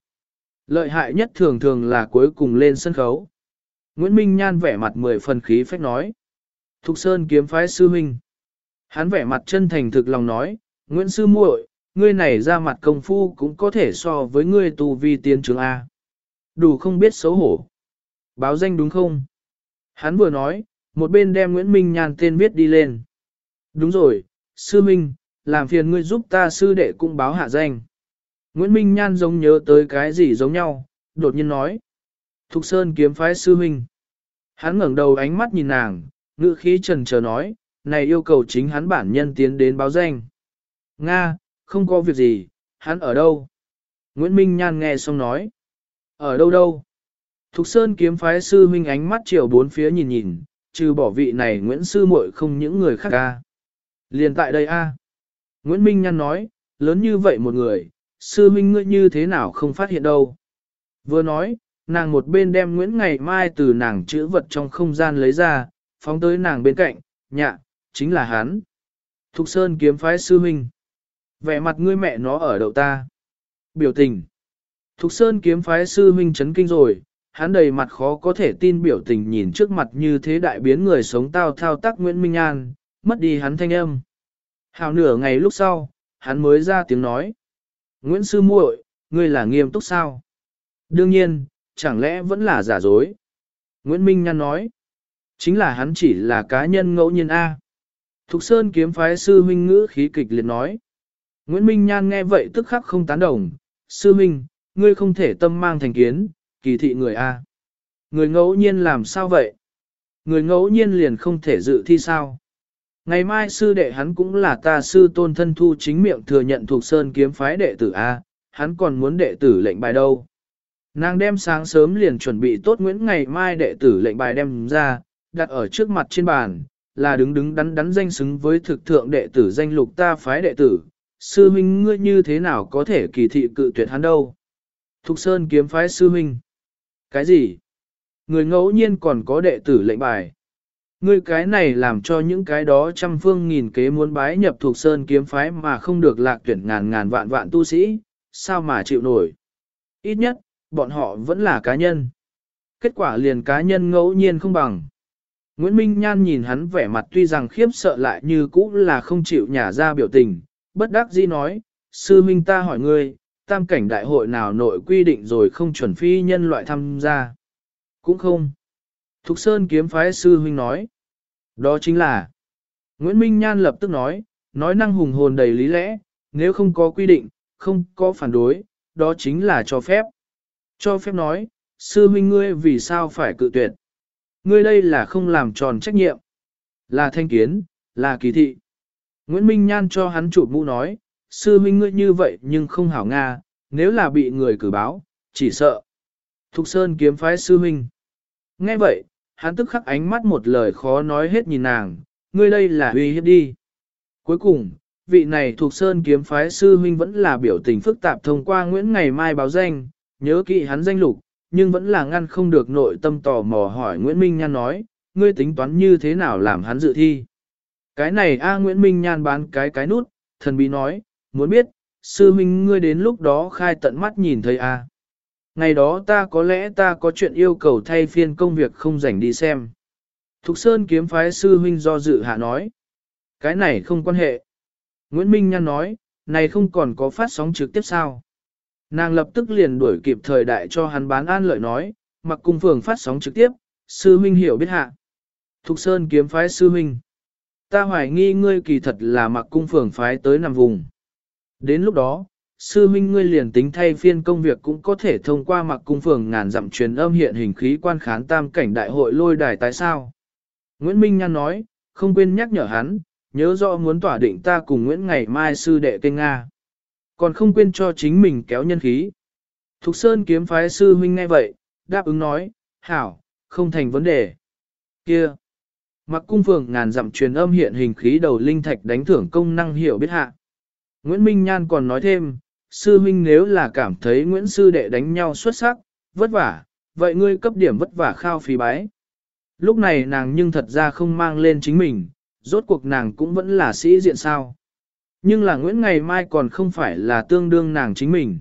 Lợi hại nhất thường thường là cuối cùng lên sân khấu. Nguyễn Minh Nhan vẻ mặt mười phần khí phách nói. Thục Sơn kiếm phái sư minh. Hắn vẻ mặt chân thành thực lòng nói, Nguyễn sư muội, ngươi này ra mặt công phu cũng có thể so với ngươi tu vi tiên trường A. Đủ không biết xấu hổ. Báo danh đúng không? Hắn vừa nói, một bên đem Nguyễn Minh Nhan tên viết đi lên. Đúng rồi, sư minh, làm phiền ngươi giúp ta sư đệ cũng báo hạ danh. Nguyễn Minh Nhan giống nhớ tới cái gì giống nhau, đột nhiên nói. Thục Sơn kiếm phái sư minh. Hắn ngẩng đầu ánh mắt nhìn nàng, ngữ khí trần chờ nói, này yêu cầu chính hắn bản nhân tiến đến báo danh. Nga, không có việc gì, hắn ở đâu? Nguyễn Minh Nhan nghe xong nói. Ở đâu đâu? Thục Sơn kiếm phái sư huynh ánh mắt chiều bốn phía nhìn nhìn, trừ bỏ vị này Nguyễn Sư muội không những người khác ca. Liền tại đây a. Nguyễn Minh Nhan nói, lớn như vậy một người, sư huynh ngươi như thế nào không phát hiện đâu. Vừa nói, nàng một bên đem Nguyễn Ngày Mai từ nàng chữ vật trong không gian lấy ra, phóng tới nàng bên cạnh, nhạ, chính là hắn. Thục Sơn kiếm phái sư huynh. Vẻ mặt ngươi mẹ nó ở đậu ta. Biểu tình. Thục Sơn kiếm phái sư huynh chấn kinh rồi, hắn đầy mặt khó có thể tin biểu tình nhìn trước mặt như thế đại biến người sống tao thao tác Nguyễn Minh An, mất đi hắn thanh âm. Hào nửa ngày lúc sau, hắn mới ra tiếng nói. Nguyễn Sư muội, ngươi là nghiêm túc sao? Đương nhiên, chẳng lẽ vẫn là giả dối? Nguyễn Minh Nhan nói. Chính là hắn chỉ là cá nhân ngẫu nhiên A. Thục Sơn kiếm phái sư huynh ngữ khí kịch liệt nói. Nguyễn Minh Nhan nghe vậy tức khắc không tán đồng. Sư huynh, ngươi không thể tâm mang thành kiến, kỳ thị người A. Người ngẫu nhiên làm sao vậy? Người ngẫu nhiên liền không thể dự thi sao? Ngày mai sư đệ hắn cũng là ta sư tôn thân thu chính miệng thừa nhận thuộc sơn kiếm phái đệ tử A, hắn còn muốn đệ tử lệnh bài đâu. Nàng đem sáng sớm liền chuẩn bị tốt Nguyễn ngày mai đệ tử lệnh bài đem ra, đặt ở trước mặt trên bàn, là đứng đứng đắn đắn danh xứng với thực thượng đệ tử danh lục ta phái đệ tử. Sư huynh ngươi như thế nào có thể kỳ thị cự tuyệt hắn đâu? Thục Sơn kiếm phái sư huynh. Cái gì? Người ngẫu nhiên còn có đệ tử lệnh bài. Ngươi cái này làm cho những cái đó trăm phương nghìn kế muốn bái nhập thuộc sơn kiếm phái mà không được lạc tuyển ngàn ngàn vạn vạn tu sĩ, sao mà chịu nổi. Ít nhất, bọn họ vẫn là cá nhân. Kết quả liền cá nhân ngẫu nhiên không bằng. Nguyễn Minh Nhan nhìn hắn vẻ mặt tuy rằng khiếp sợ lại như cũ là không chịu nhả ra biểu tình, bất đắc dĩ nói, sư minh ta hỏi ngươi, tam cảnh đại hội nào nội quy định rồi không chuẩn phi nhân loại tham gia. Cũng không. Thục Sơn kiếm phái sư huynh nói. Đó chính là. Nguyễn Minh Nhan lập tức nói, nói năng hùng hồn đầy lý lẽ, nếu không có quy định, không có phản đối, đó chính là cho phép. Cho phép nói, sư huynh ngươi vì sao phải cự tuyệt. Ngươi đây là không làm tròn trách nhiệm. Là thanh kiến, là kỳ thị. Nguyễn Minh Nhan cho hắn chụp mũ nói, sư huynh ngươi như vậy nhưng không hảo Nga, nếu là bị người cử báo, chỉ sợ. Thục Sơn kiếm phái sư huynh. Nghe vậy, hắn tức khắc ánh mắt một lời khó nói hết nhìn nàng, ngươi đây là uy hiếp đi. Cuối cùng, vị này thuộc Sơn kiếm phái sư huynh vẫn là biểu tình phức tạp thông qua Nguyễn ngày mai báo danh, nhớ kỹ hắn danh lục, nhưng vẫn là ngăn không được nội tâm tò mò hỏi Nguyễn Minh Nhan nói, ngươi tính toán như thế nào làm hắn dự thi. Cái này A Nguyễn Minh Nhan bán cái cái nút, thần bí nói, muốn biết, sư huynh ngươi đến lúc đó khai tận mắt nhìn thấy A. Ngày đó ta có lẽ ta có chuyện yêu cầu thay phiên công việc không rảnh đi xem. Thục Sơn kiếm phái sư huynh do dự hạ nói. Cái này không quan hệ. Nguyễn Minh Nhan nói, này không còn có phát sóng trực tiếp sao. Nàng lập tức liền đuổi kịp thời đại cho hắn bán an lợi nói, mặc cung phường phát sóng trực tiếp, sư huynh hiểu biết hạ. Thục Sơn kiếm phái sư huynh. Ta hoài nghi ngươi kỳ thật là mặc cung phường phái tới nằm vùng. Đến lúc đó, sư huynh ngươi liền tính thay phiên công việc cũng có thể thông qua mặc cung phường ngàn dặm truyền âm hiện hình khí quan khán tam cảnh đại hội lôi đài tại sao. Nguyễn Minh Nhan nói, không quên nhắc nhở hắn, nhớ rõ muốn tỏa định ta cùng Nguyễn ngày mai sư đệ kênh Nga. Còn không quên cho chính mình kéo nhân khí. Thục Sơn kiếm phái sư huynh ngay vậy, đáp ứng nói, hảo, không thành vấn đề. Kia! Mặc cung phường ngàn dặm truyền âm hiện hình khí đầu linh thạch đánh thưởng công năng hiểu biết hạ. Nguyễn Minh Nhan còn nói thêm, sư huynh nếu là cảm thấy Nguyễn sư đệ đánh nhau xuất sắc, vất vả, vậy ngươi cấp điểm vất vả khao phí bái. Lúc này nàng nhưng thật ra không mang lên chính mình, rốt cuộc nàng cũng vẫn là sĩ diện sao. Nhưng là Nguyễn ngày mai còn không phải là tương đương nàng chính mình.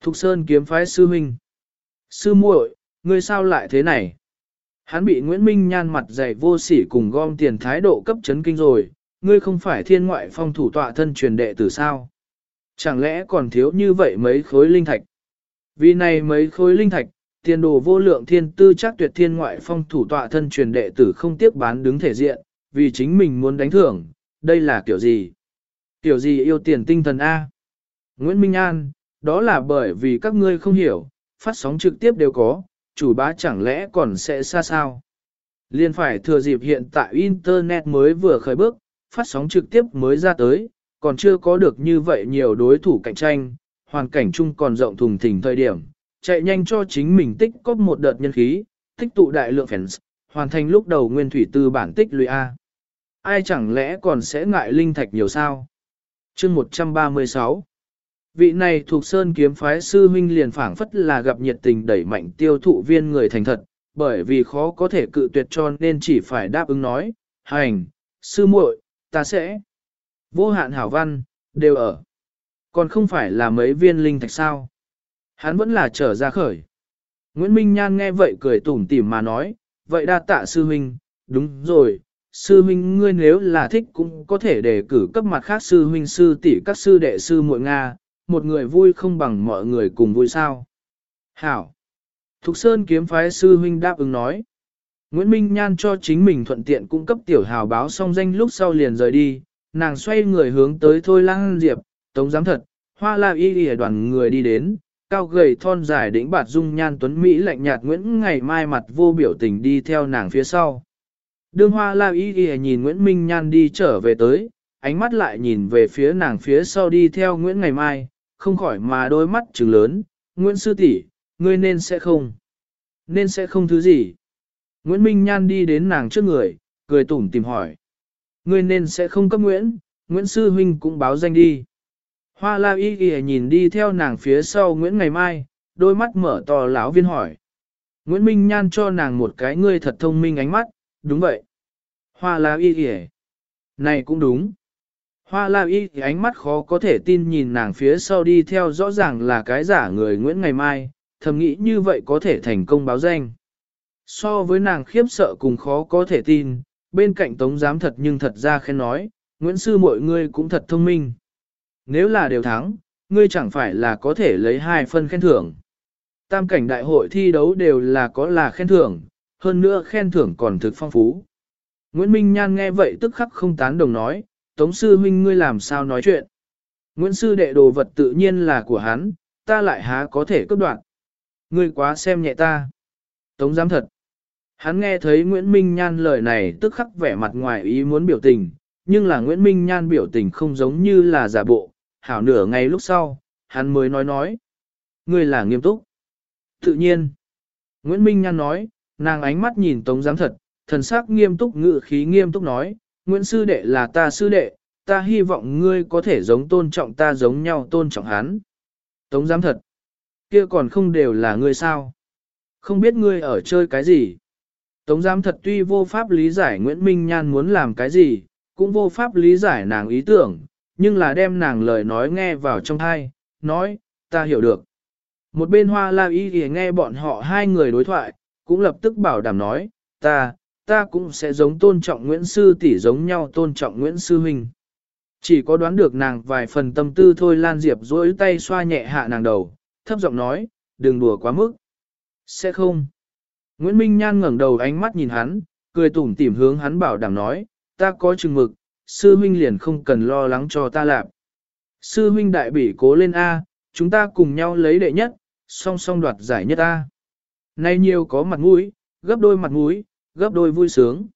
Thục Sơn kiếm phái sư huynh. Sư muội, ngươi sao lại thế này? Hắn bị Nguyễn Minh nhan mặt dày vô sỉ cùng gom tiền thái độ cấp chấn kinh rồi, ngươi không phải thiên ngoại phong thủ tọa thân truyền đệ tử sao? Chẳng lẽ còn thiếu như vậy mấy khối linh thạch? Vì này mấy khối linh thạch, tiền đồ vô lượng thiên tư chắc tuyệt thiên ngoại phong thủ tọa thân truyền đệ tử không tiếc bán đứng thể diện, vì chính mình muốn đánh thưởng, đây là kiểu gì? Kiểu gì yêu tiền tinh thần A? Nguyễn Minh An, đó là bởi vì các ngươi không hiểu, phát sóng trực tiếp đều có, chủ bá chẳng lẽ còn sẽ xa sao? Liên phải thừa dịp hiện tại Internet mới vừa khởi bước, phát sóng trực tiếp mới ra tới, còn chưa có được như vậy nhiều đối thủ cạnh tranh, hoàn cảnh chung còn rộng thùng thình thời điểm, chạy nhanh cho chính mình tích có một đợt nhân khí, tích tụ đại lượng fans, hoàn thành lúc đầu nguyên thủy tư bản tích lũy A. Ai chẳng lẽ còn sẽ ngại linh thạch nhiều sao? chương 136 Vị này thuộc sơn kiếm phái sư huynh liền phảng phất là gặp nhiệt tình đẩy mạnh tiêu thụ viên người thành thật, bởi vì khó có thể cự tuyệt cho nên chỉ phải đáp ứng nói, hành, sư muội, ta sẽ. Vô hạn hảo văn, đều ở. Còn không phải là mấy viên linh thạch sao. Hắn vẫn là trở ra khởi. Nguyễn Minh Nhan nghe vậy cười tủm tỉm mà nói, vậy đa tạ sư huynh, đúng rồi, sư huynh ngươi nếu là thích cũng có thể đề cử cấp mặt khác sư huynh sư tỷ các sư đệ sư muội Nga, một người vui không bằng mọi người cùng vui sao. Hảo! Thục Sơn kiếm phái sư huynh đáp ứng nói. Nguyễn Minh Nhan cho chính mình thuận tiện cung cấp tiểu hào báo xong danh lúc sau liền rời đi, nàng xoay người hướng tới Thôi Lang Diệp, Tống Giám Thật, Hoa La Y Y đoàn người đi đến, cao gầy thon dài đỉnh bạt dung nhan tuấn Mỹ lạnh nhạt Nguyễn ngày mai mặt vô biểu tình đi theo nàng phía sau. Đương Hoa La Y Y nhìn Nguyễn Minh Nhan đi trở về tới, ánh mắt lại nhìn về phía nàng phía sau đi theo Nguyễn ngày mai, không khỏi mà đôi mắt trừng lớn, Nguyễn Sư tỷ, ngươi nên sẽ không. Nên sẽ không thứ gì. Nguyễn Minh Nhan đi đến nàng trước người, cười tủm tìm hỏi. Ngươi nên sẽ không cấp Nguyễn, Nguyễn Sư Huynh cũng báo danh đi. Hoa la y ghi nhìn đi theo nàng phía sau Nguyễn Ngày Mai, đôi mắt mở to lão viên hỏi. Nguyễn Minh Nhan cho nàng một cái ngươi thật thông minh ánh mắt, đúng vậy. Hoa la y ghi Này cũng đúng. Hoa la y thì ánh mắt khó có thể tin nhìn nàng phía sau đi theo rõ ràng là cái giả người Nguyễn Ngày Mai, thầm nghĩ như vậy có thể thành công báo danh. So với nàng khiếp sợ cùng khó có thể tin, bên cạnh tống giám thật nhưng thật ra khen nói, Nguyễn Sư mọi ngươi cũng thật thông minh. Nếu là đều thắng, ngươi chẳng phải là có thể lấy hai phân khen thưởng. Tam cảnh đại hội thi đấu đều là có là khen thưởng, hơn nữa khen thưởng còn thực phong phú. Nguyễn Minh Nhan nghe vậy tức khắc không tán đồng nói, Tống sư huynh ngươi làm sao nói chuyện. Nguyễn sư đệ đồ vật tự nhiên là của hắn, ta lại há có thể cướp đoạn. Ngươi quá xem nhẹ ta. Tống giám thật. Hắn nghe thấy Nguyễn Minh Nhan lời này tức khắc vẻ mặt ngoài ý muốn biểu tình, nhưng là Nguyễn Minh Nhan biểu tình không giống như là giả bộ, hảo nửa ngày lúc sau, hắn mới nói nói. Ngươi là nghiêm túc. Tự nhiên. Nguyễn Minh Nhan nói, nàng ánh mắt nhìn Tống giám thật, thần sắc nghiêm túc ngự khí nghiêm túc nói, Nguyễn sư đệ là ta sư đệ, ta hy vọng ngươi có thể giống tôn trọng ta giống nhau tôn trọng hắn. Tống giám thật, kia còn không đều là ngươi sao? Không biết ngươi ở chơi cái gì? Tống giám thật tuy vô pháp lý giải Nguyễn Minh Nhan muốn làm cái gì, cũng vô pháp lý giải nàng ý tưởng, nhưng là đem nàng lời nói nghe vào trong thai, nói, ta hiểu được. Một bên hoa la y thì nghe bọn họ hai người đối thoại, cũng lập tức bảo đảm nói, ta, ta cũng sẽ giống tôn trọng Nguyễn Sư tỷ giống nhau tôn trọng Nguyễn Sư Huynh. Chỉ có đoán được nàng vài phần tâm tư thôi Lan Diệp duỗi tay xoa nhẹ hạ nàng đầu, thấp giọng nói, đừng đùa quá mức. Sẽ không. Nguyễn Minh Nhan ngẩng đầu ánh mắt nhìn hắn, cười tủm tỉm hướng hắn bảo đảm nói, ta có chừng mực, sư huynh liền không cần lo lắng cho ta làm. Sư huynh đại bỉ cố lên A, chúng ta cùng nhau lấy đệ nhất, song song đoạt giải nhất A. Nay nhiều có mặt mũi, gấp đôi mặt mũi, gấp đôi vui sướng.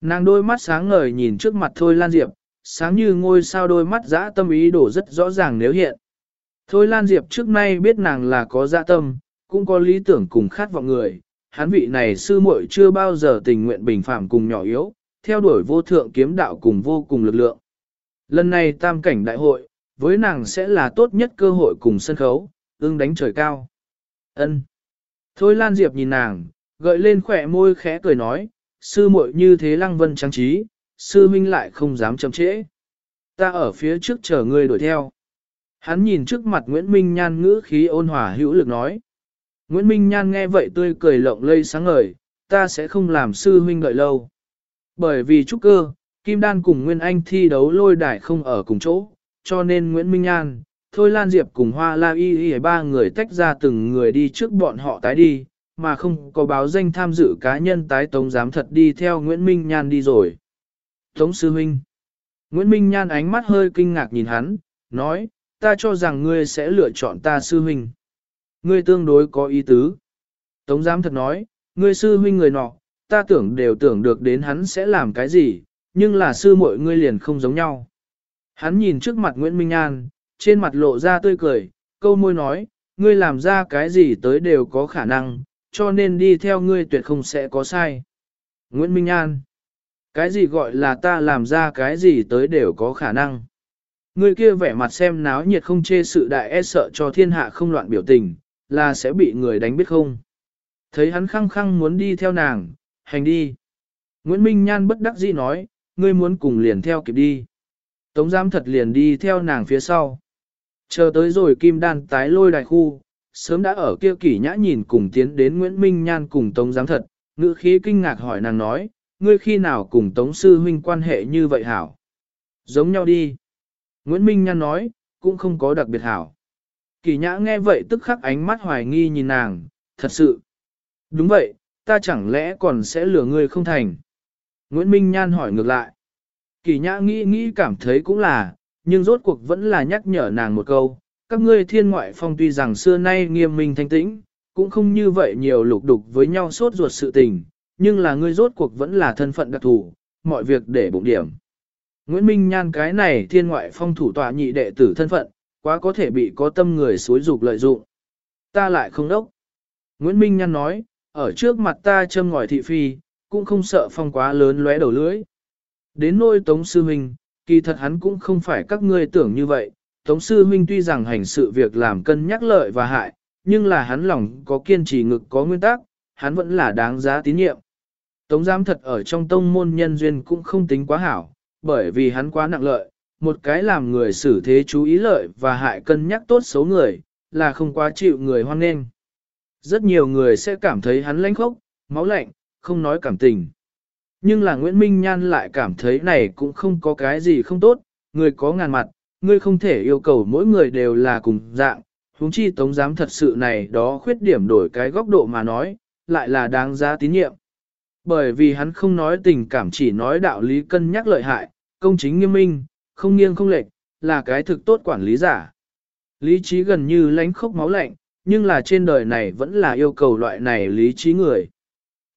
Nàng đôi mắt sáng ngời nhìn trước mặt Thôi Lan Diệp, sáng như ngôi sao đôi mắt dã tâm ý đổ rất rõ ràng nếu hiện. Thôi Lan Diệp trước nay biết nàng là có dạ tâm, cũng có lý tưởng cùng khát vọng người, hắn vị này sư muội chưa bao giờ tình nguyện bình phạm cùng nhỏ yếu, theo đuổi vô thượng kiếm đạo cùng vô cùng lực lượng. Lần này tam cảnh đại hội, với nàng sẽ là tốt nhất cơ hội cùng sân khấu, ưng đánh trời cao. Ân. Thôi Lan Diệp nhìn nàng, gợi lên khỏe môi khẽ cười nói, sư muội như thế lăng vân trang trí, sư huynh lại không dám chậm trễ. Ta ở phía trước chờ ngươi đuổi theo. Hắn nhìn trước mặt Nguyễn Minh Nhan ngữ khí ôn hòa hữu lực nói. Nguyễn Minh Nhan nghe vậy tươi cười lộng lây sáng ngời, ta sẽ không làm sư huynh đợi lâu. Bởi vì trúc cơ, Kim Đan cùng Nguyên Anh thi đấu lôi đài không ở cùng chỗ, cho nên Nguyễn Minh Nhan, Thôi Lan Diệp cùng Hoa La Y Y ba người tách ra từng người đi trước bọn họ tái đi, mà không có báo danh tham dự cá nhân tái tống giám thật đi theo Nguyễn Minh Nhan đi rồi. Tống Sư Huynh Nguyễn Minh Nhan ánh mắt hơi kinh ngạc nhìn hắn, nói, ta cho rằng ngươi sẽ lựa chọn ta Sư Huynh. Ngươi tương đối có ý tứ. Tống giám thật nói, ngươi Sư Huynh người nọ, ta tưởng đều tưởng được đến hắn sẽ làm cái gì, nhưng là sư muội ngươi liền không giống nhau. Hắn nhìn trước mặt Nguyễn Minh An, trên mặt lộ ra tươi cười, câu môi nói, ngươi làm ra cái gì tới đều có khả năng, cho nên đi theo ngươi tuyệt không sẽ có sai. Nguyễn Minh An, cái gì gọi là ta làm ra cái gì tới đều có khả năng. Ngươi kia vẻ mặt xem náo nhiệt không chê sự đại e sợ cho thiên hạ không loạn biểu tình, là sẽ bị người đánh biết không. Thấy hắn khăng khăng muốn đi theo nàng, hành đi. Nguyễn Minh Nhan bất đắc dĩ nói, ngươi muốn cùng liền theo kịp đi. Tống giám thật liền đi theo nàng phía sau. Chờ tới rồi kim đan tái lôi đại khu, sớm đã ở kia kỷ nhã nhìn cùng tiến đến Nguyễn Minh Nhan cùng Tống giám thật, ngữ khí kinh ngạc hỏi nàng nói, ngươi khi nào cùng Tống sư huynh quan hệ như vậy hảo? Giống nhau đi. Nguyễn Minh Nhan nói, cũng không có đặc biệt hảo. Kỷ nhã nghe vậy tức khắc ánh mắt hoài nghi nhìn nàng, thật sự. Đúng vậy, ta chẳng lẽ còn sẽ lừa ngươi không thành? Nguyễn Minh Nhan hỏi ngược lại. Kỳ nhã nghĩ nghĩ cảm thấy cũng là, nhưng rốt cuộc vẫn là nhắc nhở nàng một câu. Các ngươi thiên ngoại phong tuy rằng xưa nay nghiêm minh thanh tĩnh, cũng không như vậy nhiều lục đục với nhau suốt ruột sự tình, nhưng là ngươi rốt cuộc vẫn là thân phận đặc thù, mọi việc để bụng điểm. Nguyễn Minh Nhan cái này thiên ngoại phong thủ tọa nhị đệ tử thân phận, quá có thể bị có tâm người xối dục lợi dụng. Ta lại không đốc. Nguyễn Minh Nhan nói, ở trước mặt ta châm ngòi thị phi, cũng không sợ phong quá lớn lóe đầu lưỡi. Đến nôi Tống Sư Huynh, kỳ thật hắn cũng không phải các ngươi tưởng như vậy. Tống Sư Huynh tuy rằng hành sự việc làm cân nhắc lợi và hại, nhưng là hắn lòng có kiên trì ngực có nguyên tắc, hắn vẫn là đáng giá tín nhiệm. Tống giám thật ở trong tông môn nhân duyên cũng không tính quá hảo, bởi vì hắn quá nặng lợi, một cái làm người xử thế chú ý lợi và hại cân nhắc tốt xấu người, là không quá chịu người hoan nghênh. Rất nhiều người sẽ cảm thấy hắn lãnh khốc, máu lạnh, không nói cảm tình. Nhưng là Nguyễn Minh Nhan lại cảm thấy này cũng không có cái gì không tốt, người có ngàn mặt, ngươi không thể yêu cầu mỗi người đều là cùng dạng, huống chi tống giám thật sự này đó khuyết điểm đổi cái góc độ mà nói, lại là đáng giá tín nhiệm. Bởi vì hắn không nói tình cảm chỉ nói đạo lý cân nhắc lợi hại, công chính nghiêm minh, không nghiêng không lệch, là cái thực tốt quản lý giả. Lý trí gần như lánh khốc máu lạnh, nhưng là trên đời này vẫn là yêu cầu loại này lý trí người.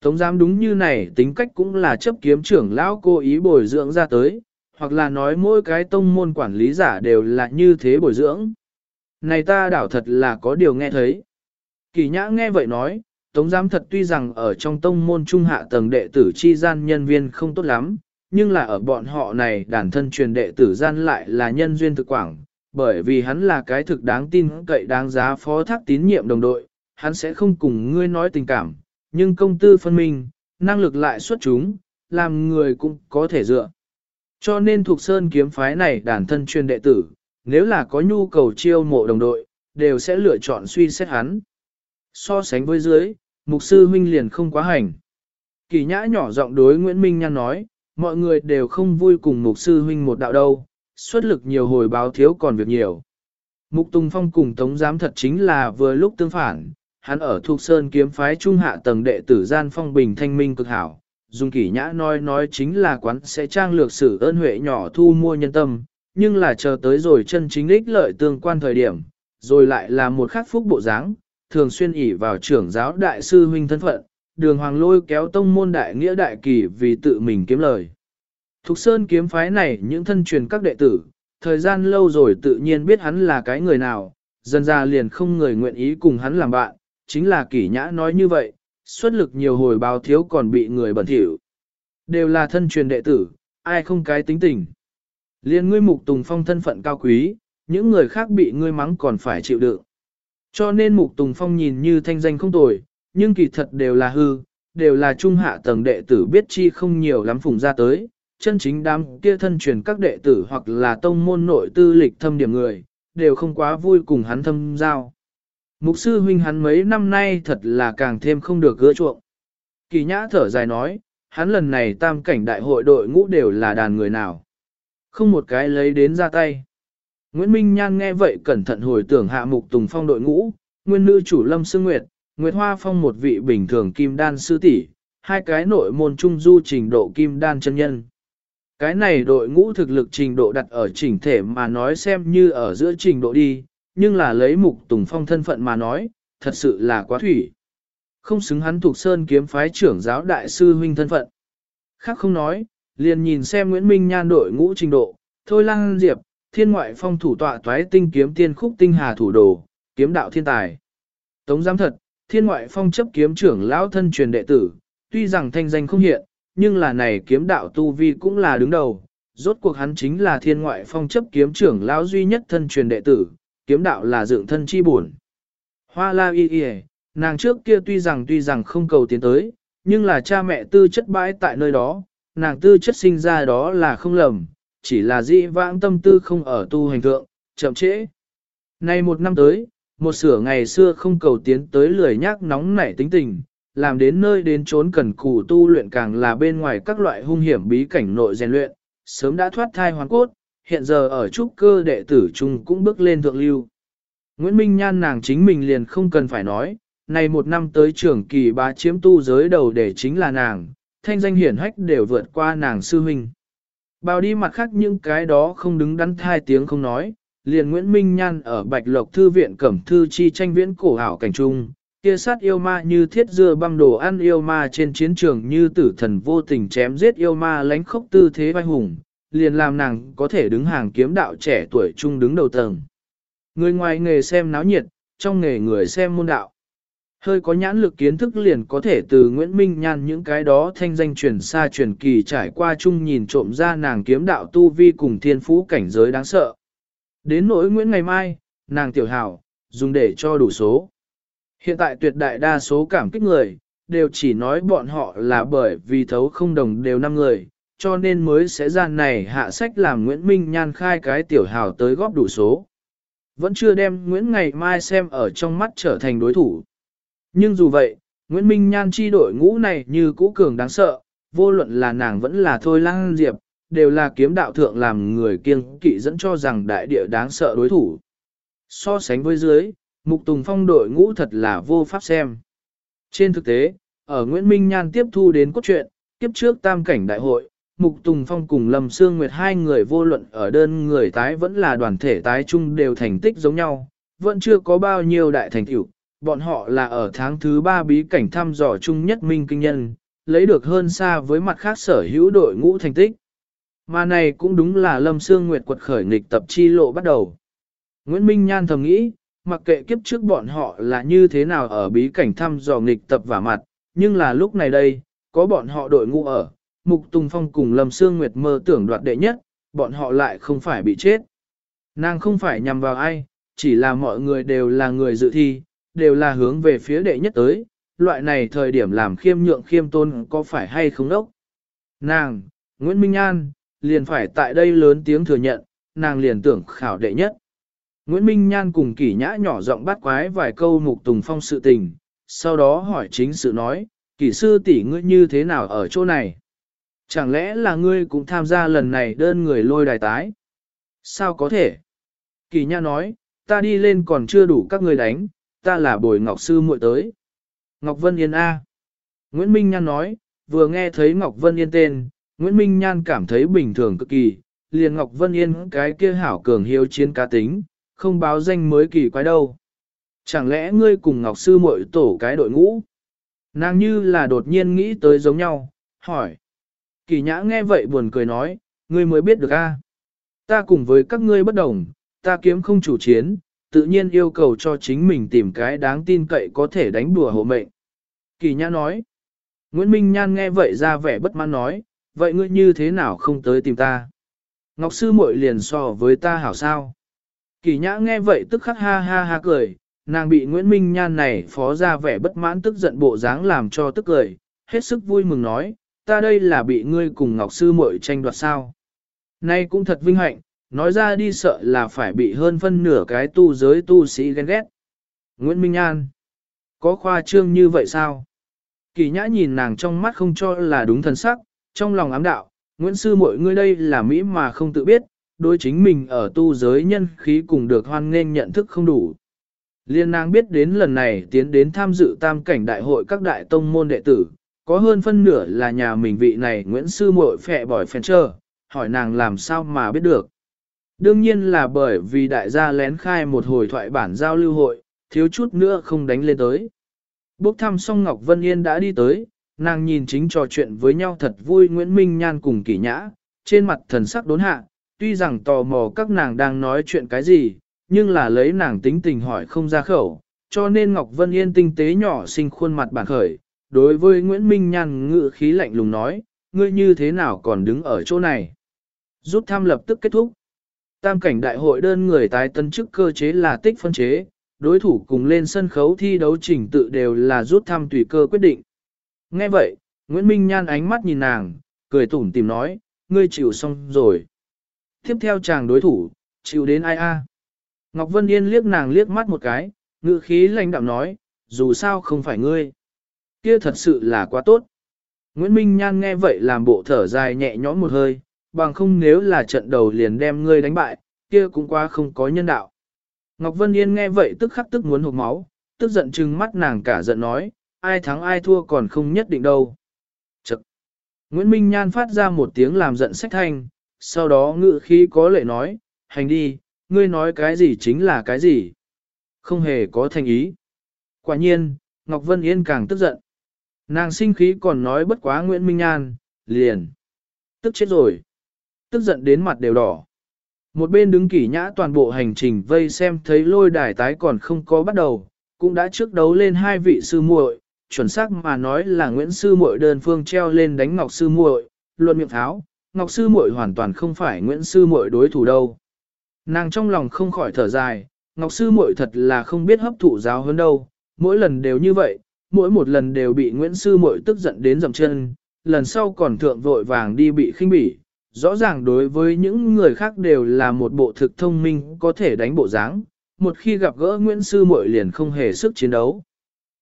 Tống giám đúng như này tính cách cũng là chấp kiếm trưởng lão cố ý bồi dưỡng ra tới, hoặc là nói mỗi cái tông môn quản lý giả đều là như thế bồi dưỡng. Này ta đảo thật là có điều nghe thấy. Kỳ nhã nghe vậy nói, Tống giám thật tuy rằng ở trong tông môn trung hạ tầng đệ tử chi gian nhân viên không tốt lắm, nhưng là ở bọn họ này đàn thân truyền đệ tử gian lại là nhân duyên thực quảng, bởi vì hắn là cái thực đáng tin cậy đáng giá phó thác tín nhiệm đồng đội, hắn sẽ không cùng ngươi nói tình cảm, nhưng công tư phân minh, năng lực lại xuất chúng, làm người cũng có thể dựa. Cho nên thuộc sơn kiếm phái này đàn thân chuyên đệ tử, nếu là có nhu cầu chiêu mộ đồng đội, đều sẽ lựa chọn suy xét hắn. So sánh với dưới, mục sư huynh liền không quá hành. Kỳ nhã nhỏ giọng đối Nguyễn Minh Nhan nói, mọi người đều không vui cùng mục sư huynh một đạo đâu, xuất lực nhiều hồi báo thiếu còn việc nhiều. Mục Tùng Phong cùng Tống Giám thật chính là vừa lúc tương phản, hắn ở thuộc sơn kiếm phái trung hạ tầng đệ tử gian phong bình thanh minh cực hảo. Dung kỷ nhã nói nói chính là quán sẽ trang lược sử ơn huệ nhỏ thu mua nhân tâm, nhưng là chờ tới rồi chân chính ích lợi tương quan thời điểm, rồi lại là một khắc phúc bộ dáng, thường xuyên ỉ vào trưởng giáo đại sư huynh thân phận, đường hoàng lôi kéo tông môn đại nghĩa đại kỳ vì tự mình kiếm lời. Thục Sơn kiếm phái này những thân truyền các đệ tử, thời gian lâu rồi tự nhiên biết hắn là cái người nào, dần ra liền không người nguyện ý cùng hắn làm bạn, chính là kỷ nhã nói như vậy, xuất lực nhiều hồi báo thiếu còn bị người bẩn thỉu. Đều là thân truyền đệ tử, ai không cái tính tình. Liên ngươi mục tùng phong thân phận cao quý, những người khác bị ngươi mắng còn phải chịu đựng. Cho nên mục tùng phong nhìn như thanh danh không tồi, nhưng kỳ thật đều là hư, đều là trung hạ tầng đệ tử biết chi không nhiều lắm phùng ra tới, chân chính đám kia thân truyền các đệ tử hoặc là tông môn nội tư lịch thâm điểm người, đều không quá vui cùng hắn thâm giao. Mục sư huynh hắn mấy năm nay thật là càng thêm không được gỡ chuộng. Kỳ nhã thở dài nói, hắn lần này tam cảnh đại hội đội ngũ đều là đàn người nào. Không một cái lấy đến ra tay. Nguyễn Minh Nhan nghe vậy cẩn thận hồi tưởng hạ mục tùng phong đội ngũ, nguyên nữ chủ lâm sư nguyệt, Nguyệt Hoa Phong một vị bình thường kim đan sư tỷ, hai cái nội môn trung du trình độ kim đan chân nhân. Cái này đội ngũ thực lực trình độ đặt ở chỉnh thể mà nói xem như ở giữa trình độ đi, nhưng là lấy mục tùng phong thân phận mà nói, thật sự là quá thủy. Không xứng hắn thuộc sơn kiếm phái trưởng giáo đại sư huynh thân phận. Khác không nói, liền nhìn xem Nguyễn Minh Nhan đội ngũ trình độ, thôi lang diệp, thiên ngoại phong thủ tọa toái tinh kiếm tiên khúc tinh hà thủ đồ, kiếm đạo thiên tài. Tống giám thật, thiên ngoại phong chấp kiếm trưởng lão thân truyền đệ tử, tuy rằng thanh danh không hiện, nhưng là này kiếm đạo tu vi cũng là đứng đầu. Rốt cuộc hắn chính là thiên ngoại phong chấp kiếm trưởng lão duy nhất thân truyền đệ tử, kiếm đạo là dựng thân chi buồn. Hoa la y y, nàng trước kia tuy rằng tuy rằng không cầu tiến tới, nhưng là cha mẹ tư chất bãi tại nơi đó, nàng tư chất sinh ra đó là không lầm, chỉ là dị vãng tâm tư không ở tu hành thượng, chậm trễ. Nay một năm tới, một sửa ngày xưa không cầu tiến tới lười nhác nóng nảy tính tình, làm đến nơi đến trốn cần cù tu luyện càng là bên ngoài các loại hung hiểm bí cảnh nội rèn luyện, sớm đã thoát thai hoàn cốt, hiện giờ ở trúc cơ đệ tử chung cũng bước lên thượng lưu. Nguyễn Minh Nhan nàng chính mình liền không cần phải nói, này một năm tới trưởng kỳ bá chiếm tu giới đầu để chính là nàng, thanh danh hiển hách đều vượt qua nàng sư huynh. Bao đi mặt khác những cái đó không đứng đắn thai tiếng không nói, liền Nguyễn Minh Nhan ở Bạch Lộc Thư viện Cẩm Thư Chi tranh viễn cổ ảo cảnh trung, kia sát yêu ma như thiết dưa băm đồ ăn yêu ma trên chiến trường như tử thần vô tình chém giết yêu ma lánh khốc tư thế vai hùng, liền làm nàng có thể đứng hàng kiếm đạo trẻ tuổi trung đứng đầu tầng. Người ngoài nghề xem náo nhiệt, trong nghề người xem môn đạo. Hơi có nhãn lực kiến thức liền có thể từ Nguyễn Minh Nhan những cái đó thanh danh truyền xa truyền kỳ trải qua chung nhìn trộm ra nàng kiếm đạo tu vi cùng thiên phú cảnh giới đáng sợ. Đến nỗi Nguyễn ngày mai, nàng tiểu hảo, dùng để cho đủ số. Hiện tại tuyệt đại đa số cảm kích người, đều chỉ nói bọn họ là bởi vì thấu không đồng đều năm người, cho nên mới sẽ ra này hạ sách làm Nguyễn Minh Nhan khai cái tiểu hào tới góp đủ số. Vẫn chưa đem Nguyễn ngày mai xem ở trong mắt trở thành đối thủ. Nhưng dù vậy, Nguyễn Minh Nhan chi đội ngũ này như cũ cường đáng sợ, vô luận là nàng vẫn là thôi lang diệp, đều là kiếm đạo thượng làm người kiêng kỵ dẫn cho rằng đại địa đáng sợ đối thủ. So sánh với dưới, Mục Tùng Phong đội ngũ thật là vô pháp xem. Trên thực tế, ở Nguyễn Minh Nhan tiếp thu đến cốt truyện, kiếp trước tam cảnh đại hội, Mục Tùng Phong cùng Lâm Sương Nguyệt hai người vô luận ở đơn người tái vẫn là đoàn thể tái chung đều thành tích giống nhau, vẫn chưa có bao nhiêu đại thành tựu. Bọn họ là ở tháng thứ ba bí cảnh thăm dò chung nhất minh kinh nhân, lấy được hơn xa với mặt khác sở hữu đội ngũ thành tích. Mà này cũng đúng là Lâm Sương Nguyệt quật khởi nghịch tập chi lộ bắt đầu. Nguyễn Minh Nhan thầm nghĩ, mặc kệ kiếp trước bọn họ là như thế nào ở bí cảnh thăm dò nghịch tập và mặt, nhưng là lúc này đây, có bọn họ đội ngũ ở, Mục Tùng Phong cùng Lâm Sương Nguyệt mơ tưởng đoạt đệ nhất, bọn họ lại không phải bị chết. Nàng không phải nhằm vào ai, chỉ là mọi người đều là người dự thi, đều là hướng về phía đệ nhất tới, loại này thời điểm làm khiêm nhượng khiêm tôn có phải hay không đốc. Nàng, Nguyễn Minh An, liền phải tại đây lớn tiếng thừa nhận, nàng liền tưởng khảo đệ nhất. Nguyễn Minh Nhan cùng kỷ nhã nhỏ giọng bắt quái vài câu mục tùng phong sự tình, sau đó hỏi chính sự nói, kỷ sư tỷ ngươi như thế nào ở chỗ này? Chẳng lẽ là ngươi cũng tham gia lần này đơn người lôi đài tái? Sao có thể? Kỳ nha nói, ta đi lên còn chưa đủ các ngươi đánh, ta là bồi Ngọc Sư muội tới. Ngọc Vân Yên A. Nguyễn Minh Nhan nói, vừa nghe thấy Ngọc Vân Yên tên, Nguyễn Minh Nhan cảm thấy bình thường cực kỳ, liền Ngọc Vân Yên cái kia hảo cường hiếu chiến cá tính, không báo danh mới kỳ quái đâu. Chẳng lẽ ngươi cùng Ngọc Sư muội tổ cái đội ngũ? Nàng như là đột nhiên nghĩ tới giống nhau, hỏi. Kỳ nhã nghe vậy buồn cười nói, ngươi mới biết được a. Ta cùng với các ngươi bất đồng, ta kiếm không chủ chiến, tự nhiên yêu cầu cho chính mình tìm cái đáng tin cậy có thể đánh đùa hộ mệnh. Kỳ nhã nói. Nguyễn Minh Nhan nghe vậy ra vẻ bất mãn nói, vậy ngươi như thế nào không tới tìm ta? Ngọc sư muội liền so với ta hảo sao? Kỳ nhã nghe vậy tức khắc ha ha ha cười, nàng bị Nguyễn Minh Nhan này phó ra vẻ bất mãn tức giận bộ dáng làm cho tức cười, hết sức vui mừng nói, ta đây là bị ngươi cùng Ngọc sư muội tranh đoạt sao? Nay cũng thật vinh hạnh, nói ra đi sợ là phải bị hơn phân nửa cái tu giới tu sĩ ghen ghét. Nguyễn Minh An, có khoa trương như vậy sao? Kỳ nhã nhìn nàng trong mắt không cho là đúng thần sắc, trong lòng ám đạo, Nguyễn Sư muội ngươi đây là Mỹ mà không tự biết, đối chính mình ở tu giới nhân khí cùng được hoan nghênh nhận thức không đủ. Liên nàng biết đến lần này tiến đến tham dự tam cảnh đại hội các đại tông môn đệ tử, có hơn phân nửa là nhà mình vị này Nguyễn Sư muội phẹ bỏi phèn trơ, hỏi nàng làm sao mà biết được. Đương nhiên là bởi vì đại gia lén khai một hồi thoại bản giao lưu hội, thiếu chút nữa không đánh lên tới. Bốc thăm xong Ngọc Vân Yên đã đi tới, nàng nhìn chính trò chuyện với nhau thật vui Nguyễn Minh Nhan cùng kỷ nhã, trên mặt thần sắc đốn hạ, tuy rằng tò mò các nàng đang nói chuyện cái gì, nhưng là lấy nàng tính tình hỏi không ra khẩu, cho nên Ngọc Vân Yên tinh tế nhỏ xinh khuôn mặt bản khởi, đối với Nguyễn Minh Nhan ngự khí lạnh lùng nói, ngươi như thế nào còn đứng ở chỗ này. Rút thăm lập tức kết thúc. Tam cảnh đại hội đơn người tái tân chức cơ chế là tích phân chế, đối thủ cùng lên sân khấu thi đấu trình tự đều là rút thăm tùy cơ quyết định. Nghe vậy, Nguyễn Minh Nhan ánh mắt nhìn nàng, cười tủm tìm nói, ngươi chịu xong rồi. Tiếp theo chàng đối thủ, chịu đến ai a? Ngọc Vân Yên liếc nàng liếc mắt một cái, ngữ khí lãnh đạm nói, dù sao không phải ngươi. Kia thật sự là quá tốt. Nguyễn Minh Nhan nghe vậy làm bộ thở dài nhẹ nhõm một hơi, bằng không nếu là trận đầu liền đem ngươi đánh bại, kia cũng quá không có nhân đạo. Ngọc Vân Yên nghe vậy tức khắc tức muốn hụt máu, tức giận trừng mắt nàng cả giận nói, ai thắng ai thua còn không nhất định đâu. Chật! Nguyễn Minh Nhan phát ra một tiếng làm giận sách thanh, sau đó ngự khí có lệ nói, hành đi, ngươi nói cái gì chính là cái gì. Không hề có thành ý. Quả nhiên, Ngọc Vân Yên càng tức giận. Nàng sinh khí còn nói bất quá Nguyễn Minh Nhan, liền. Tức chết rồi tức giận đến mặt đều đỏ. Một bên đứng kỷ nhã toàn bộ hành trình vây xem thấy lôi đài tái còn không có bắt đầu, cũng đã trước đấu lên hai vị sư muội, chuẩn xác mà nói là Nguyễn sư muội đơn phương treo lên đánh Ngọc sư muội, luận miệng tháo, Ngọc sư muội hoàn toàn không phải Nguyễn sư muội đối thủ đâu. Nàng trong lòng không khỏi thở dài, Ngọc sư muội thật là không biết hấp thụ giáo hơn đâu, mỗi lần đều như vậy, mỗi một lần đều bị Nguyễn sư Mội tức giận đến dầm chân, lần sau còn thượng vội vàng đi bị khinh bỉ, rõ ràng đối với những người khác đều là một bộ thực thông minh có thể đánh bộ dáng, một khi gặp gỡ Nguyễn Sư Mội liền không hề sức chiến đấu.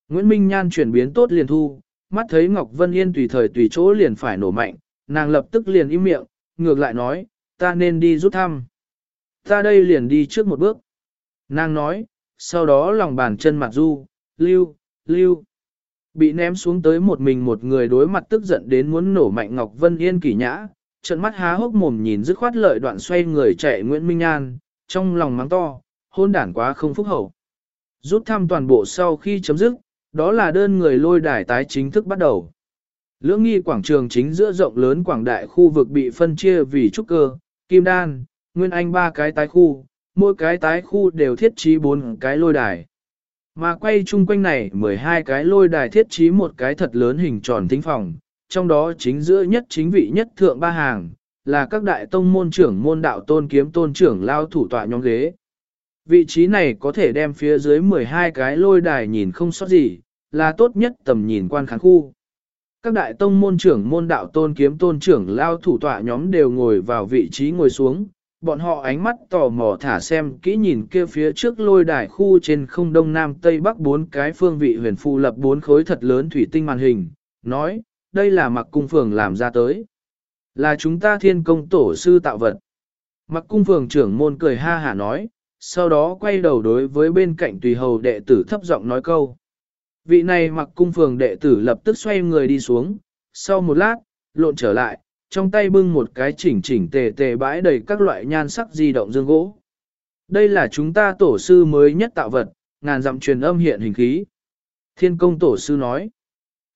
Nguyễn Minh Nhan chuyển biến tốt liền thu, mắt thấy Ngọc Vân Yên tùy thời tùy chỗ liền phải nổ mạnh, nàng lập tức liền im miệng, ngược lại nói, ta nên đi rút thăm. Ta đây liền đi trước một bước. Nàng nói, sau đó lòng bàn chân mặt du, lưu, lưu. Bị ném xuống tới một mình một người đối mặt tức giận đến muốn nổ mạnh Ngọc Vân Yên kỳ nhã, trận mắt há hốc mồm nhìn dứt khoát lợi đoạn xoay người chạy Nguyễn Minh An, trong lòng mắng to, hôn đản quá không phúc hậu. Rút thăm toàn bộ sau khi chấm dứt, đó là đơn người lôi đài tái chính thức bắt đầu. Lưỡng nghi quảng trường chính giữa rộng lớn quảng đại khu vực bị phân chia vì trúc cơ, kim đan, nguyên anh ba cái tái khu, mỗi cái tái khu đều thiết trí bốn cái lôi đài. Mà quay chung quanh này 12 cái lôi đài thiết trí một cái thật lớn hình tròn thính phòng, trong đó chính giữa nhất chính vị nhất thượng ba hàng, là các đại tông môn trưởng môn đạo tôn kiếm tôn trưởng lao thủ tọa nhóm ghế. Vị trí này có thể đem phía dưới 12 cái lôi đài nhìn không sót gì, là tốt nhất tầm nhìn quan khán khu. Các đại tông môn trưởng môn đạo tôn kiếm tôn trưởng lao thủ tọa nhóm đều ngồi vào vị trí ngồi xuống, bọn họ ánh mắt tò mò thả xem kỹ nhìn kia phía trước lôi đài khu trên không đông nam tây bắc bốn cái phương vị huyền phù lập bốn khối thật lớn thủy tinh màn hình, nói, đây là mặc cung phường làm ra tới. Là chúng ta thiên công tổ sư tạo vật. Mặc cung phường trưởng môn cười ha hả nói, sau đó quay đầu đối với bên cạnh tùy hầu đệ tử thấp giọng nói câu. Vị này mặc cung phường đệ tử lập tức xoay người đi xuống, sau một lát, lộn trở lại, trong tay bưng một cái chỉnh chỉnh tề tề bãi đầy các loại nhan sắc di động dương gỗ. Đây là chúng ta tổ sư mới nhất tạo vật, ngàn dặm truyền âm hiện hình khí. Thiên công tổ sư nói.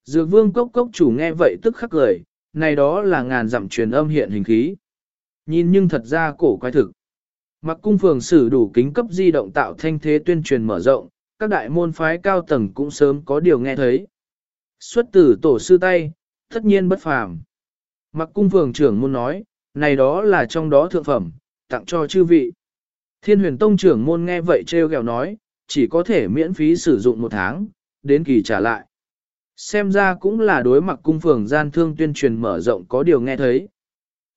Dược vương cốc cốc chủ nghe vậy tức khắc cười, này đó là ngàn dặm truyền âm hiện hình khí. Nhìn nhưng thật ra cổ quái thực. Mặc cung phường sử đủ kính cấp di động tạo thanh thế tuyên truyền mở rộng, các đại môn phái cao tầng cũng sớm có điều nghe thấy. Xuất tử tổ sư tay, tất nhiên bất phàm. Mặc cung phường trưởng môn nói, này đó là trong đó thượng phẩm, tặng cho chư vị. Thiên huyền tông trưởng môn nghe vậy treo gẹo nói, chỉ có thể miễn phí sử dụng một tháng, đến kỳ trả lại. Xem ra cũng là đối mặt cung phường gian thương tuyên truyền mở rộng có điều nghe thấy.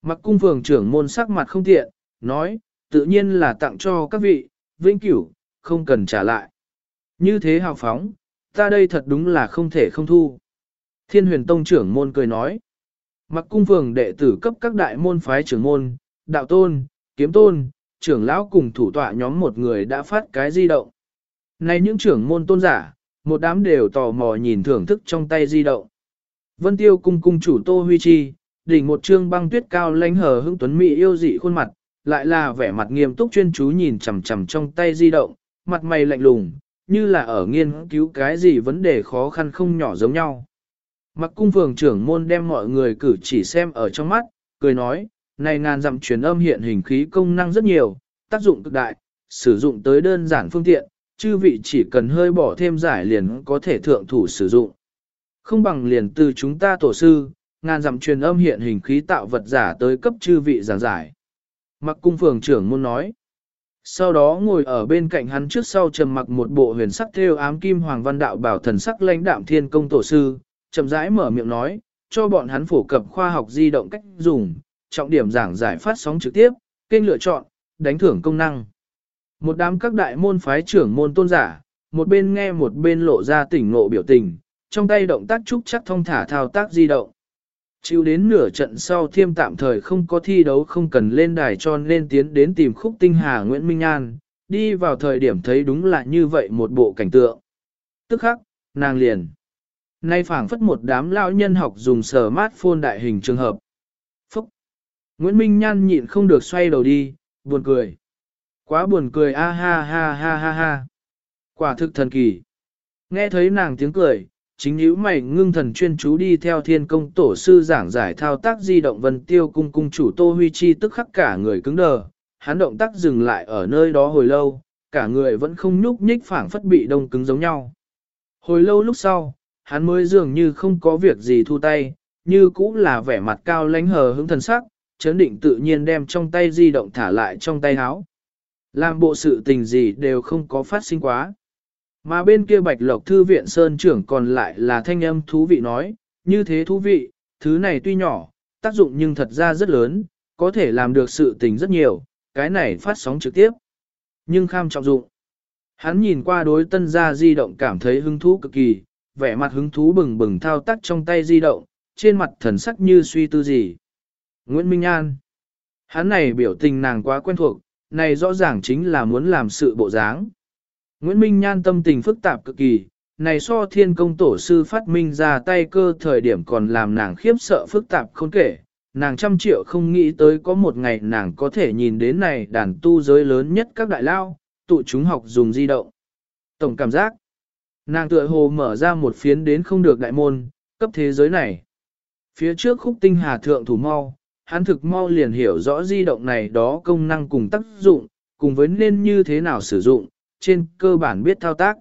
Mặc cung phường trưởng môn sắc mặt không tiện, nói, tự nhiên là tặng cho các vị, vĩnh cửu, không cần trả lại. Như thế hào phóng, ta đây thật đúng là không thể không thu. Thiên huyền tông trưởng môn cười nói, mặc cung phường đệ tử cấp các đại môn phái trưởng môn, đạo tôn, kiếm tôn, trưởng lão cùng thủ tọa nhóm một người đã phát cái di động. Này những trưởng môn tôn giả, một đám đều tò mò nhìn thưởng thức trong tay di động. Vân Tiêu cung cung chủ Tô Huy Chi, đỉnh một trương băng tuyết cao lãnh hờ hững tuấn mỹ yêu dị khuôn mặt, lại là vẻ mặt nghiêm túc chuyên chú nhìn chằm chằm trong tay di động, mặt mày lạnh lùng, như là ở nghiên cứu cái gì vấn đề khó khăn không nhỏ giống nhau. Mặc cung phường trưởng môn đem mọi người cử chỉ xem ở trong mắt, cười nói, này ngàn dặm truyền âm hiện hình khí công năng rất nhiều, tác dụng cực đại, sử dụng tới đơn giản phương tiện, chư vị chỉ cần hơi bỏ thêm giải liền có thể thượng thủ sử dụng. Không bằng liền từ chúng ta tổ sư, ngàn dặm truyền âm hiện hình khí tạo vật giả tới cấp chư vị giảng giải. Mặc cung phường trưởng môn nói. Sau đó ngồi ở bên cạnh hắn trước sau trầm mặc một bộ huyền sắc theo ám kim hoàng văn đạo bảo thần sắc lãnh đạm thiên công tổ sư, chậm rãi mở miệng nói, cho bọn hắn phổ cập khoa học di động cách dùng, trọng điểm giảng giải phát sóng trực tiếp, kênh lựa chọn, đánh thưởng công năng. Một đám các đại môn phái trưởng môn tôn giả, một bên nghe một bên lộ ra tỉnh ngộ biểu tình, trong tay động tác trúc chắc thông thả thao tác di động. Chịu đến nửa trận sau thiêm tạm thời không có thi đấu không cần lên đài cho nên tiến đến tìm khúc tinh hà Nguyễn Minh An, đi vào thời điểm thấy đúng là như vậy một bộ cảnh tượng. Tức khắc, nàng liền. Nay phảng phất một đám lão nhân học dùng sở mát phôn đại hình trường hợp. Phúc! Nguyễn Minh Nhan nhịn không được xoay đầu đi, buồn cười. Quá buồn cười a ha ha ha ha ha. Quả thực thần kỳ. Nghe thấy nàng tiếng cười, chính hữu mày ngưng thần chuyên chú đi theo thiên công tổ sư giảng giải thao tác di động vân tiêu cung cung chủ Tô Huy Chi tức khắc cả người cứng đờ, hắn động tác dừng lại ở nơi đó hồi lâu, cả người vẫn không nhúc nhích phảng phất bị đông cứng giống nhau. Hồi lâu lúc sau, hắn mới dường như không có việc gì thu tay, như cũng là vẻ mặt cao lánh hờ hững thần sắc, chấn định tự nhiên đem trong tay di động thả lại trong tay áo. Làm bộ sự tình gì đều không có phát sinh quá. Mà bên kia bạch lộc thư viện sơn trưởng còn lại là thanh âm thú vị nói, như thế thú vị, thứ này tuy nhỏ, tác dụng nhưng thật ra rất lớn, có thể làm được sự tình rất nhiều, cái này phát sóng trực tiếp. Nhưng kham trọng dụng. Hắn nhìn qua đối tân gia di động cảm thấy hứng thú cực kỳ, vẻ mặt hứng thú bừng bừng thao tác trong tay di động, trên mặt thần sắc như suy tư gì. Nguyễn Minh An. Hắn này biểu tình nàng quá quen thuộc, này rõ ràng chính là muốn làm sự bộ dáng. Nguyễn Minh Nhan tâm tình phức tạp cực kỳ, này so thiên công tổ sư phát minh ra tay cơ thời điểm còn làm nàng khiếp sợ phức tạp không kể. Nàng trăm triệu không nghĩ tới có một ngày nàng có thể nhìn đến này đàn tu giới lớn nhất các đại lao, tụ chúng học dùng di động. Tổng cảm giác, nàng tựa hồ mở ra một phiến đến không được đại môn, cấp thế giới này. Phía trước khúc tinh hà thượng thủ mau, hắn thực mau liền hiểu rõ di động này đó công năng cùng tác dụng, cùng với nên như thế nào sử dụng, trên cơ bản biết thao tác.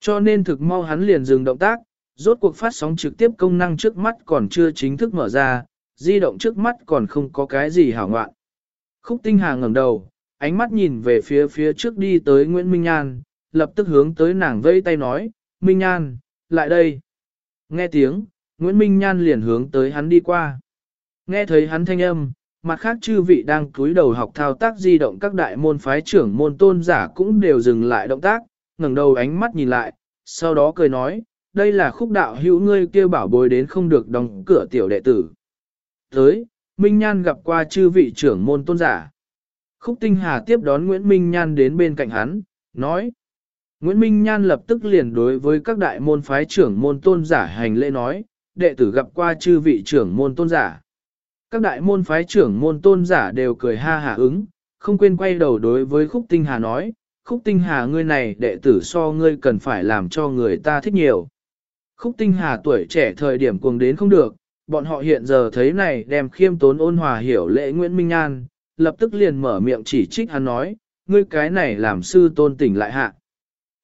Cho nên thực mau hắn liền dừng động tác, rốt cuộc phát sóng trực tiếp công năng trước mắt còn chưa chính thức mở ra, di động trước mắt còn không có cái gì hảo ngoạn. Khúc Tinh Hà ngẩng đầu, ánh mắt nhìn về phía phía trước đi tới Nguyễn Minh Nhan, lập tức hướng tới nàng vây tay nói, Minh Nhan, lại đây. Nghe tiếng, Nguyễn Minh Nhan liền hướng tới hắn đi qua. Nghe thấy hắn thanh âm, mặt khác chư vị đang cúi đầu học thao tác di động các đại môn phái trưởng môn tôn giả cũng đều dừng lại động tác, ngẩng đầu ánh mắt nhìn lại, sau đó cười nói, đây là khúc đạo hữu ngươi kêu bảo bối đến không được đóng cửa tiểu đệ tử. Tới, Minh Nhan gặp qua chư vị trưởng môn tôn giả. Khúc Tinh Hà tiếp đón Nguyễn Minh Nhan đến bên cạnh hắn, nói. Nguyễn Minh Nhan lập tức liền đối với các đại môn phái trưởng môn tôn giả hành lễ nói, đệ tử gặp qua chư vị trưởng môn tôn giả. Các đại môn phái trưởng môn tôn giả đều cười ha hả ứng, không quên quay đầu đối với khúc tinh hà nói, khúc tinh hà ngươi này đệ tử so ngươi cần phải làm cho người ta thích nhiều. Khúc tinh hà tuổi trẻ thời điểm cuồng đến không được, bọn họ hiện giờ thấy này đem khiêm tốn ôn hòa hiểu lễ Nguyễn Minh An, lập tức liền mở miệng chỉ trích hắn nói, ngươi cái này làm sư tôn tỉnh lại hạ.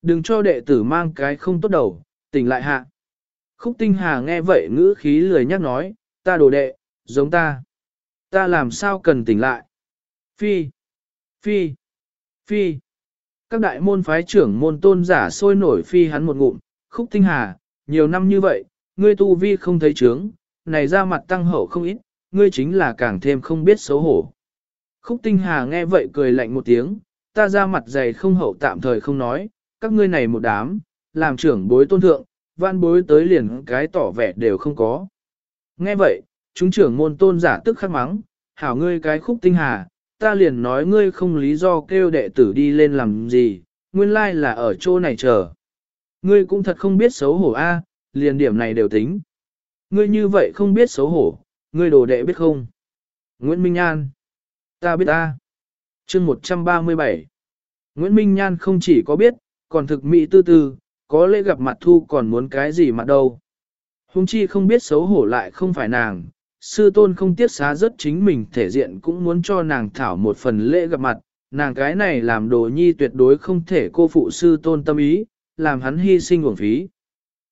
Đừng cho đệ tử mang cái không tốt đầu, tỉnh lại hạ. Khúc tinh hà nghe vậy ngữ khí lười nhắc nói, ta đồ đệ, giống ta. Ta làm sao cần tỉnh lại? Phi, phi, phi. Các đại môn phái trưởng môn tôn giả sôi nổi phi hắn một ngụm, khúc tinh hà, nhiều năm như vậy, ngươi tu vi không thấy trướng, này ra mặt tăng hậu không ít, ngươi chính là càng thêm không biết xấu hổ. Khúc tinh hà nghe vậy cười lạnh một tiếng, ta ra mặt dày không hậu tạm thời không nói, các ngươi này một đám, làm trưởng bối tôn thượng, văn bối tới liền cái tỏ vẻ đều không có. Nghe vậy, chúng trưởng môn tôn giả tức khắc mắng, hảo ngươi cái khúc tinh hà, ta liền nói ngươi không lý do kêu đệ tử đi lên làm gì, nguyên lai là ở chỗ này chờ. Ngươi cũng thật không biết xấu hổ a, liền điểm này đều tính. Ngươi như vậy không biết xấu hổ, ngươi đồ đệ biết không? Nguyễn Minh An. Ta biết ta. chương 137. Nguyễn Minh Nhan không chỉ có biết, còn thực mỹ tư tư, có lẽ gặp mặt thu còn muốn cái gì mà đâu. Hùng chi không biết xấu hổ lại không phải nàng, sư tôn không tiếc xá rất chính mình thể diện cũng muốn cho nàng thảo một phần lễ gặp mặt, nàng cái này làm đồ nhi tuyệt đối không thể cô phụ sư tôn tâm ý, làm hắn hy sinh uổng phí.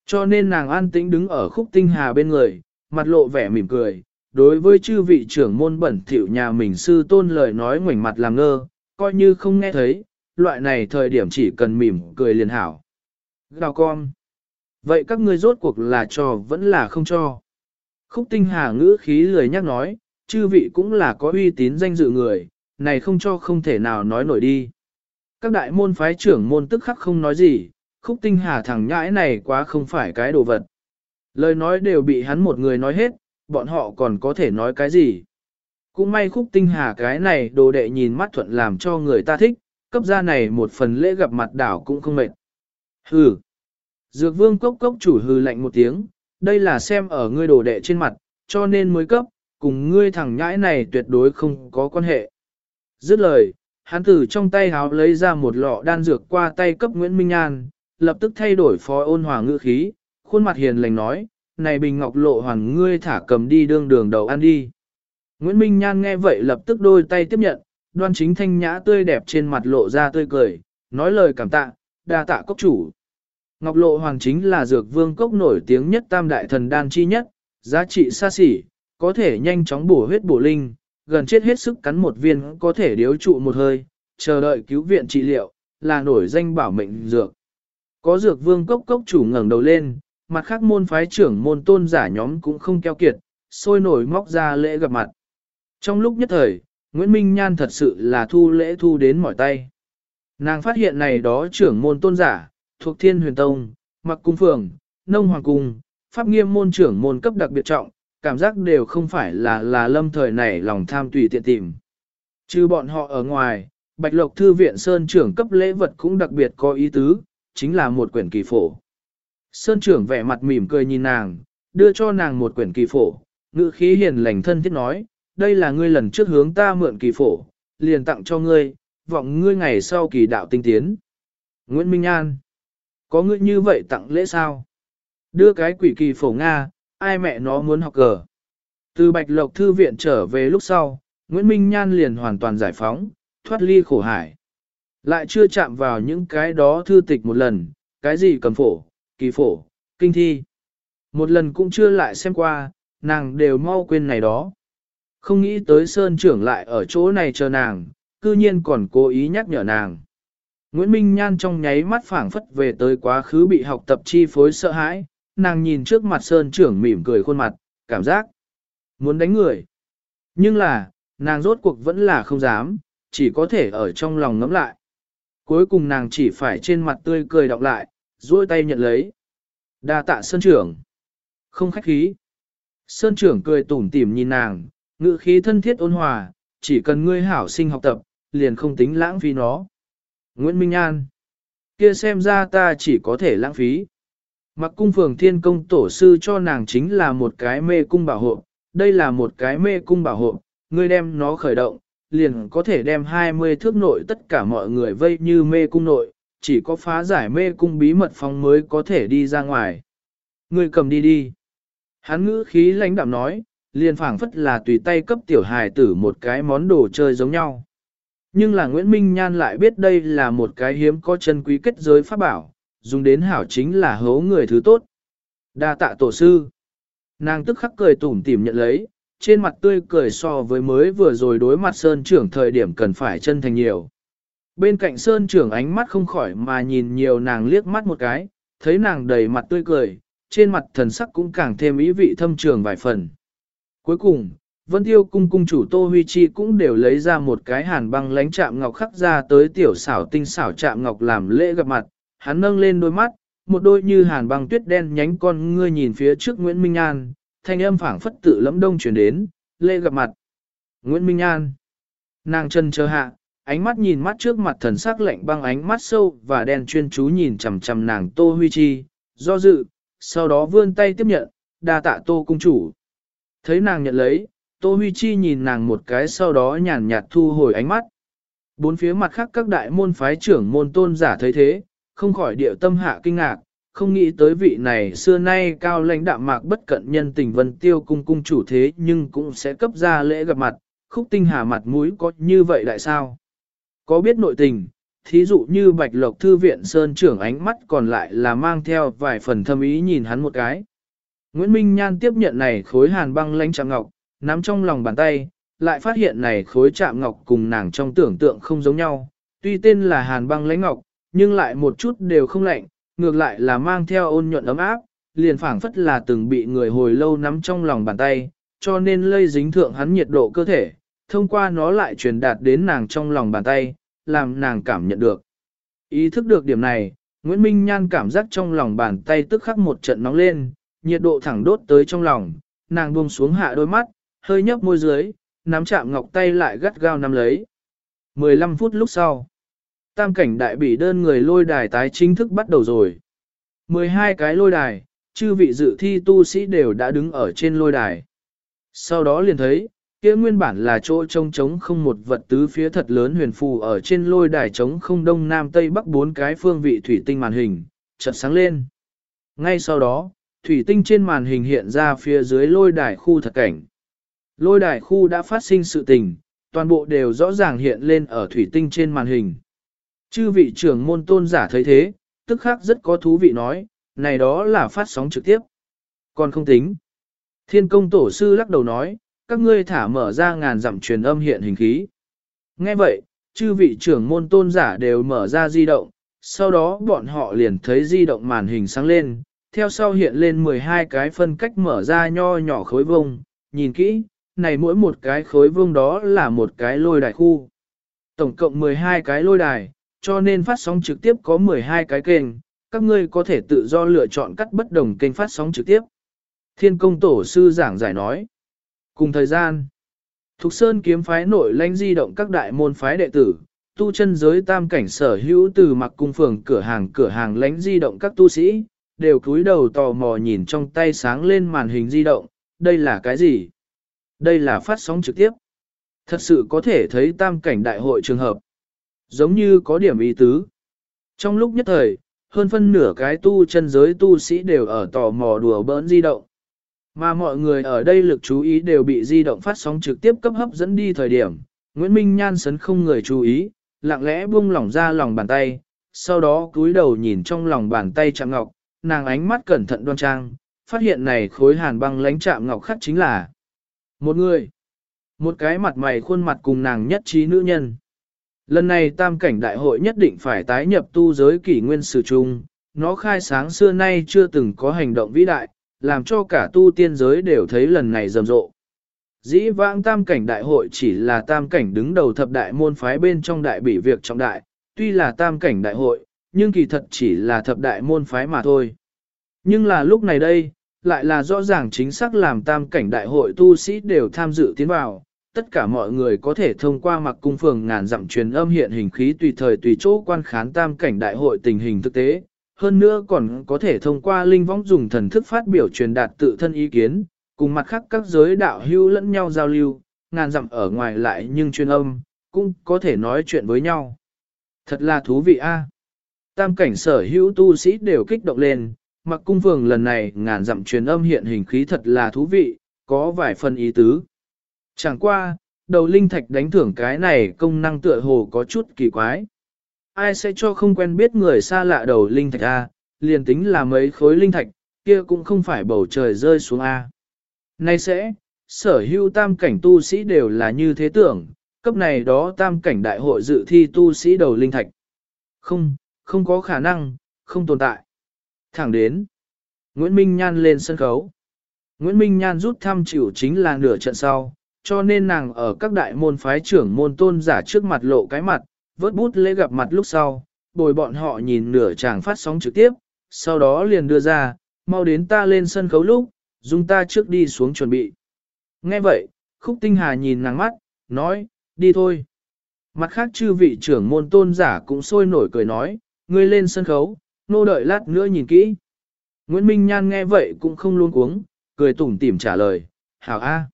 Cho nên nàng an tĩnh đứng ở khúc tinh hà bên người, mặt lộ vẻ mỉm cười, đối với chư vị trưởng môn bẩn thỉu nhà mình sư tôn lời nói ngoảnh mặt làm ngơ, coi như không nghe thấy, loại này thời điểm chỉ cần mỉm cười liền hảo. Gào con. Vậy các ngươi rốt cuộc là cho vẫn là không cho. Khúc tinh hà ngữ khí lười nhắc nói, chư vị cũng là có uy tín danh dự người, này không cho không thể nào nói nổi đi. Các đại môn phái trưởng môn tức khắc không nói gì, khúc tinh hà thằng nhãi này quá không phải cái đồ vật. Lời nói đều bị hắn một người nói hết, bọn họ còn có thể nói cái gì. Cũng may khúc tinh hà cái này đồ đệ nhìn mắt thuận làm cho người ta thích, cấp ra này một phần lễ gặp mặt đảo cũng không mệt. Hừ. Dược vương cốc cốc chủ hừ lạnh một tiếng, đây là xem ở ngươi đồ đệ trên mặt, cho nên mới cấp, cùng ngươi thằng nhãi này tuyệt đối không có quan hệ. Dứt lời, hắn từ trong tay háo lấy ra một lọ đan dược qua tay cấp Nguyễn Minh An, lập tức thay đổi phó ôn hòa ngữ khí, khuôn mặt hiền lành nói, này bình ngọc lộ hoàng ngươi thả cầm đi đương đường đầu ăn đi. Nguyễn Minh Nhan nghe vậy lập tức đôi tay tiếp nhận, đoan chính thanh nhã tươi đẹp trên mặt lộ ra tươi cười, nói lời cảm tạ, đa tạ cốc chủ. Ngọc lộ hoàng chính là dược vương cốc nổi tiếng nhất tam đại thần đan chi nhất, giá trị xa xỉ, có thể nhanh chóng bổ huyết bổ linh, gần chết hết sức cắn một viên có thể điếu trụ một hơi, chờ đợi cứu viện trị liệu, là nổi danh bảo mệnh dược. Có dược vương cốc cốc chủ ngẩng đầu lên, mặt khác môn phái trưởng môn tôn giả nhóm cũng không keo kiệt, sôi nổi móc ra lễ gặp mặt. Trong lúc nhất thời, Nguyễn Minh Nhan thật sự là thu lễ thu đến mỏi tay. Nàng phát hiện này đó trưởng môn tôn giả, thuộc thiên huyền tông, mặc cung phường, nông hoàng cung, pháp nghiêm môn trưởng môn cấp đặc biệt trọng, cảm giác đều không phải là là lâm thời này lòng tham tùy tiện tìm. Trừ bọn họ ở ngoài, Bạch Lộc Thư viện Sơn trưởng cấp lễ vật cũng đặc biệt có ý tứ, chính là một quyển kỳ phổ. Sơn trưởng vẻ mặt mỉm cười nhìn nàng, đưa cho nàng một quyển kỳ phổ, ngữ khí hiền lành thân thiết nói, đây là ngươi lần trước hướng ta mượn kỳ phổ, liền tặng cho ngươi, vọng ngươi ngày sau kỳ đạo tinh tiến. Nguyễn Minh An, có ngươi như vậy tặng lễ sao? Đưa cái quỷ kỳ phổ Nga, ai mẹ nó muốn học cờ. Từ Bạch Lộc Thư viện trở về lúc sau, Nguyễn Minh Nhan liền hoàn toàn giải phóng, thoát ly khổ hải. Lại chưa chạm vào những cái đó thư tịch một lần, cái gì cầm phổ, kỳ phổ, kinh thi. Một lần cũng chưa lại xem qua, nàng đều mau quên này đó. Không nghĩ tới Sơn trưởng lại ở chỗ này chờ nàng, cư nhiên còn cố ý nhắc nhở nàng. Nguyễn Minh Nhan trong nháy mắt phảng phất về tới quá khứ bị học tập chi phối sợ hãi, nàng nhìn trước mặt Sơn trưởng mỉm cười khuôn mặt, cảm giác muốn đánh người. Nhưng là, nàng rốt cuộc vẫn là không dám, chỉ có thể ở trong lòng ngấm lại. Cuối cùng nàng chỉ phải trên mặt tươi cười đọc lại, duỗi tay nhận lấy. đa tạ Sơn trưởng. Không khách khí. Sơn trưởng cười tủm tỉm nhìn nàng, ngữ khí thân thiết ôn hòa, chỉ cần ngươi hảo sinh học tập, liền không tính lãng phí nó. Nguyễn Minh An. Kia xem ra ta chỉ có thể lãng phí. Mặc cung phường thiên công tổ sư cho nàng chính là một cái mê cung bảo hộ, đây là một cái mê cung bảo hộ, ngươi đem nó khởi động, liền có thể đem 20 thước nội tất cả mọi người vây như mê cung nội, chỉ có phá giải mê cung bí mật phòng mới có thể đi ra ngoài. Ngươi cầm đi đi. Hắn ngữ khí lãnh đạm nói, liền phảng phất là tùy tay cấp tiểu hài tử một cái món đồ chơi giống nhau. Nhưng là Nguyễn Minh Nhan lại biết đây là một cái hiếm có chân quý kết giới pháp bảo, dùng đến hảo chính là hấu người thứ tốt. Đa tạ tổ sư. Nàng tức khắc cười tủm tỉm nhận lấy, trên mặt tươi cười so với mới vừa rồi đối mặt Sơn trưởng thời điểm cần phải chân thành nhiều. Bên cạnh Sơn trưởng ánh mắt không khỏi mà nhìn nhiều nàng liếc mắt một cái, thấy nàng đầy mặt tươi cười, trên mặt thần sắc cũng càng thêm ý vị thâm trường vài phần. Cuối cùng, Vân Tiêu cung cung chủ Tô Huy Chi cũng đều lấy ra một cái hàn băng lánh chạm ngọc khắc ra tới tiểu xảo tinh xảo chạm ngọc làm lễ gặp mặt, hắn nâng lên đôi mắt, một đôi như hàn băng tuyết đen nhánh con ngươi nhìn phía trước Nguyễn Minh An, thanh âm phảng phất tự lẫm đông truyền đến, lễ gặp mặt. Nguyễn Minh An, nàng chân chờ hạ, ánh mắt nhìn mắt trước mặt thần sắc lạnh băng ánh mắt sâu và đen chuyên chú nhìn chằm chằm nàng Tô Huy Chi, do dự, sau đó vươn tay tiếp nhận, đa tạ Tô cung chủ. Thấy nàng nhận lấy, Tô Huy Chi nhìn nàng một cái sau đó nhàn nhạt thu hồi ánh mắt. Bốn phía mặt khác các đại môn phái trưởng môn tôn giả thấy thế, không khỏi điệu tâm hạ kinh ngạc, không nghĩ tới vị này xưa nay cao lãnh đạm mạc bất cận nhân tình vân tiêu cung cung chủ thế nhưng cũng sẽ cấp ra lễ gặp mặt, khúc tinh hà mặt mũi có như vậy đại sao? Có biết nội tình, thí dụ như bạch lộc thư viện sơn trưởng ánh mắt còn lại là mang theo vài phần thâm ý nhìn hắn một cái. Nguyễn Minh Nhan tiếp nhận này khối hàn băng lãnh chạm ngọc, nắm trong lòng bàn tay, lại phát hiện này khối chạm ngọc cùng nàng trong tưởng tượng không giống nhau. Tuy tên là hàn băng lãnh ngọc, nhưng lại một chút đều không lạnh, ngược lại là mang theo ôn nhuận ấm áp, liền phảng phất là từng bị người hồi lâu nắm trong lòng bàn tay, cho nên lây dính thượng hắn nhiệt độ cơ thể, thông qua nó lại truyền đạt đến nàng trong lòng bàn tay, làm nàng cảm nhận được. Ý thức được điểm này, Nguyễn Minh Nhan cảm giác trong lòng bàn tay tức khắc một trận nóng lên, nhiệt độ thẳng đốt tới trong lòng, nàng buông xuống hạ đôi mắt, hơi nhấp môi dưới, nắm chạm ngọc tay lại gắt gao nắm lấy. 15 phút lúc sau, tam cảnh đại bỉ đơn người lôi đài tái chính thức bắt đầu rồi. 12 cái lôi đài, chư vị dự thi tu sĩ đều đã đứng ở trên lôi đài. Sau đó liền thấy, kia nguyên bản là chỗ trông trống không một vật tứ phía thật lớn huyền phù ở trên lôi đài trống không đông nam tây bắc bốn cái phương vị thủy tinh màn hình, chợt sáng lên. Ngay sau đó, thủy tinh trên màn hình hiện ra phía dưới lôi đài khu thật cảnh. Lôi đài khu đã phát sinh sự tình, toàn bộ đều rõ ràng hiện lên ở thủy tinh trên màn hình. Chư vị trưởng môn tôn giả thấy thế, tức khác rất có thú vị nói, này đó là phát sóng trực tiếp. Còn không tính. Thiên công tổ sư lắc đầu nói, các ngươi thả mở ra ngàn dặm truyền âm hiện hình khí. Nghe vậy, chư vị trưởng môn tôn giả đều mở ra di động, sau đó bọn họ liền thấy di động màn hình sáng lên, theo sau hiện lên 12 cái phân cách mở ra nho nhỏ khối vông, nhìn kỹ, này mỗi một cái khối vương đó là một cái lôi đài khu. Tổng cộng 12 cái lôi đài, cho nên phát sóng trực tiếp có 12 cái kênh, các ngươi có thể tự do lựa chọn cắt bất đồng kênh phát sóng trực tiếp. Thiên công tổ sư giảng giải nói. Cùng thời gian, Thục Sơn kiếm phái nội lãnh di động các đại môn phái đệ tử, tu chân giới tam cảnh sở hữu từ mặc cung phường cửa hàng cửa hàng lãnh di động các tu sĩ, đều cúi đầu tò mò nhìn trong tay sáng lên màn hình di động, đây là cái gì? Đây là phát sóng trực tiếp. Thật sự có thể thấy tam cảnh đại hội trường hợp. Giống như có điểm ý tứ. Trong lúc nhất thời, hơn phân nửa cái tu chân giới tu sĩ đều ở tò mò đùa bỡn di động. Mà mọi người ở đây lực chú ý đều bị di động phát sóng trực tiếp cấp hấp dẫn đi thời điểm. Nguyễn Minh Nhan sấn không người chú ý, lặng lẽ buông lỏng ra lòng bàn tay, sau đó cúi đầu nhìn trong lòng bàn tay chạm ngọc, nàng ánh mắt cẩn thận đoan trang, phát hiện này khối hàn băng lánh chạm ngọc khắc chính là một người, một cái mặt mày khuôn mặt cùng nàng nhất trí nữ nhân. Lần này tam cảnh đại hội nhất định phải tái nhập tu giới kỷ nguyên sử trung, nó khai sáng xưa nay chưa từng có hành động vĩ đại, làm cho cả tu tiên giới đều thấy lần này rầm rộ. Dĩ vãng tam cảnh đại hội chỉ là tam cảnh đứng đầu thập đại môn phái bên trong đại bỉ việc trọng đại, tuy là tam cảnh đại hội, nhưng kỳ thật chỉ là thập đại môn phái mà thôi. Nhưng là lúc này đây, lại là rõ ràng chính xác làm tam cảnh đại hội tu sĩ đều tham dự tiến vào. Tất cả mọi người có thể thông qua mặc cung phường ngàn dặm truyền âm hiện hình khí tùy thời tùy chỗ quan khán tam cảnh đại hội tình hình thực tế. Hơn nữa còn có thể thông qua linh võng dùng thần thức phát biểu truyền đạt tự thân ý kiến, cùng mặt khác các giới đạo hưu lẫn nhau giao lưu, ngàn dặm ở ngoài lại nhưng truyền âm, cũng có thể nói chuyện với nhau. Thật là thú vị a. Tam cảnh sở hữu tu sĩ đều kích động lên, mặc cung phường lần này ngàn dặm truyền âm hiện hình khí thật là thú vị, có vài phần ý tứ. Chẳng qua, đầu linh thạch đánh thưởng cái này công năng tựa hồ có chút kỳ quái. Ai sẽ cho không quen biết người xa lạ đầu linh thạch A, liền tính là mấy khối linh thạch, kia cũng không phải bầu trời rơi xuống A. Nay sẽ, sở hữu tam cảnh tu sĩ đều là như thế tưởng, cấp này đó tam cảnh đại hội dự thi tu sĩ đầu linh thạch. Không, không có khả năng, không tồn tại. Thẳng đến, Nguyễn Minh Nhan lên sân khấu. Nguyễn Minh Nhan rút thăm chịu chính là nửa trận sau, cho nên nàng ở các đại môn phái trưởng môn tôn giả trước mặt lộ cái mặt, vớt bút lễ gặp mặt lúc sau, bồi bọn họ nhìn nửa chàng phát sóng trực tiếp, sau đó liền đưa ra, mau đến ta lên sân khấu lúc, dùng ta trước đi xuống chuẩn bị. Nghe vậy, khúc tinh hà nhìn nàng mắt, nói, đi thôi. Mặt khác chư vị trưởng môn tôn giả cũng sôi nổi cười nói, ngươi lên sân khấu, nô đợi lát nữa nhìn kỹ. Nguyễn Minh Nhan nghe vậy cũng không luôn cuống, cười tủm tỉm trả lời, hảo a.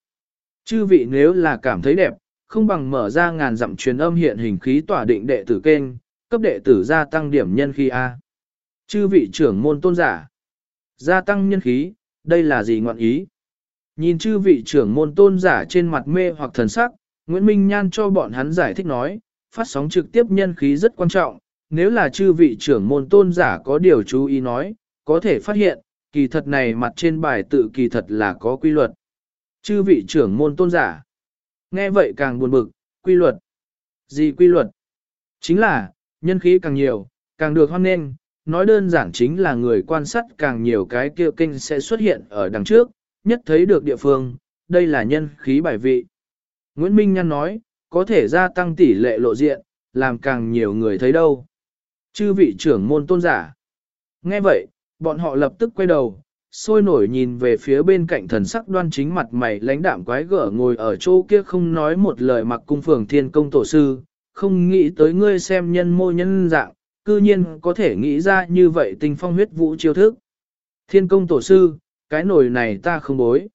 Chư vị nếu là cảm thấy đẹp, không bằng mở ra ngàn dặm truyền âm hiện hình khí tỏa định đệ tử kênh, cấp đệ tử gia tăng điểm nhân khí A. Chư vị trưởng môn tôn giả. Gia tăng nhân khí, đây là gì ngọn ý? Nhìn chư vị trưởng môn tôn giả trên mặt mê hoặc thần sắc, Nguyễn Minh Nhan cho bọn hắn giải thích nói, phát sóng trực tiếp nhân khí rất quan trọng, nếu là chư vị trưởng môn tôn giả có điều chú ý nói, có thể phát hiện, kỳ thật này mặt trên bài tự kỳ thật là có quy luật. Chư vị trưởng môn tôn giả. Nghe vậy càng buồn bực, quy luật. Gì quy luật? Chính là, nhân khí càng nhiều, càng được hoan nghênh, nói đơn giản chính là người quan sát càng nhiều cái kia kinh sẽ xuất hiện ở đằng trước, nhất thấy được địa phương, đây là nhân khí bài vị. Nguyễn Minh Nhân nói, có thể gia tăng tỷ lệ lộ diện, làm càng nhiều người thấy đâu. Chư vị trưởng môn tôn giả. Nghe vậy, bọn họ lập tức quay đầu, sôi nổi nhìn về phía bên cạnh thần sắc đoan chính mặt mày lãnh đạm quái gở ngồi ở chỗ kia không nói một lời mặc cung phường thiên công tổ sư, không nghĩ tới ngươi xem nhân mô nhân dạng, cư nhiên có thể nghĩ ra như vậy tình phong huyết vũ chiêu thức. Thiên công tổ sư, cái nồi này ta không bối.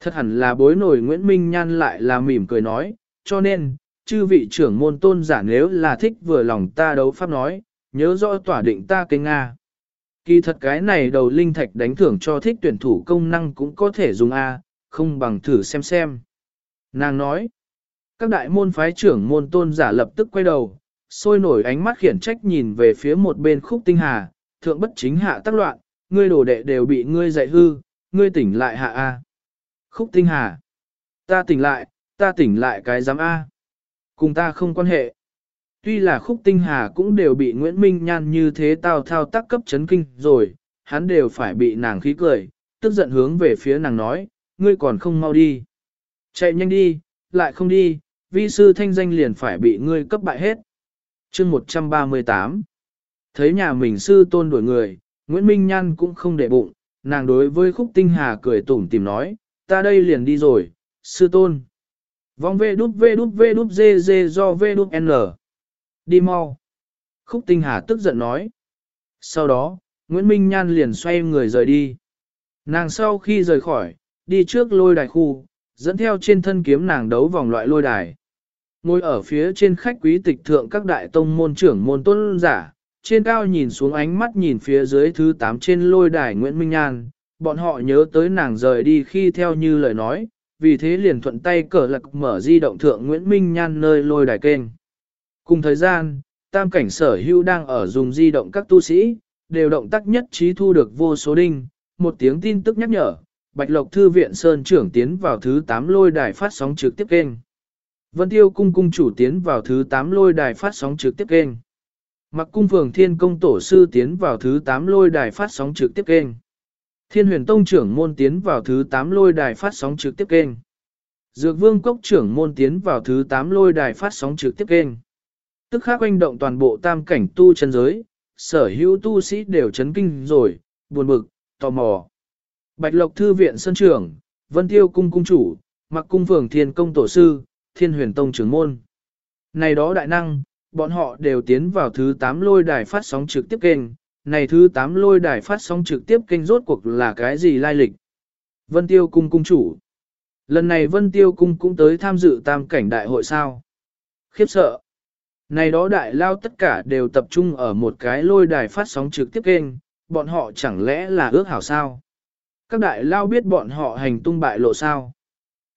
Thật hẳn là bối nổi Nguyễn Minh Nhan lại là mỉm cười nói, cho nên, chư vị trưởng môn tôn giả nếu là thích vừa lòng ta đấu pháp nói, nhớ rõ tỏa định ta kênh Nga. Kỳ thật cái này đầu linh thạch đánh thưởng cho thích tuyển thủ công năng cũng có thể dùng A, không bằng thử xem xem. Nàng nói, các đại môn phái trưởng môn tôn giả lập tức quay đầu, sôi nổi ánh mắt khiển trách nhìn về phía một bên khúc tinh hà, thượng bất chính hạ tác loạn, ngươi đồ đệ đều bị ngươi dạy hư, ngươi tỉnh lại hạ A. Khúc tinh hà, ta tỉnh lại, ta tỉnh lại cái giám A. Cùng ta không quan hệ. Tuy là khúc tinh hà cũng đều bị Nguyễn Minh Nhan như thế tao thao tác cấp chấn kinh rồi, hắn đều phải bị nàng khí cười, tức giận hướng về phía nàng nói, ngươi còn không mau đi. Chạy nhanh đi, lại không đi, vi sư thanh danh liền phải bị ngươi cấp bại hết. chương 138 Thấy nhà mình sư tôn đuổi người, Nguyễn Minh Nhan cũng không để bụng, nàng đối với khúc tinh hà cười tủm tìm nói, ta đây liền đi rồi, sư tôn. Vòng vê đút vê đút vê đút dê dê do vê đút n. Đi mau. Khúc tinh hà tức giận nói. Sau đó, Nguyễn Minh Nhan liền xoay người rời đi. Nàng sau khi rời khỏi, đi trước lôi đài khu, dẫn theo trên thân kiếm nàng đấu vòng loại lôi đài. Ngồi ở phía trên khách quý tịch thượng các đại tông môn trưởng môn tôn giả, trên cao nhìn xuống ánh mắt nhìn phía dưới thứ 8 trên lôi đài Nguyễn Minh Nhan, bọn họ nhớ tới nàng rời đi khi theo như lời nói, vì thế liền thuận tay cờ lạc mở di động thượng Nguyễn Minh Nhan nơi lôi đài kênh. Cùng thời gian, tam cảnh sở hưu đang ở dùng di động các tu sĩ, đều động tác nhất trí thu được vô số đinh, một tiếng tin tức nhắc nhở, Bạch Lộc Thư viện Sơn trưởng tiến vào thứ 8 lôi đài phát sóng trực tiếp kênh. Vân Tiêu cung cung chủ tiến vào thứ 8 lôi đài phát sóng trực tiếp kênh. Mặc cung phường thiên công tổ sư tiến vào thứ 8 lôi đài phát sóng trực tiếp kênh. Thiên huyền tông trưởng môn tiến vào thứ 8 lôi đài phát sóng trực tiếp kênh. Dược vương cốc trưởng môn tiến vào thứ 8 lôi đài phát sóng trực tiếp kênh. Tức khắc quanh động toàn bộ tam cảnh tu chân giới, sở hữu tu sĩ đều chấn kinh rồi, buồn bực, tò mò. Bạch Lộc Thư viện Sơn Trưởng, Vân Tiêu Cung Cung Chủ, Mặc Cung Phường Thiên Công Tổ Sư, Thiên Huyền Tông Trưởng Môn. Này đó đại năng, bọn họ đều tiến vào thứ 8 lôi đài phát sóng trực tiếp kênh. Này thứ 8 lôi đài phát sóng trực tiếp kênh rốt cuộc là cái gì lai lịch? Vân Tiêu Cung Cung Chủ. Lần này Vân Tiêu Cung cũng tới tham dự tam cảnh đại hội sao? Khiếp sợ. Này đó đại lao tất cả đều tập trung ở một cái lôi đài phát sóng trực tiếp kênh, bọn họ chẳng lẽ là ước hảo sao? Các đại lao biết bọn họ hành tung bại lộ sao.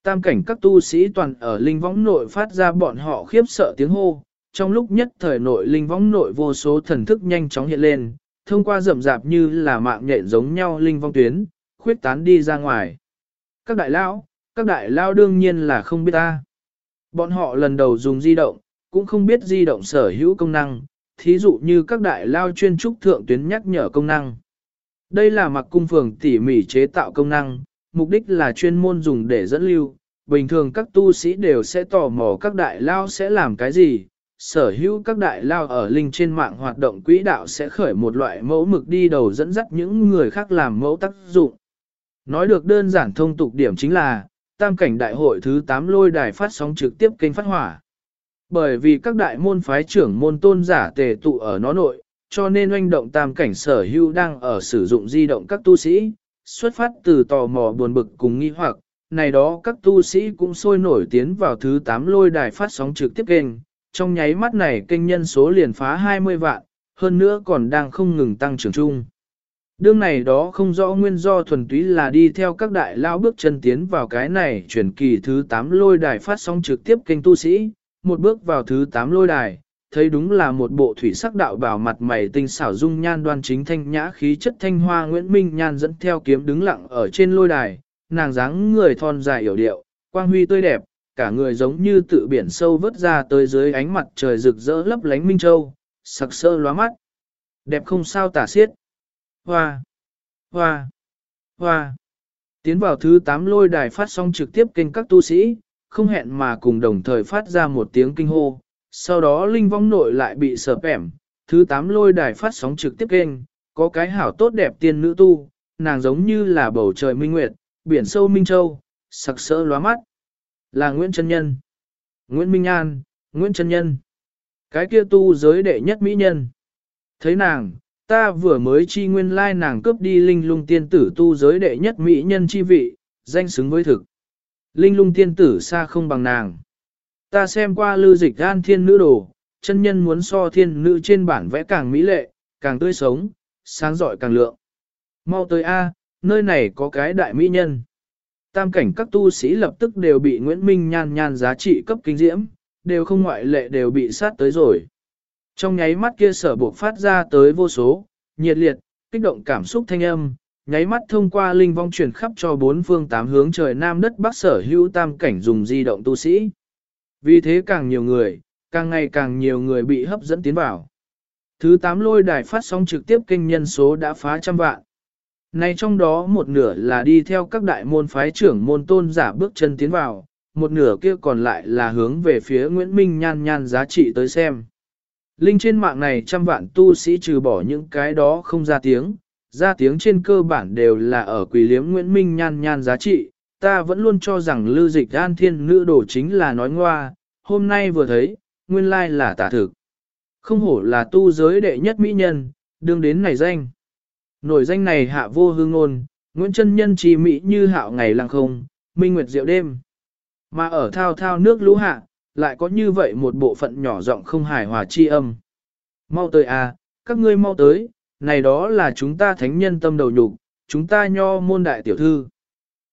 Tam cảnh các tu sĩ toàn ở linh võng nội phát ra bọn họ khiếp sợ tiếng hô, trong lúc nhất thời nội linh võng nội vô số thần thức nhanh chóng hiện lên, thông qua rậm rạp như là mạng nhện giống nhau linh vong tuyến, khuyết tán đi ra ngoài. Các đại lao, các đại lao đương nhiên là không biết ta. Bọn họ lần đầu dùng di động, cũng không biết di động sở hữu công năng, thí dụ như các đại lao chuyên trúc thượng tuyến nhắc nhở công năng. Đây là mặc cung phường tỉ mỉ chế tạo công năng, mục đích là chuyên môn dùng để dẫn lưu. Bình thường các tu sĩ đều sẽ tò mò các đại lao sẽ làm cái gì, sở hữu các đại lao ở linh trên mạng hoạt động quỹ đạo sẽ khởi một loại mẫu mực đi đầu dẫn dắt những người khác làm mẫu tác dụng. Nói được đơn giản thông tục điểm chính là, tam cảnh đại hội thứ 8 lôi đài phát sóng trực tiếp kênh phát hỏa. Bởi vì các đại môn phái trưởng môn tôn giả tề tụ ở nó nội, cho nên oanh động tam cảnh sở hữu đang ở sử dụng di động các tu sĩ, xuất phát từ tò mò buồn bực cùng nghi hoặc, này đó các tu sĩ cũng sôi nổi tiến vào thứ 8 lôi đài phát sóng trực tiếp kênh, trong nháy mắt này kênh nhân số liền phá 20 vạn, hơn nữa còn đang không ngừng tăng trưởng chung. Đương này đó không rõ nguyên do thuần túy là đi theo các đại lao bước chân tiến vào cái này chuyển kỳ thứ 8 lôi đài phát sóng trực tiếp kênh tu sĩ, một bước vào thứ 8 lôi đài, thấy đúng là một bộ thủy sắc đạo bảo mặt mày tinh xảo dung nhan đoan chính thanh nhã khí chất thanh hoa Nguyễn Minh Nhan dẫn theo kiếm đứng lặng ở trên lôi đài, nàng dáng người thon dài hiểu điệu, quang huy tươi đẹp, cả người giống như tự biển sâu vớt ra tới dưới ánh mặt trời rực rỡ lấp lánh minh châu, sặc sỡ lóa mắt. Đẹp không sao tả xiết. Hoa, hoa, hoa. Tiến vào thứ 8 lôi đài phát sóng trực tiếp kênh các tu sĩ, không hẹn mà cùng đồng thời phát ra một tiếng kinh hô. Sau đó linh vong nội lại bị sợp ẻm, thứ tám lôi đài phát sóng trực tiếp kênh, có cái hảo tốt đẹp tiên nữ tu, nàng giống như là bầu trời minh nguyệt, biển sâu minh châu, sặc sỡ lóa mắt. Là Nguyễn Trân Nhân, Nguyễn Minh An, Nguyễn Trân Nhân. Cái kia tu giới đệ nhất mỹ nhân. Thấy nàng, ta vừa mới chi nguyên lai nàng cướp đi linh lung tiên tử tu giới đệ nhất mỹ nhân chi vị, danh xứng với thực. Linh lung tiên tử xa không bằng nàng. Ta xem qua lưu dịch gan thiên nữ đồ, chân nhân muốn so thiên nữ trên bản vẽ càng mỹ lệ, càng tươi sống, sáng giỏi càng lượng. Mau tới A, nơi này có cái đại mỹ nhân. Tam cảnh các tu sĩ lập tức đều bị Nguyễn Minh nhan nhan giá trị cấp kinh diễm, đều không ngoại lệ đều bị sát tới rồi. Trong nháy mắt kia sở buộc phát ra tới vô số, nhiệt liệt, kích động cảm xúc thanh âm, nháy mắt thông qua linh vong truyền khắp cho bốn phương tám hướng trời nam đất bắc sở hữu tam cảnh dùng di động tu sĩ. Vì thế càng nhiều người, càng ngày càng nhiều người bị hấp dẫn tiến vào. Thứ 8 lôi đài phát sóng trực tiếp kênh nhân số đã phá trăm vạn. Này trong đó một nửa là đi theo các đại môn phái trưởng môn tôn giả bước chân tiến vào, một nửa kia còn lại là hướng về phía Nguyễn Minh nhan nhan giá trị tới xem. Linh trên mạng này trăm vạn tu sĩ trừ bỏ những cái đó không ra tiếng, ra tiếng trên cơ bản đều là ở quỷ liếm Nguyễn Minh nhan nhan giá trị, ta vẫn luôn cho rằng lưu dịch an thiên nữ đồ chính là nói ngoa, hôm nay vừa thấy, nguyên lai là tả thực. Không hổ là tu giới đệ nhất mỹ nhân, đương đến này danh. Nổi danh này hạ vô hương ngôn, Nguyễn chân Nhân trì mỹ như hạo ngày lăng không, minh nguyệt diệu đêm. Mà ở thao thao nước lũ hạ, lại có như vậy một bộ phận nhỏ giọng không hài hòa chi âm. Mau tới à, các ngươi mau tới, này đó là chúng ta thánh nhân tâm đầu nhục, chúng ta nho môn đại tiểu thư.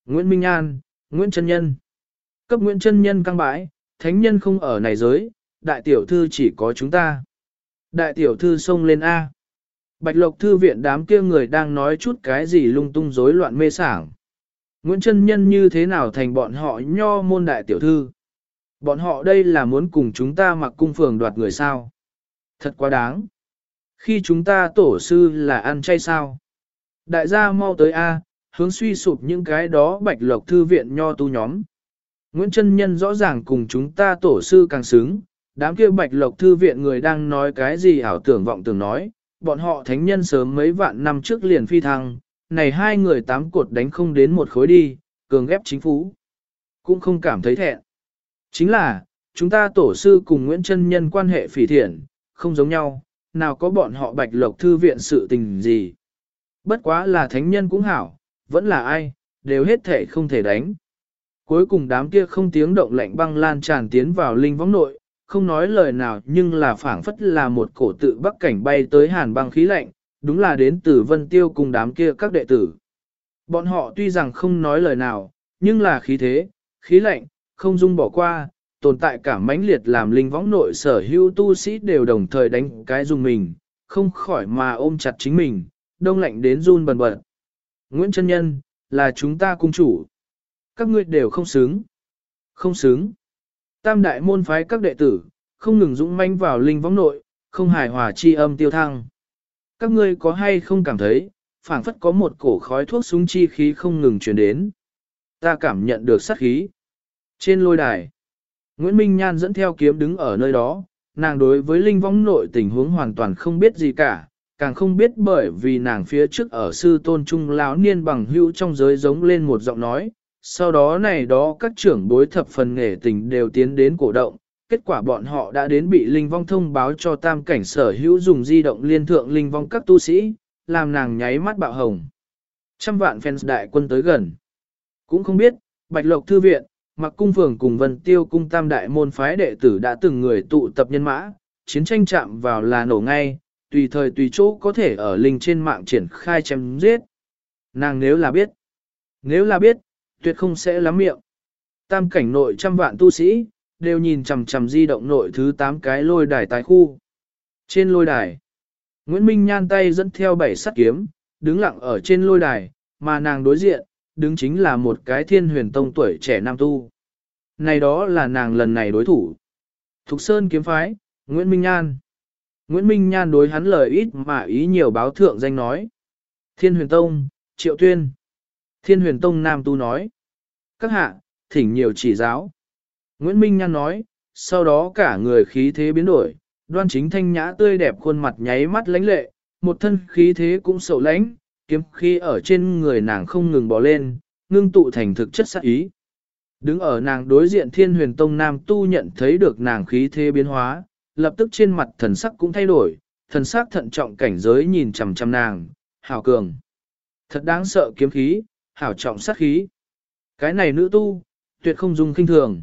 Nguyễn Minh An, Nguyễn Trân Nhân. Cấp Nguyễn Trân Nhân căng bãi, thánh nhân không ở này giới, đại tiểu thư chỉ có chúng ta. Đại tiểu thư xông lên A. Bạch Lộc Thư viện đám kia người đang nói chút cái gì lung tung rối loạn mê sảng. Nguyễn Trân Nhân như thế nào thành bọn họ nho môn đại tiểu thư? Bọn họ đây là muốn cùng chúng ta mặc cung phường đoạt người sao? Thật quá đáng. Khi chúng ta tổ sư là ăn chay sao? Đại gia mau tới A, hướng suy sụp những cái đó bạch lộc thư viện nho tu nhóm. Nguyễn Trân Nhân rõ ràng cùng chúng ta tổ sư càng xứng, đám kia bạch lộc thư viện người đang nói cái gì ảo tưởng vọng tưởng nói, bọn họ thánh nhân sớm mấy vạn năm trước liền phi thăng, này hai người tám cột đánh không đến một khối đi, cường ghép chính phủ. Cũng không cảm thấy thẹn. Chính là, chúng ta tổ sư cùng Nguyễn Trân Nhân quan hệ phỉ thiện, không giống nhau, nào có bọn họ bạch lộc thư viện sự tình gì. Bất quá là thánh nhân cũng hảo, vẫn là ai, đều hết thể không thể đánh. Cuối cùng đám kia không tiếng động lạnh băng lan tràn tiến vào linh võng nội, không nói lời nào nhưng là phảng phất là một cổ tự bắc cảnh bay tới hàn băng khí lạnh, đúng là đến từ vân tiêu cùng đám kia các đệ tử. Bọn họ tuy rằng không nói lời nào, nhưng là khí thế, khí lạnh, không dung bỏ qua, tồn tại cả mãnh liệt làm linh võng nội sở hữu tu sĩ đều đồng thời đánh cái dùng mình, không khỏi mà ôm chặt chính mình, đông lạnh đến run bần bật. Nguyễn Trân Nhân, là chúng ta cung chủ. Các ngươi đều không xứng. Không xứng. Tam đại môn phái các đệ tử, không ngừng dũng manh vào linh võng nội, không hài hòa chi âm tiêu thăng. Các ngươi có hay không cảm thấy, phảng phất có một cổ khói thuốc súng chi khí không ngừng truyền đến. Ta cảm nhận được sát khí. Trên lôi đài, Nguyễn Minh Nhan dẫn theo kiếm đứng ở nơi đó, nàng đối với linh võng nội tình huống hoàn toàn không biết gì cả, càng không biết bởi vì nàng phía trước ở sư tôn trung lão niên bằng hữu trong giới giống lên một giọng nói, sau đó này đó các trưởng bối thập phần nghề tình đều tiến đến cổ động, kết quả bọn họ đã đến bị linh vong thông báo cho tam cảnh sở hữu dùng di động liên thượng linh vong các tu sĩ, làm nàng nháy mắt bạo hồng. Trăm vạn fans đại quân tới gần. Cũng không biết, Bạch Lộc Thư Viện, Mặc Cung Phường cùng Vân Tiêu Cung Tam Đại môn phái đệ tử đã từng người tụ tập nhân mã, chiến tranh chạm vào là nổ ngay, tùy thời tùy chỗ có thể ở linh trên mạng triển khai chém giết. Nàng nếu là biết, nếu là biết, tuyệt không sẽ lắm miệng. Tam cảnh nội trăm vạn tu sĩ, đều nhìn chằm chằm di động nội thứ 8 cái lôi đài tái khu. Trên lôi đài, Nguyễn Minh nhan tay dẫn theo bảy sắt kiếm, đứng lặng ở trên lôi đài, mà nàng đối diện, đứng chính là một cái thiên huyền tông tuổi trẻ nam tu. Này đó là nàng lần này đối thủ. Thục Sơn kiếm phái, Nguyễn Minh Nhan. Nguyễn Minh Nhan đối hắn lời ít mà ý nhiều báo thượng danh nói. Thiên huyền tông, Triệu Tuyên. Thiên huyền tông nam tu nói. Các hạ, thỉnh nhiều chỉ giáo. Nguyễn Minh Nhan nói, sau đó cả người khí thế biến đổi, đoan chính thanh nhã tươi đẹp khuôn mặt nháy mắt lãnh lệ, một thân khí thế cũng sầu lãnh, kiếm khí ở trên người nàng không ngừng bò lên, ngưng tụ thành thực chất sát ý. Đứng ở nàng đối diện thiên huyền tông nam tu nhận thấy được nàng khí thế biến hóa, lập tức trên mặt thần sắc cũng thay đổi, thần sắc thận trọng cảnh giới nhìn chằm chằm nàng, hảo cường. Thật đáng sợ kiếm khí, hảo trọng sát khí. Cái này nữ tu, tuyệt không dùng kinh thường.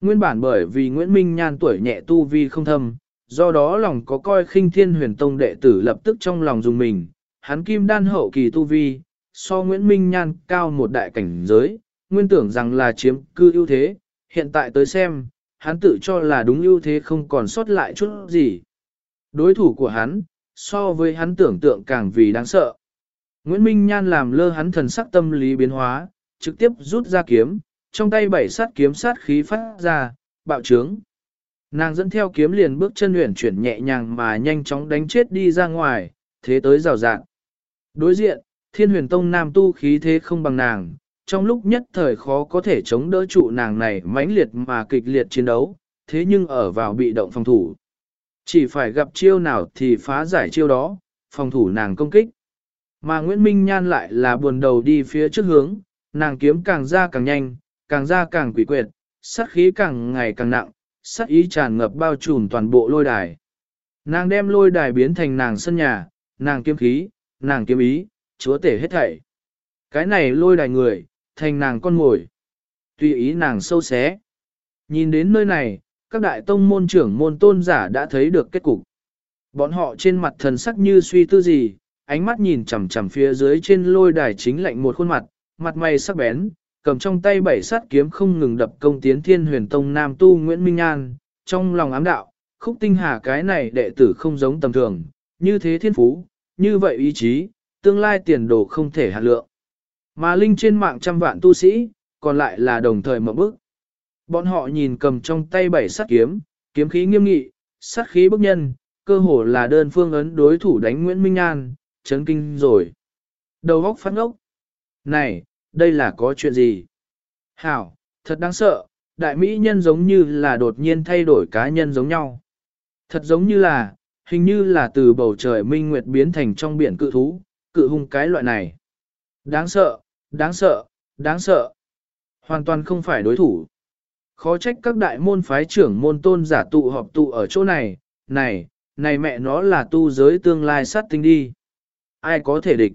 Nguyên bản bởi vì Nguyễn Minh Nhan tuổi nhẹ tu vi không thâm, do đó lòng có coi khinh thiên huyền tông đệ tử lập tức trong lòng dùng mình, hắn kim đan hậu kỳ tu vi, so Nguyễn Minh Nhan cao một đại cảnh giới, nguyên tưởng rằng là chiếm cư ưu thế, hiện tại tới xem, hắn tự cho là đúng ưu thế không còn sót lại chút gì. Đối thủ của hắn, so với hắn tưởng tượng càng vì đáng sợ. Nguyễn Minh Nhan làm lơ hắn thần sắc tâm lý biến hóa, trực tiếp rút ra kiếm, trong tay bảy sát kiếm sát khí phát ra, bạo trướng. Nàng dẫn theo kiếm liền bước chân luyện chuyển nhẹ nhàng mà nhanh chóng đánh chết đi ra ngoài, thế tới rào rạng. Đối diện, thiên huyền tông nam tu khí thế không bằng nàng, trong lúc nhất thời khó có thể chống đỡ trụ nàng này mãnh liệt mà kịch liệt chiến đấu, thế nhưng ở vào bị động phòng thủ. Chỉ phải gặp chiêu nào thì phá giải chiêu đó, phòng thủ nàng công kích. Mà Nguyễn Minh Nhan lại là buồn đầu đi phía trước hướng, nàng kiếm càng ra càng nhanh, càng ra càng quỷ quyệt, sát khí càng ngày càng nặng, sát ý tràn ngập bao trùm toàn bộ lôi đài. Nàng đem lôi đài biến thành nàng sân nhà, nàng kiếm khí, nàng kiếm ý, chúa tể hết thảy. Cái này lôi đài người, thành nàng con ngồi. Tùy ý nàng sâu xé. Nhìn đến nơi này, các đại tông môn trưởng môn tôn giả đã thấy được kết cục. Bọn họ trên mặt thần sắc như suy tư gì, ánh mắt nhìn chằm chằm phía dưới trên lôi đài chính lạnh một khuôn mặt, mặt mày sắc bén, cầm trong tay bảy sát kiếm không ngừng đập công tiến thiên huyền tông nam tu Nguyễn Minh An, trong lòng ám đạo, khúc tinh hà cái này đệ tử không giống tầm thường, như thế thiên phú, như vậy ý chí, tương lai tiền đồ không thể hạt lượng. Mà linh trên mạng trăm vạn tu sĩ, còn lại là đồng thời mở bức. Bọn họ nhìn cầm trong tay bảy sát kiếm, kiếm khí nghiêm nghị, sát khí bức nhân, cơ hồ là đơn phương ấn đối thủ đánh Nguyễn Minh An, chấn kinh rồi. Đầu góc phát ngốc. Này, đây là có chuyện gì? Hảo, thật đáng sợ, đại mỹ nhân giống như là đột nhiên thay đổi cá nhân giống nhau. Thật giống như là, hình như là từ bầu trời minh nguyệt biến thành trong biển cự thú, cự hung cái loại này. Đáng sợ, đáng sợ, đáng sợ. Hoàn toàn không phải đối thủ. Khó trách các đại môn phái trưởng môn tôn giả tụ họp tụ ở chỗ này, này, này mẹ nó là tu giới tương lai sát tinh đi. Ai có thể địch?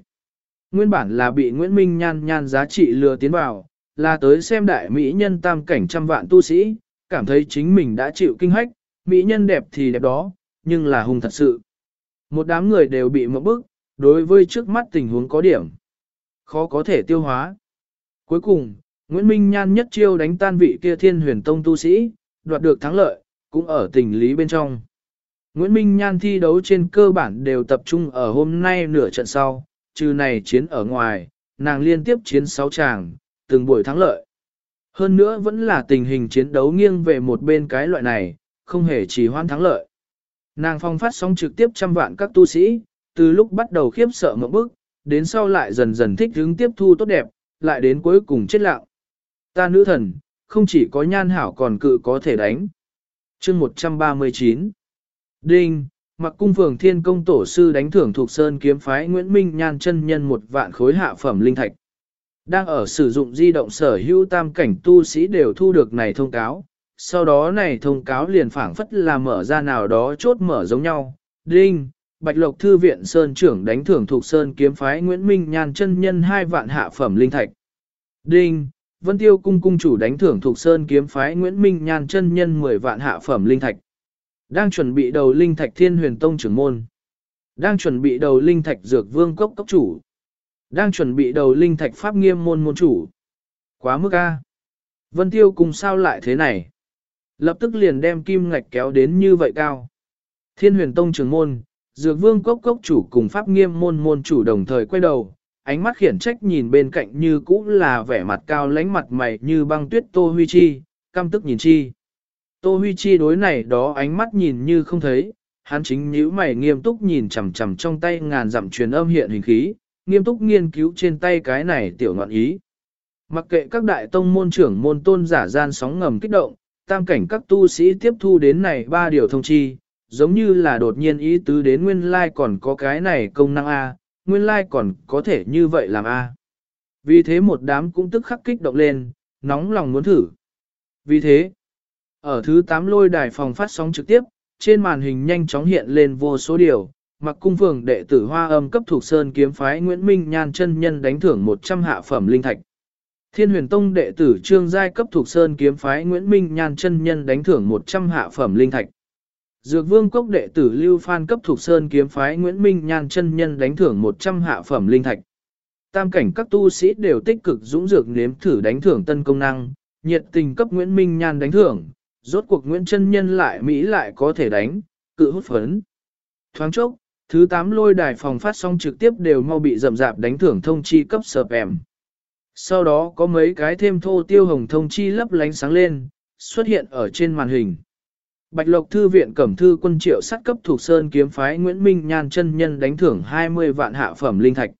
Nguyên bản là bị Nguyễn Minh nhan nhan giá trị lừa tiến vào, là tới xem đại mỹ nhân tam cảnh trăm vạn tu sĩ, cảm thấy chính mình đã chịu kinh hách, mỹ nhân đẹp thì đẹp đó, nhưng là hung thật sự. Một đám người đều bị mộng bức, đối với trước mắt tình huống có điểm khó có thể tiêu hóa. Cuối cùng, Nguyễn Minh Nhan nhất chiêu đánh tan vị kia thiên huyền tông tu sĩ, đoạt được thắng lợi, cũng ở tình lý bên trong. Nguyễn Minh Nhan thi đấu trên cơ bản đều tập trung ở hôm nay nửa trận sau, trừ này chiến ở ngoài, nàng liên tiếp chiến 6 tràng, từng buổi thắng lợi. Hơn nữa vẫn là tình hình chiến đấu nghiêng về một bên cái loại này, không hề chỉ hoan thắng lợi. Nàng phong phát sóng trực tiếp trăm vạn các tu sĩ, từ lúc bắt đầu khiếp sợ ngậm bức, đến sau lại dần dần thích hướng tiếp thu tốt đẹp, lại đến cuối cùng chết lặng. Ta nữ thần, không chỉ có nhan hảo còn cự có thể đánh. chương 139 Đinh, mặc cung phường thiên công tổ sư đánh thưởng thuộc sơn kiếm phái Nguyễn Minh nhan chân nhân một vạn khối hạ phẩm linh thạch. Đang ở sử dụng di động sở hữu tam cảnh tu sĩ đều thu được này thông cáo, sau đó này thông cáo liền phảng phất là mở ra nào đó chốt mở giống nhau. Đinh, Bạch Lộc Thư viện Sơn trưởng đánh thưởng thuộc Sơn kiếm phái Nguyễn Minh Nhan chân nhân hai vạn hạ phẩm linh thạch. Đinh, Vân Tiêu cung cung chủ đánh thưởng thuộc Sơn kiếm phái Nguyễn Minh Nhan chân nhân 10 vạn hạ phẩm linh thạch. Đang chuẩn bị đầu linh thạch Thiên Huyền Tông trưởng môn. Đang chuẩn bị đầu linh thạch Dược Vương cốc cốc chủ. Đang chuẩn bị đầu linh thạch Pháp Nghiêm môn môn chủ. Quá mức a. Vân Tiêu cùng sao lại thế này? Lập tức liền đem kim ngạch kéo đến như vậy cao. Thiên Huyền Tông trưởng môn, Dược Vương cốc cốc chủ cùng Pháp Nghiêm môn môn chủ đồng thời quay đầu, ánh mắt khiển trách nhìn bên cạnh như cũ là vẻ mặt cao lánh mặt mày như băng tuyết Tô Huy Chi, căm tức nhìn Chi. Tô Huy Chi đối này đó ánh mắt nhìn như không thấy, hắn chính nhíu mày nghiêm túc nhìn chằm chằm trong tay ngàn dặm truyền âm hiện hình khí, nghiêm túc nghiên cứu trên tay cái này tiểu ngọn ý. Mặc kệ các đại tông môn trưởng môn tôn giả gian sóng ngầm kích động, tam cảnh các tu sĩ tiếp thu đến này ba điều thông chi, giống như là đột nhiên ý tứ đến nguyên lai còn có cái này công năng A, nguyên lai còn có thể như vậy làm A. Vì thế một đám cũng tức khắc kích động lên, nóng lòng muốn thử. Vì thế, ở thứ 8 lôi đài phòng phát sóng trực tiếp, trên màn hình nhanh chóng hiện lên vô số điều, mặc cung phường đệ tử hoa âm cấp thuộc sơn kiếm phái Nguyễn Minh Nhan chân nhân đánh thưởng 100 hạ phẩm linh thạch. Thiên huyền tông đệ tử trương giai cấp thuộc sơn kiếm phái Nguyễn Minh Nhan chân nhân đánh thưởng 100 hạ phẩm linh thạch. Dược vương cốc đệ tử Lưu Phan cấp thuộc sơn kiếm phái Nguyễn Minh Nhan chân nhân đánh thưởng 100 hạ phẩm linh thạch. Tam cảnh các tu sĩ đều tích cực dũng dược nếm thử đánh thưởng tân công năng, nhiệt tình cấp Nguyễn Minh Nhan đánh thưởng, rốt cuộc Nguyễn chân nhân lại Mỹ lại có thể đánh, cự hút phấn. Thoáng chốc, thứ 8 lôi đài phòng phát sóng trực tiếp đều mau bị rầm rạp đánh thưởng thông chi cấp sợp em. Sau đó có mấy cái thêm thô tiêu hồng thông chi lấp lánh sáng lên, xuất hiện ở trên màn hình. Bạch Lộc Thư viện Cẩm Thư quân triệu sát cấp thuộc Sơn kiếm phái Nguyễn Minh Nhan chân nhân đánh thưởng 20 vạn hạ phẩm linh thạch.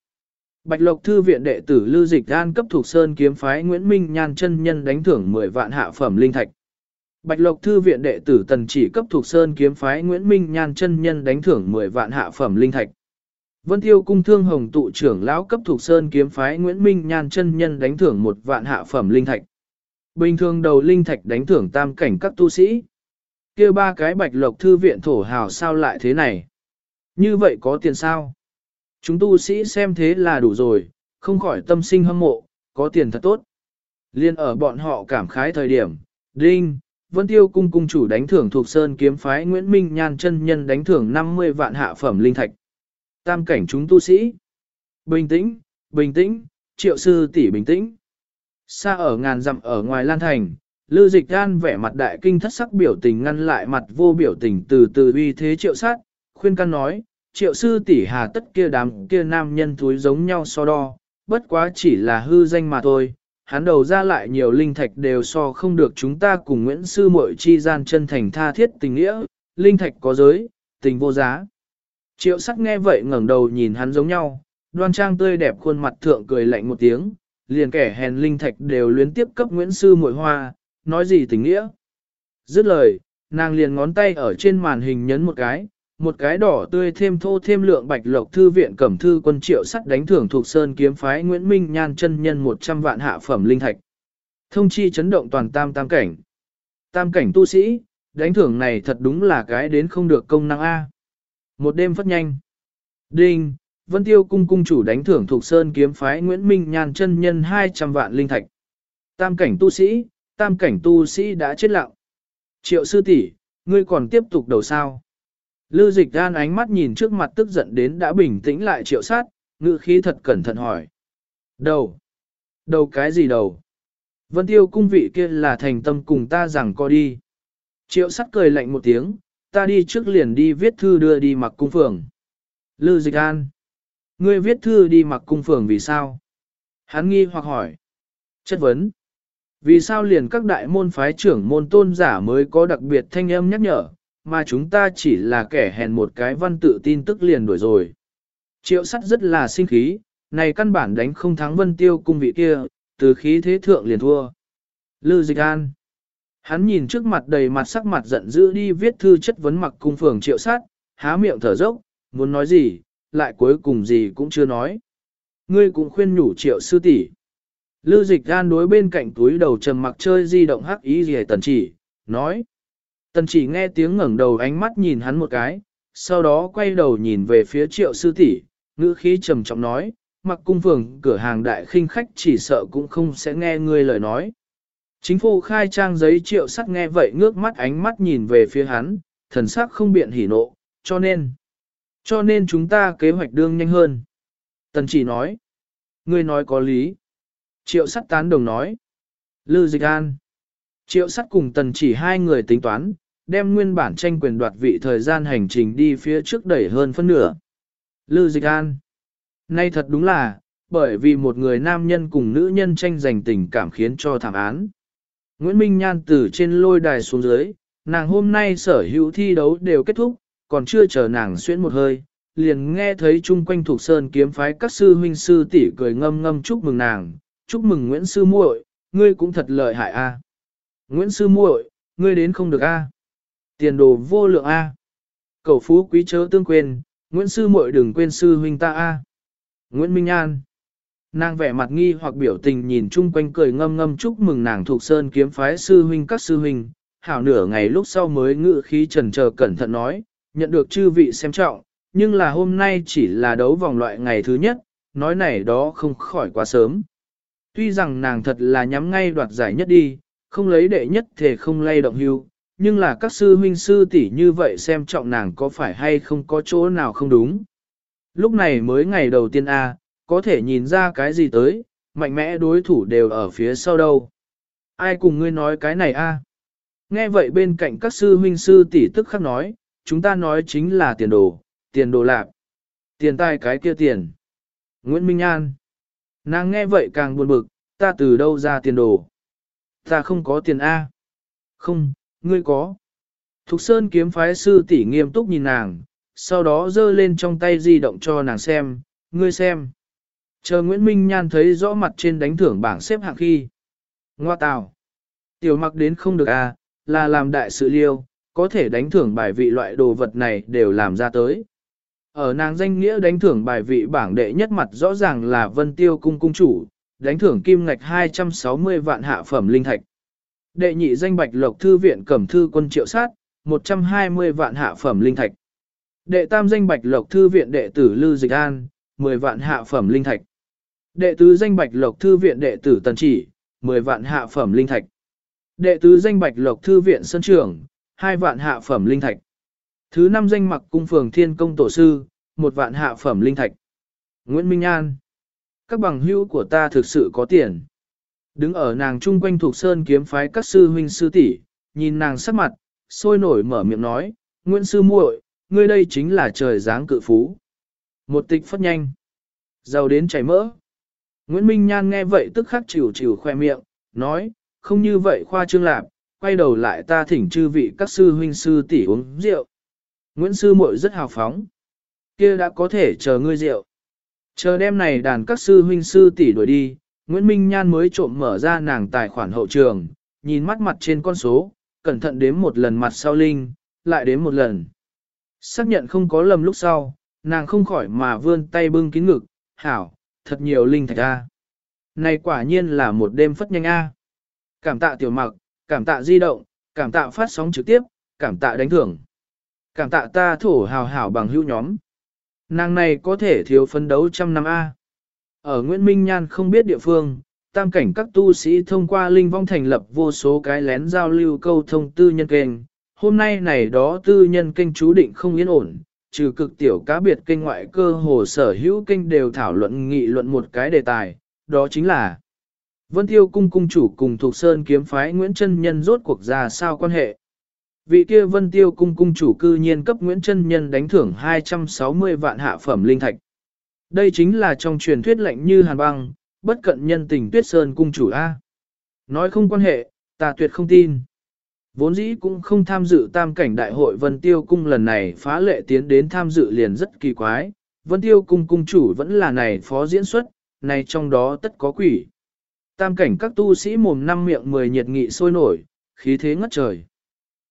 Bạch Lộc Thư viện đệ tử Lưu Dịch An cấp thuộc Sơn kiếm phái Nguyễn Minh Nhan chân nhân đánh thưởng 10 vạn hạ phẩm linh thạch. Bạch Lộc Thư viện đệ tử Tần Chỉ cấp thuộc Sơn kiếm phái Nguyễn Minh Nhan chân nhân đánh thưởng 10 vạn hạ phẩm linh thạch. Vân Tiêu cung thương hồng tụ trưởng lão cấp thuộc Sơn kiếm phái Nguyễn Minh Nhan chân nhân đánh thưởng một vạn hạ phẩm linh thạch. Bình thường đầu linh thạch đánh thưởng tam cảnh các tu sĩ kia ba cái Bạch Lộc Thư viện thổ hào sao lại thế này? Như vậy có tiền sao? Chúng tu sĩ xem thế là đủ rồi, không khỏi tâm sinh hâm mộ, có tiền thật tốt. Liên ở bọn họ cảm khái thời điểm, Đinh, Vân Tiêu cung cung chủ đánh thưởng thuộc Sơn kiếm phái Nguyễn Minh Nhan chân nhân đánh thưởng 50 vạn hạ phẩm linh thạch. Tam cảnh chúng tu sĩ. Bình tĩnh, bình tĩnh, triệu sư tỷ bình tĩnh. Xa ở ngàn dặm ở ngoài Lan Thành, Lư Dịch Gan vẻ mặt đại kinh thất sắc biểu tình ngăn lại mặt vô biểu tình từ từ uy thế triệu sát, khuyên can nói, triệu sư tỷ hà tất kia đám kia nam nhân túi giống nhau so đo, bất quá chỉ là hư danh mà thôi, hắn đầu ra lại nhiều linh thạch đều so không được chúng ta cùng Nguyễn Sư Mội chi gian chân thành tha thiết tình nghĩa, linh thạch có giới, tình vô giá. Triệu sắc nghe vậy ngẩng đầu nhìn hắn giống nhau, đoan trang tươi đẹp khuôn mặt thượng cười lạnh một tiếng, liền kẻ hèn linh thạch đều luyến tiếp cấp Nguyễn Sư Mội Hoa, nói gì tình nghĩa. Dứt lời, nàng liền ngón tay ở trên màn hình nhấn một cái, một cái đỏ tươi thêm thô thêm lượng bạch lộc thư viện cẩm thư quân triệu sắt đánh thưởng thuộc sơn kiếm phái Nguyễn Minh Nhan chân nhân 100 vạn hạ phẩm linh thạch. Thông chi chấn động toàn tam tam cảnh. Tam cảnh tu sĩ, đánh thưởng này thật đúng là cái đến không được công năng A. Một đêm phát nhanh. Đinh, Vân Tiêu cung cung chủ đánh thưởng thuộc sơn kiếm phái Nguyễn Minh Nhan chân nhân 200 vạn linh thạch. Tam cảnh tu sĩ, tam cảnh tu sĩ đã chết lặng. Triệu sư tỷ, ngươi còn tiếp tục đầu sao? Lư dịch đan ánh mắt nhìn trước mặt tức giận đến đã bình tĩnh lại triệu sát, ngự khí thật cẩn thận hỏi. Đầu. Đầu cái gì đầu? Vân tiêu cung vị kia là thành tâm cùng ta rằng co đi. Triệu sắt cười lạnh một tiếng, ta đi trước liền đi viết thư đưa đi mặc cung phường. Lư dịch an. Ngươi viết thư đi mặc cung phường vì sao? Hắn nghi hoặc hỏi. Chất vấn. Vì sao liền các đại môn phái trưởng môn tôn giả mới có đặc biệt thanh âm nhắc nhở, mà chúng ta chỉ là kẻ hèn một cái văn tự tin tức liền đổi rồi. Triệu sắt rất là sinh khí, này căn bản đánh không thắng vân tiêu cung vị kia, từ khí thế thượng liền thua. Lư dịch an. Hắn nhìn trước mặt đầy mặt sắc mặt giận dữ đi viết thư chất vấn mặc cung phường triệu sát, há miệng thở dốc, muốn nói gì, lại cuối cùng gì cũng chưa nói. Ngươi cũng khuyên nhủ triệu sư tỷ. Lư dịch gan đối bên cạnh túi đầu trầm mặc chơi di động hắc ý gì tần chỉ, nói. Tần chỉ nghe tiếng ngẩng đầu ánh mắt nhìn hắn một cái, sau đó quay đầu nhìn về phía triệu sư tỷ, ngữ khí trầm trọng nói, mặc cung phường cửa hàng đại khinh khách chỉ sợ cũng không sẽ nghe ngươi lời nói. Chính phủ khai trang giấy triệu sắc nghe vậy ngước mắt ánh mắt nhìn về phía hắn, thần sắc không biện hỉ nộ, cho nên, cho nên chúng ta kế hoạch đương nhanh hơn. Tần chỉ nói, ngươi nói có lý. Triệu sắt tán đồng nói, Lư Dịch An. Triệu sắt cùng tần chỉ hai người tính toán, đem nguyên bản tranh quyền đoạt vị thời gian hành trình đi phía trước đẩy hơn phân nửa. Lư Dịch An. Nay thật đúng là, bởi vì một người nam nhân cùng nữ nhân tranh giành tình cảm khiến cho thảm án. Nguyễn Minh Nhan từ trên lôi đài xuống dưới, nàng hôm nay sở hữu thi đấu đều kết thúc, còn chưa chờ nàng xuyên một hơi, liền nghe thấy chung quanh thuộc sơn kiếm phái các sư huynh sư tỷ cười ngâm ngâm chúc mừng nàng, chúc mừng Nguyễn sư muội, ngươi cũng thật lợi hại a. Nguyễn sư muội, ngươi đến không được a. Tiền đồ vô lượng a. Cầu phú quý chớ tương quên, Nguyễn sư muội đừng quên sư huynh ta a. Nguyễn Minh An. Nàng vẻ mặt nghi hoặc biểu tình nhìn chung quanh cười ngâm ngâm chúc mừng nàng thuộc sơn kiếm phái sư huynh các sư huynh, hảo nửa ngày lúc sau mới ngự khí trần chờ cẩn thận nói, nhận được chư vị xem trọng, nhưng là hôm nay chỉ là đấu vòng loại ngày thứ nhất, nói này đó không khỏi quá sớm. Tuy rằng nàng thật là nhắm ngay đoạt giải nhất đi, không lấy đệ nhất thể không lay động hưu, nhưng là các sư huynh sư tỷ như vậy xem trọng nàng có phải hay không có chỗ nào không đúng. Lúc này mới ngày đầu tiên A, có thể nhìn ra cái gì tới, mạnh mẽ đối thủ đều ở phía sau đâu. Ai cùng ngươi nói cái này a? Nghe vậy bên cạnh các sư huynh sư tỷ tức khắc nói, chúng ta nói chính là tiền đồ, tiền đồ lạc. Tiền tài cái kia tiền. Nguyễn Minh An. Nàng nghe vậy càng buồn bực, ta từ đâu ra tiền đồ? Ta không có tiền A. Không, ngươi có. Thục Sơn kiếm phái sư tỷ nghiêm túc nhìn nàng, sau đó giơ lên trong tay di động cho nàng xem, ngươi xem. Chờ Nguyễn Minh Nhan thấy rõ mặt trên đánh thưởng bảng xếp hạng khi. Ngoa tào. Tiểu mặc đến không được à, là làm đại sự liêu, có thể đánh thưởng bài vị loại đồ vật này đều làm ra tới. Ở nàng danh nghĩa đánh thưởng bài vị bảng đệ nhất mặt rõ ràng là Vân Tiêu Cung Cung Chủ, đánh thưởng kim ngạch 260 vạn hạ phẩm linh thạch. Đệ nhị danh bạch lộc thư viện cẩm thư quân triệu sát, 120 vạn hạ phẩm linh thạch. Đệ tam danh bạch lộc thư viện đệ tử Lư Dịch An, 10 vạn hạ phẩm linh thạch. Đệ tứ danh bạch lộc thư viện đệ tử tần chỉ, 10 vạn hạ phẩm linh thạch. Đệ tứ danh bạch lộc thư viện Sơn Trường, 2 vạn hạ phẩm linh thạch. Thứ năm danh mặc cung phường thiên công tổ sư, một vạn hạ phẩm linh thạch. Nguyễn Minh An. Các bằng hữu của ta thực sự có tiền. Đứng ở nàng trung quanh thuộc sơn kiếm phái các sư huynh sư tỷ, nhìn nàng sắc mặt, sôi nổi mở miệng nói, Nguyễn sư muội, ngươi đây chính là trời dáng cự phú. Một tịch phất nhanh. Giàu đến chảy mỡ. Nguyễn Minh Nhan nghe vậy tức khắc chịu chịu khoe miệng, nói, không như vậy khoa trương lạp, quay đầu lại ta thỉnh chư vị các sư huynh sư tỷ uống rượu. Nguyễn sư muội rất hào phóng. kia đã có thể chờ ngươi rượu. Chờ đêm này đàn các sư huynh sư tỷ đuổi đi, Nguyễn Minh Nhan mới trộm mở ra nàng tài khoản hậu trường, nhìn mắt mặt trên con số, cẩn thận đếm một lần mặt sau linh, lại đếm một lần. Xác nhận không có lầm lúc sau, nàng không khỏi mà vươn tay bưng kín ngực, hảo, thật nhiều linh thạch A. Này quả nhiên là một đêm phất nhanh A. Cảm tạ tiểu mặc, cảm tạ di động, cảm tạ phát sóng trực tiếp, cảm tạ đánh thưởng. Cảm tạ ta thổ hào hảo bằng hữu nhóm. Nàng này có thể thiếu phấn đấu trăm năm A. Ở Nguyễn Minh Nhan không biết địa phương, tam cảnh các tu sĩ thông qua linh vong thành lập vô số cái lén giao lưu câu thông tư nhân kênh. Hôm nay này đó tư nhân kênh chú định không yên ổn, trừ cực tiểu cá biệt kênh ngoại cơ hồ sở hữu kênh đều thảo luận nghị luận một cái đề tài, đó chính là Vân Tiêu cung cung chủ cùng thuộc sơn kiếm phái Nguyễn Trân Nhân rốt cuộc ra sao quan hệ. Vị kia Vân Tiêu cung cung chủ cư nhiên cấp Nguyễn Trân Nhân đánh thưởng 260 vạn hạ phẩm linh thạch. Đây chính là trong truyền thuyết lạnh như hàn băng, bất cận nhân tình tuyết sơn cung chủ A. Nói không quan hệ, ta tuyệt không tin. Vốn dĩ cũng không tham dự tam cảnh đại hội Vân Tiêu cung lần này phá lệ tiến đến tham dự liền rất kỳ quái. Vân Tiêu cung cung chủ vẫn là này phó diễn xuất, này trong đó tất có quỷ. Tam cảnh các tu sĩ mồm năm miệng mười nhiệt nghị sôi nổi, khí thế ngất trời.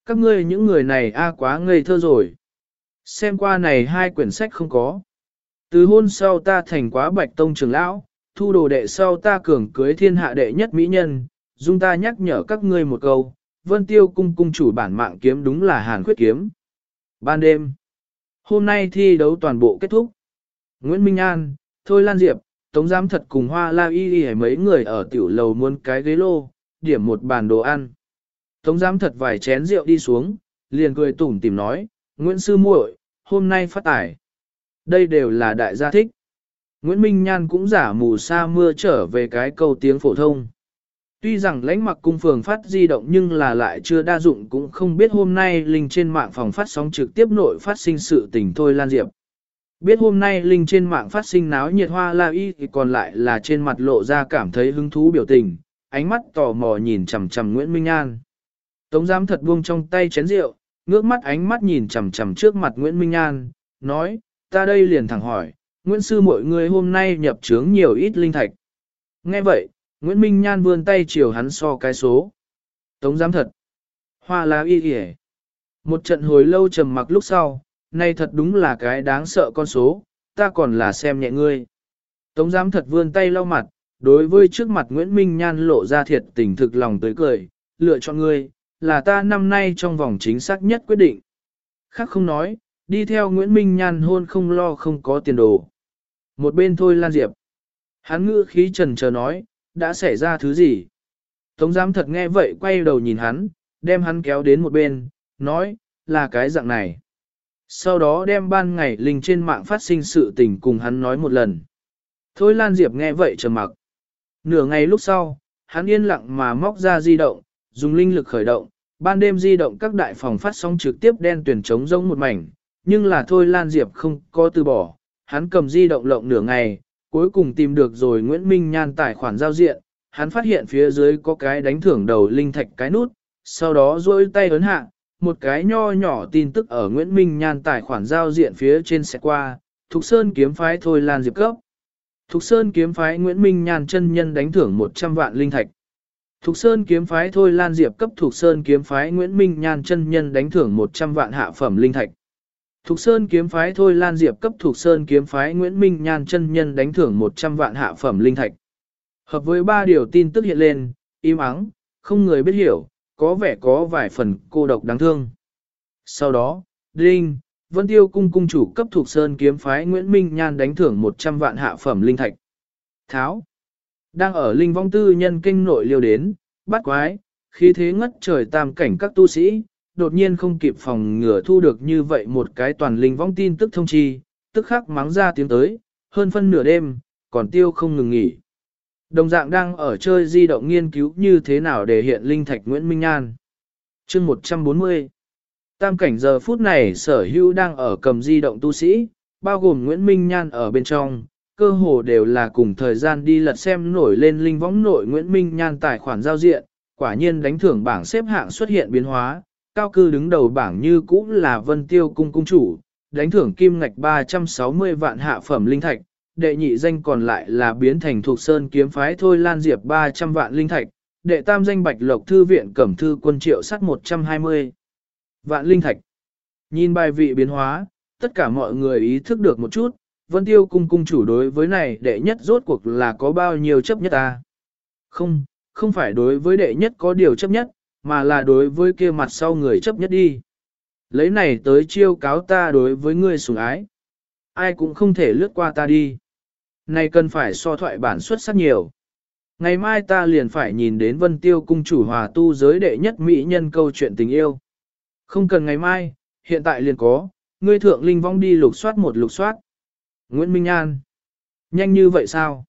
Các ngươi những người này a quá ngây thơ rồi. Xem qua này hai quyển sách không có. Từ hôn sau ta thành quá bạch tông trưởng lão, thu đồ đệ sau ta cường cưới thiên hạ đệ nhất mỹ nhân, dung ta nhắc nhở các ngươi một câu, vân tiêu cung cung chủ bản mạng kiếm đúng là hàn khuyết kiếm. Ban đêm, hôm nay thi đấu toàn bộ kết thúc. Nguyễn Minh An, Thôi Lan Diệp, Tống Giám Thật cùng Hoa La Y Y mấy người ở tiểu lầu muốn cái ghế lô, điểm một bàn đồ ăn. Tống Giám Thật vài chén rượu đi xuống, liền cười tủm tìm nói, Nguyễn Sư muội, hôm nay phát tải. Đây đều là đại gia thích. Nguyễn Minh Nhan cũng giả mù sa mưa trở về cái câu tiếng phổ thông. Tuy rằng lãnh mặc cung phường phát di động nhưng là lại chưa đa dụng cũng không biết hôm nay Linh trên mạng phòng phát sóng trực tiếp nội phát sinh sự tình thôi Lan Diệp. Biết hôm nay Linh trên mạng phát sinh náo nhiệt hoa la y thì còn lại là trên mặt lộ ra cảm thấy hứng thú biểu tình, ánh mắt tò mò nhìn chằm chằm Nguyễn Minh An. Tống giám thật buông trong tay chén rượu, ngước mắt ánh mắt nhìn chằm chằm trước mặt Nguyễn Minh An, nói, ta đây liền thẳng hỏi, Nguyễn Sư mọi người hôm nay nhập trướng nhiều ít linh thạch. Nghe vậy, Nguyễn Minh Nhan vươn tay chiều hắn so cái số. Tống giám thật. Hoa lá y kìa. Một trận hồi lâu trầm mặc lúc sau, nay thật đúng là cái đáng sợ con số, ta còn là xem nhẹ ngươi. Tống giám thật vươn tay lau mặt, đối với trước mặt Nguyễn Minh Nhan lộ ra thiệt tình thực lòng tới cười, lựa chọn ngươi, là ta năm nay trong vòng chính xác nhất quyết định. Khác không nói, đi theo Nguyễn Minh Nhan hôn không lo không có tiền đồ. Một bên thôi Lan Diệp. Hắn ngữ khí trần chờ nói, đã xảy ra thứ gì? Tống giám thật nghe vậy quay đầu nhìn hắn, đem hắn kéo đến một bên, nói, là cái dạng này. Sau đó đem ban ngày linh trên mạng phát sinh sự tình cùng hắn nói một lần. Thôi Lan Diệp nghe vậy trầm mặc. Nửa ngày lúc sau, hắn yên lặng mà móc ra di động, dùng linh lực khởi động, ban đêm di động các đại phòng phát sóng trực tiếp đen tuyển trống rỗng một mảnh, nhưng là thôi Lan Diệp không có từ bỏ, hắn cầm di động lộng nửa ngày, cuối cùng tìm được rồi Nguyễn Minh Nhan tài khoản giao diện, hắn phát hiện phía dưới có cái đánh thưởng đầu linh thạch cái nút, sau đó duỗi tay ấn hạ, một cái nho nhỏ tin tức ở Nguyễn Minh Nhan tài khoản giao diện phía trên sẽ qua, Thục Sơn kiếm phái thôi Lan Diệp cấp. Thục Sơn kiếm phái Nguyễn Minh Nhan chân nhân đánh thưởng 100 vạn linh thạch. Thục Sơn kiếm phái thôi Lan Diệp cấp Thục Sơn kiếm phái Nguyễn Minh Nhan chân nhân đánh thưởng 100 vạn hạ phẩm linh thạch. Thục Sơn kiếm phái thôi Lan Diệp cấp Thục Sơn kiếm phái Nguyễn Minh Nhan chân nhân đánh thưởng 100 vạn hạ phẩm linh thạch. Hợp với ba điều tin tức hiện lên, im ắng, không người biết hiểu, có vẻ có vài phần cô độc đáng thương. Sau đó, Đinh, Vân Tiêu cung cung chủ cấp Thục Sơn kiếm phái Nguyễn Minh Nhan đánh thưởng 100 vạn hạ phẩm linh thạch. Tháo, đang ở linh vong tư nhân kinh nội liêu đến, bắt quái, khí thế ngất trời tam cảnh các tu sĩ, đột nhiên không kịp phòng ngừa thu được như vậy một cái toàn linh vong tin tức thông chi, tức khắc mắng ra tiếng tới, hơn phân nửa đêm, còn tiêu không ngừng nghỉ. Đồng dạng đang ở chơi di động nghiên cứu như thế nào để hiện linh thạch Nguyễn Minh An. chương 140 Tam cảnh giờ phút này sở hữu đang ở cầm di động tu sĩ, bao gồm Nguyễn Minh Nhan ở bên trong, cơ hồ đều là cùng thời gian đi lật xem nổi lên linh võng nội Nguyễn Minh Nhan tài khoản giao diện, quả nhiên đánh thưởng bảng xếp hạng xuất hiện biến hóa, cao cư đứng đầu bảng như cũ là Vân Tiêu Cung Cung Chủ, đánh thưởng kim ngạch 360 vạn hạ phẩm linh thạch, đệ nhị danh còn lại là biến thành thuộc sơn kiếm phái thôi lan diệp 300 vạn linh thạch, đệ tam danh bạch lộc thư viện cẩm thư quân triệu sắt 120 vạn linh thạch. Nhìn bài vị biến hóa, tất cả mọi người ý thức được một chút, Vân Tiêu cung cung chủ đối với này đệ nhất rốt cuộc là có bao nhiêu chấp nhất ta? Không, không phải đối với đệ nhất có điều chấp nhất, mà là đối với kia mặt sau người chấp nhất đi. Lấy này tới chiêu cáo ta đối với ngươi sủng ái. Ai cũng không thể lướt qua ta đi. Này cần phải so thoại bản xuất sắc nhiều. Ngày mai ta liền phải nhìn đến vân tiêu cung chủ hòa tu giới đệ nhất mỹ nhân câu chuyện tình yêu. Không cần ngày mai, hiện tại liền có, ngươi thượng linh vong đi lục soát một lục soát. Nguyễn Minh An. Nhanh như vậy sao?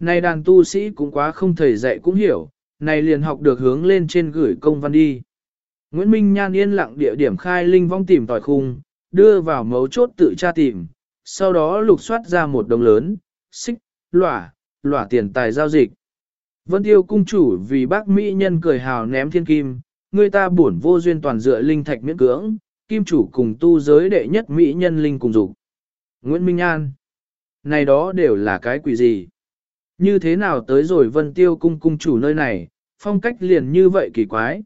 Này đàn tu sĩ cũng quá không thầy dạy cũng hiểu, này liền học được hướng lên trên gửi công văn đi. Nguyễn Minh Nhan yên lặng địa điểm khai linh vong tìm tỏi khung, đưa vào mấu chốt tự tra tìm, sau đó lục soát ra một đồng lớn, xích, lỏa, lỏa tiền tài giao dịch. Vân Tiêu cung chủ vì bác Mỹ nhân cười hào ném thiên kim, người ta buồn vô duyên toàn dựa linh thạch miễn cưỡng, kim chủ cùng tu giới đệ nhất Mỹ nhân linh cùng dục. Nguyễn Minh An, này đó đều là cái quỷ gì? Như thế nào tới rồi Vân Tiêu cung cung chủ nơi này, phong cách liền như vậy kỳ quái.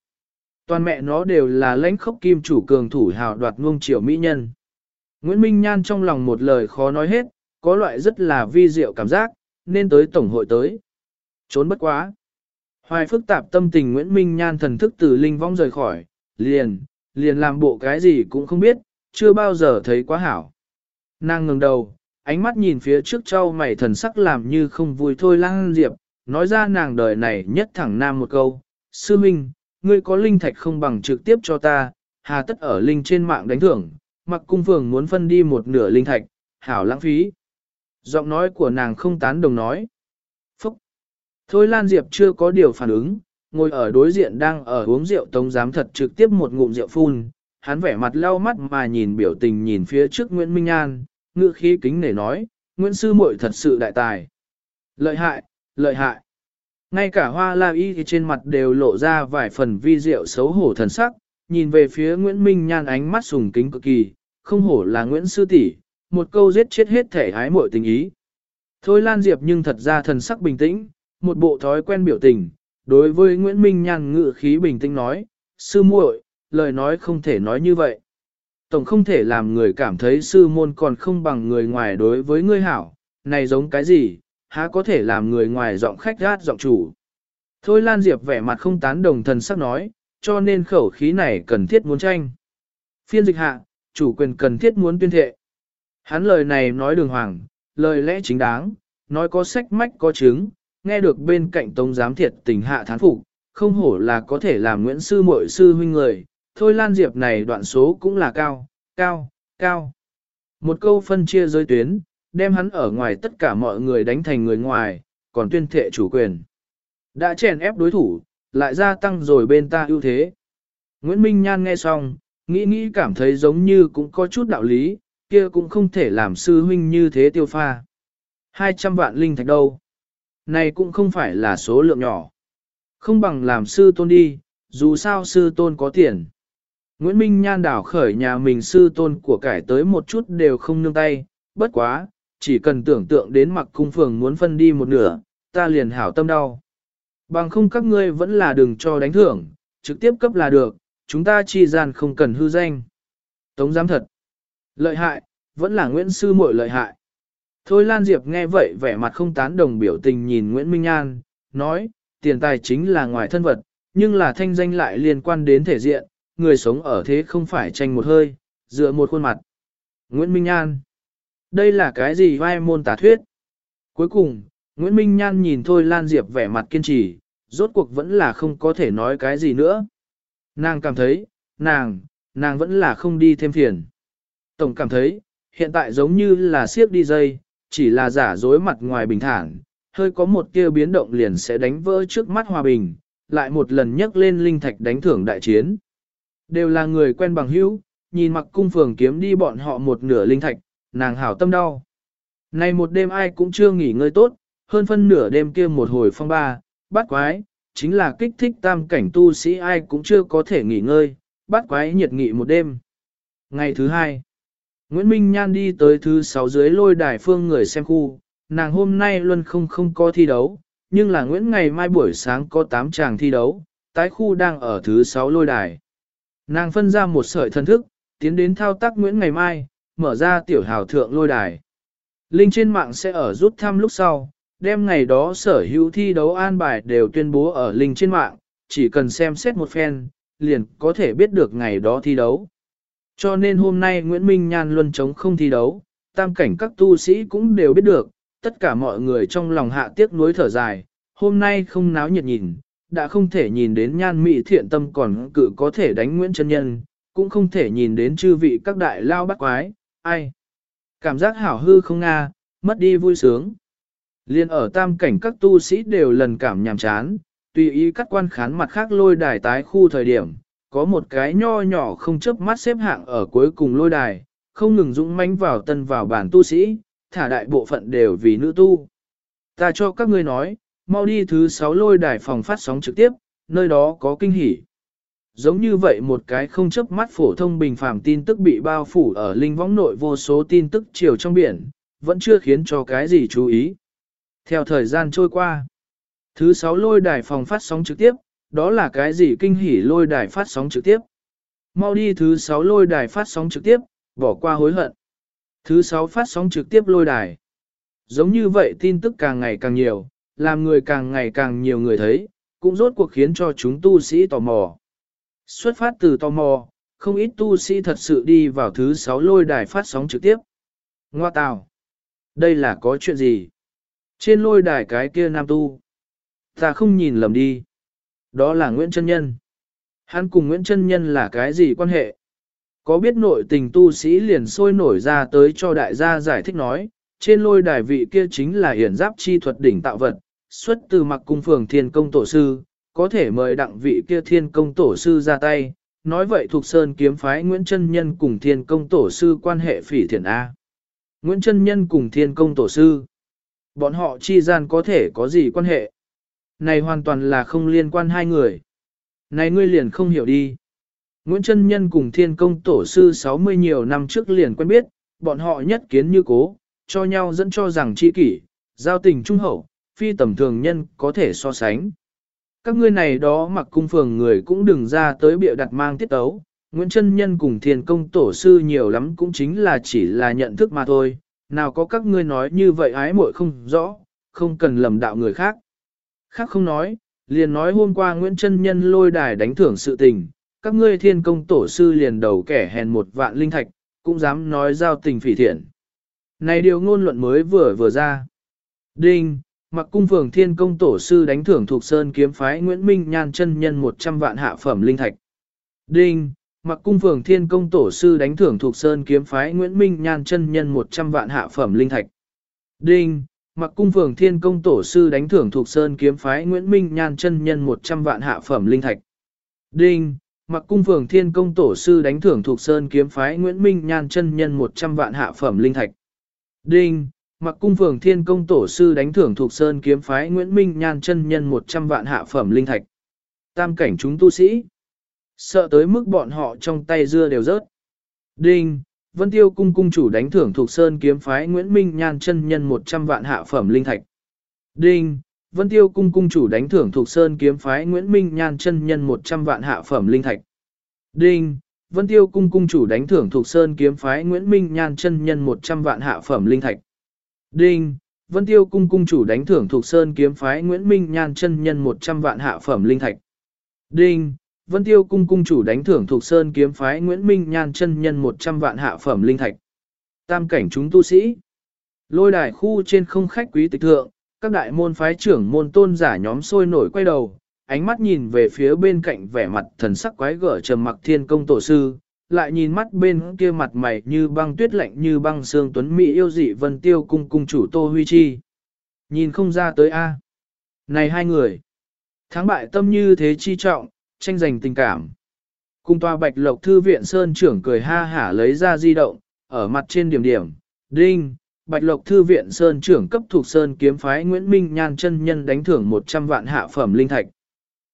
Toàn mẹ nó đều là lãnh khốc kim chủ cường thủ hào đoạt ngông triệu mỹ nhân. Nguyễn Minh Nhan trong lòng một lời khó nói hết, có loại rất là vi diệu cảm giác, nên tới tổng hội tới. Trốn bất quá. Hoài phức tạp tâm tình Nguyễn Minh Nhan thần thức từ linh vong rời khỏi, liền, liền làm bộ cái gì cũng không biết, chưa bao giờ thấy quá hảo. Nàng ngừng đầu, ánh mắt nhìn phía trước châu mày thần sắc làm như không vui thôi lang diệp, nói ra nàng đời này nhất thẳng nam một câu, sư minh, ngươi có linh thạch không bằng trực tiếp cho ta, hà tất ở linh trên mạng đánh thưởng, mặc cung phường muốn phân đi một nửa linh thạch, hảo lãng phí. Giọng nói của nàng không tán đồng nói. Phúc! Thôi Lan Diệp chưa có điều phản ứng, ngồi ở đối diện đang ở uống rượu tống giám thật trực tiếp một ngụm rượu phun, hắn vẻ mặt lau mắt mà nhìn biểu tình nhìn phía trước Nguyễn Minh An, ngự khí kính nể nói, Nguyễn Sư muội thật sự đại tài. Lợi hại, lợi hại. Ngay cả hoa la y thì trên mặt đều lộ ra vài phần vi diệu xấu hổ thần sắc, nhìn về phía Nguyễn Minh Nhan ánh mắt sùng kính cực kỳ, không hổ là Nguyễn Sư tỷ, một câu giết chết hết thể ái muội tình ý. Thôi Lan Diệp nhưng thật ra thần sắc bình tĩnh, một bộ thói quen biểu tình, đối với Nguyễn Minh Nhan ngự khí bình tĩnh nói, sư muội, lời nói không thể nói như vậy. Tổng không thể làm người cảm thấy sư môn còn không bằng người ngoài đối với ngươi hảo, này giống cái gì, há có thể làm người ngoài giọng khách gát giọng chủ. Thôi Lan Diệp vẻ mặt không tán đồng thần sắc nói, cho nên khẩu khí này cần thiết muốn tranh. Phiên dịch hạ, chủ quyền cần thiết muốn tuyên thệ. Hắn lời này nói đường hoàng, lời lẽ chính đáng, nói có sách mách có chứng, nghe được bên cạnh tông giám thiệt tình hạ thán phục, không hổ là có thể làm Nguyễn Sư Mội Sư huynh người, thôi Lan Diệp này đoạn số cũng là cao, cao, cao. Một câu phân chia giới tuyến, đem hắn ở ngoài tất cả mọi người đánh thành người ngoài, còn tuyên thệ chủ quyền. Đã chèn ép đối thủ, lại gia tăng rồi bên ta ưu thế. Nguyễn Minh Nhan nghe xong, nghĩ nghĩ cảm thấy giống như cũng có chút đạo lý, kia cũng không thể làm sư huynh như thế tiêu pha. 200 vạn linh thạch đâu? Này cũng không phải là số lượng nhỏ. Không bằng làm sư tôn đi, dù sao sư tôn có tiền. Nguyễn Minh Nhan đảo khởi nhà mình sư tôn của cải tới một chút đều không nương tay, bất quá, chỉ cần tưởng tượng đến mặc cung phường muốn phân đi một nửa, ta liền hảo tâm đau. Bằng không các ngươi vẫn là đừng cho đánh thưởng, trực tiếp cấp là được, chúng ta chi gian không cần hư danh. Tống giám thật. Lợi hại, vẫn là Nguyễn Sư muội lợi hại. Thôi Lan Diệp nghe vậy vẻ mặt không tán đồng biểu tình nhìn Nguyễn Minh An, nói, tiền tài chính là ngoài thân vật, nhưng là thanh danh lại liên quan đến thể diện, người sống ở thế không phải tranh một hơi, dựa một khuôn mặt. Nguyễn Minh An Đây là cái gì vai môn tả thuyết? Cuối cùng, Nguyễn Minh Nhan nhìn Thôi Lan Diệp vẻ mặt kiên trì, rốt cuộc vẫn là không có thể nói cái gì nữa. Nàng cảm thấy, nàng, nàng vẫn là không đi thêm phiền. Tổng cảm thấy, hiện tại giống như là siếc đi dây, chỉ là giả dối mặt ngoài bình thản, hơi có một tia biến động liền sẽ đánh vỡ trước mắt hòa bình, lại một lần nhấc lên linh thạch đánh thưởng đại chiến. Đều là người quen bằng hữu, nhìn mặc cung phường kiếm đi bọn họ một nửa linh thạch, nàng hảo tâm đau. Này một đêm ai cũng chưa nghỉ ngơi tốt, hơn phân nửa đêm kia một hồi phong ba, bắt quái, chính là kích thích tam cảnh tu sĩ ai cũng chưa có thể nghỉ ngơi, bắt quái nhiệt nghị một đêm. Ngày thứ hai, Nguyễn Minh Nhan đi tới thứ sáu dưới lôi đài phương người xem khu, nàng hôm nay luôn không không có thi đấu, nhưng là Nguyễn ngày mai buổi sáng có 8 chàng thi đấu, tái khu đang ở thứ sáu lôi đài. Nàng phân ra một sợi thân thức, tiến đến thao tác Nguyễn ngày mai, mở ra tiểu hào thượng lôi đài. Linh trên mạng sẽ ở rút thăm lúc sau, đem ngày đó sở hữu thi đấu an bài đều tuyên bố ở Linh trên mạng, chỉ cần xem xét một phen, liền có thể biết được ngày đó thi đấu. Cho nên hôm nay Nguyễn Minh Nhan luôn chống không thi đấu, tam cảnh các tu sĩ cũng đều biết được, tất cả mọi người trong lòng hạ tiếc nuối thở dài, hôm nay không náo nhiệt nhìn, đã không thể nhìn đến nhan mỹ thiện tâm còn cự có thể đánh Nguyễn chân Nhân, cũng không thể nhìn đến chư vị các đại lao bắt quái, ai. Cảm giác hảo hư không nga, mất đi vui sướng. Liên ở tam cảnh các tu sĩ đều lần cảm nhàm chán, tùy ý cắt quan khán mặt khác lôi đài tái khu thời điểm, có một cái nho nhỏ không chớp mắt xếp hạng ở cuối cùng lôi đài, không ngừng dũng mãnh vào tân vào bản tu sĩ, thả đại bộ phận đều vì nữ tu. Ta cho các ngươi nói, mau đi thứ 6 lôi đài phòng phát sóng trực tiếp, nơi đó có kinh hỉ. Giống như vậy một cái không chấp mắt phổ thông bình phàm tin tức bị bao phủ ở linh võng nội vô số tin tức chiều trong biển, vẫn chưa khiến cho cái gì chú ý. Theo thời gian trôi qua, thứ 6 lôi đài phòng phát sóng trực tiếp, đó là cái gì kinh hỉ lôi đài phát sóng trực tiếp. Mau đi thứ 6 lôi đài phát sóng trực tiếp, bỏ qua hối hận. Thứ 6 phát sóng trực tiếp lôi đài. Giống như vậy tin tức càng ngày càng nhiều, làm người càng ngày càng nhiều người thấy, cũng rốt cuộc khiến cho chúng tu sĩ tò mò. Xuất phát từ tò mò, không ít tu sĩ thật sự đi vào thứ sáu lôi đài phát sóng trực tiếp. Ngoa tào! Đây là có chuyện gì? Trên lôi đài cái kia nam tu. Ta không nhìn lầm đi. Đó là Nguyễn Trân Nhân. Hắn cùng Nguyễn Trân Nhân là cái gì quan hệ? Có biết nội tình tu sĩ liền sôi nổi ra tới cho đại gia giải thích nói, trên lôi đài vị kia chính là hiển giáp chi thuật đỉnh tạo vật, xuất từ mặc cung phường thiên công tổ sư, có thể mời đặng vị kia thiên công tổ sư ra tay, nói vậy thuộc sơn kiếm phái Nguyễn Trân Nhân cùng thiên công tổ sư quan hệ phỉ thiện A. Nguyễn Trân Nhân cùng thiên công tổ sư, bọn họ chi gian có thể có gì quan hệ? Này hoàn toàn là không liên quan hai người. Này ngươi liền không hiểu đi. Nguyễn Trân Nhân cùng thiên công tổ sư 60 nhiều năm trước liền quen biết, bọn họ nhất kiến như cố, cho nhau dẫn cho rằng chi kỷ, giao tình trung hậu, phi tầm thường nhân có thể so sánh. Các ngươi này đó mặc cung phường người cũng đừng ra tới bịa đặt mang tiết tấu, Nguyễn Trân Nhân cùng thiên công tổ sư nhiều lắm cũng chính là chỉ là nhận thức mà thôi, nào có các ngươi nói như vậy ái muội không rõ, không cần lầm đạo người khác. Khác không nói, liền nói hôm qua Nguyễn Trân Nhân lôi đài đánh thưởng sự tình, các ngươi thiên công tổ sư liền đầu kẻ hèn một vạn linh thạch, cũng dám nói giao tình phỉ thiện. Này điều ngôn luận mới vừa vừa ra. Đinh, mặc cung phường thiên công tổ sư đánh thưởng thuộc sơn kiếm phái Nguyễn Minh Nhan chân nhân 100 vạn hạ phẩm linh thạch. Đinh, mặc cung phường thiên công tổ sư đánh thưởng thuộc sơn kiếm phái Nguyễn Minh Nhan chân nhân 100 vạn hạ phẩm linh thạch. Đinh, mặc cung phường thiên công tổ sư đánh thưởng thuộc sơn kiếm phái Nguyễn Minh Nhan chân nhân 100 vạn hạ phẩm linh thạch. Đinh, mặc cung phường thiên công tổ sư đánh thưởng thuộc sơn kiếm phái Nguyễn Minh Nhan chân nhân 100 vạn hạ phẩm linh thạch. Đinh, mặc cung phường thiên công tổ sư đánh thưởng thuộc sơn kiếm phái Nguyễn Minh Nhan chân nhân 100 vạn hạ phẩm linh thạch. Tam cảnh chúng tu sĩ. Sợ tới mức bọn họ trong tay dưa đều rớt. Đinh, Vân Tiêu cung cung chủ đánh thưởng thuộc sơn kiếm phái Nguyễn Minh Nhan chân nhân 100 vạn hạ phẩm linh thạch. Đinh, Vân Tiêu cung cung chủ đánh thưởng thuộc sơn kiếm phái Nguyễn Minh Nhan chân nhân 100 vạn hạ phẩm linh thạch. Đinh, Vân Tiêu cung cung chủ đánh thưởng thuộc sơn kiếm phái Nguyễn Minh Nhan chân nhân 100 vạn hạ phẩm linh thạch. Đinh, Vân Tiêu cung cung chủ đánh thưởng thuộc sơn kiếm phái Nguyễn Minh Nhan chân nhân 100 vạn hạ phẩm linh thạch. Đinh, Vân Tiêu cung cung chủ đánh thưởng thuộc sơn kiếm phái Nguyễn Minh Nhan chân nhân 100 vạn hạ phẩm linh thạch. Tam cảnh chúng tu sĩ. Lôi đài khu trên không khách quý tịch thượng, các đại môn phái trưởng môn tôn giả nhóm sôi nổi quay đầu, ánh mắt nhìn về phía bên cạnh vẻ mặt thần sắc quái gở trầm mặc thiên công tổ sư, lại nhìn mắt bên kia mặt mày như băng tuyết lạnh như băng xương tuấn mỹ yêu dị vân tiêu cung cung chủ Tô Huy Chi. Nhìn không ra tới A. Này hai người. Thắng bại tâm như thế chi trọng, tranh giành tình cảm. Cung toa bạch lộc thư viện Sơn trưởng cười ha hả lấy ra di động, ở mặt trên điểm điểm, đinh, bạch lộc thư viện Sơn trưởng cấp thuộc Sơn kiếm phái Nguyễn Minh Nhan chân nhân đánh thưởng 100 vạn hạ phẩm linh thạch.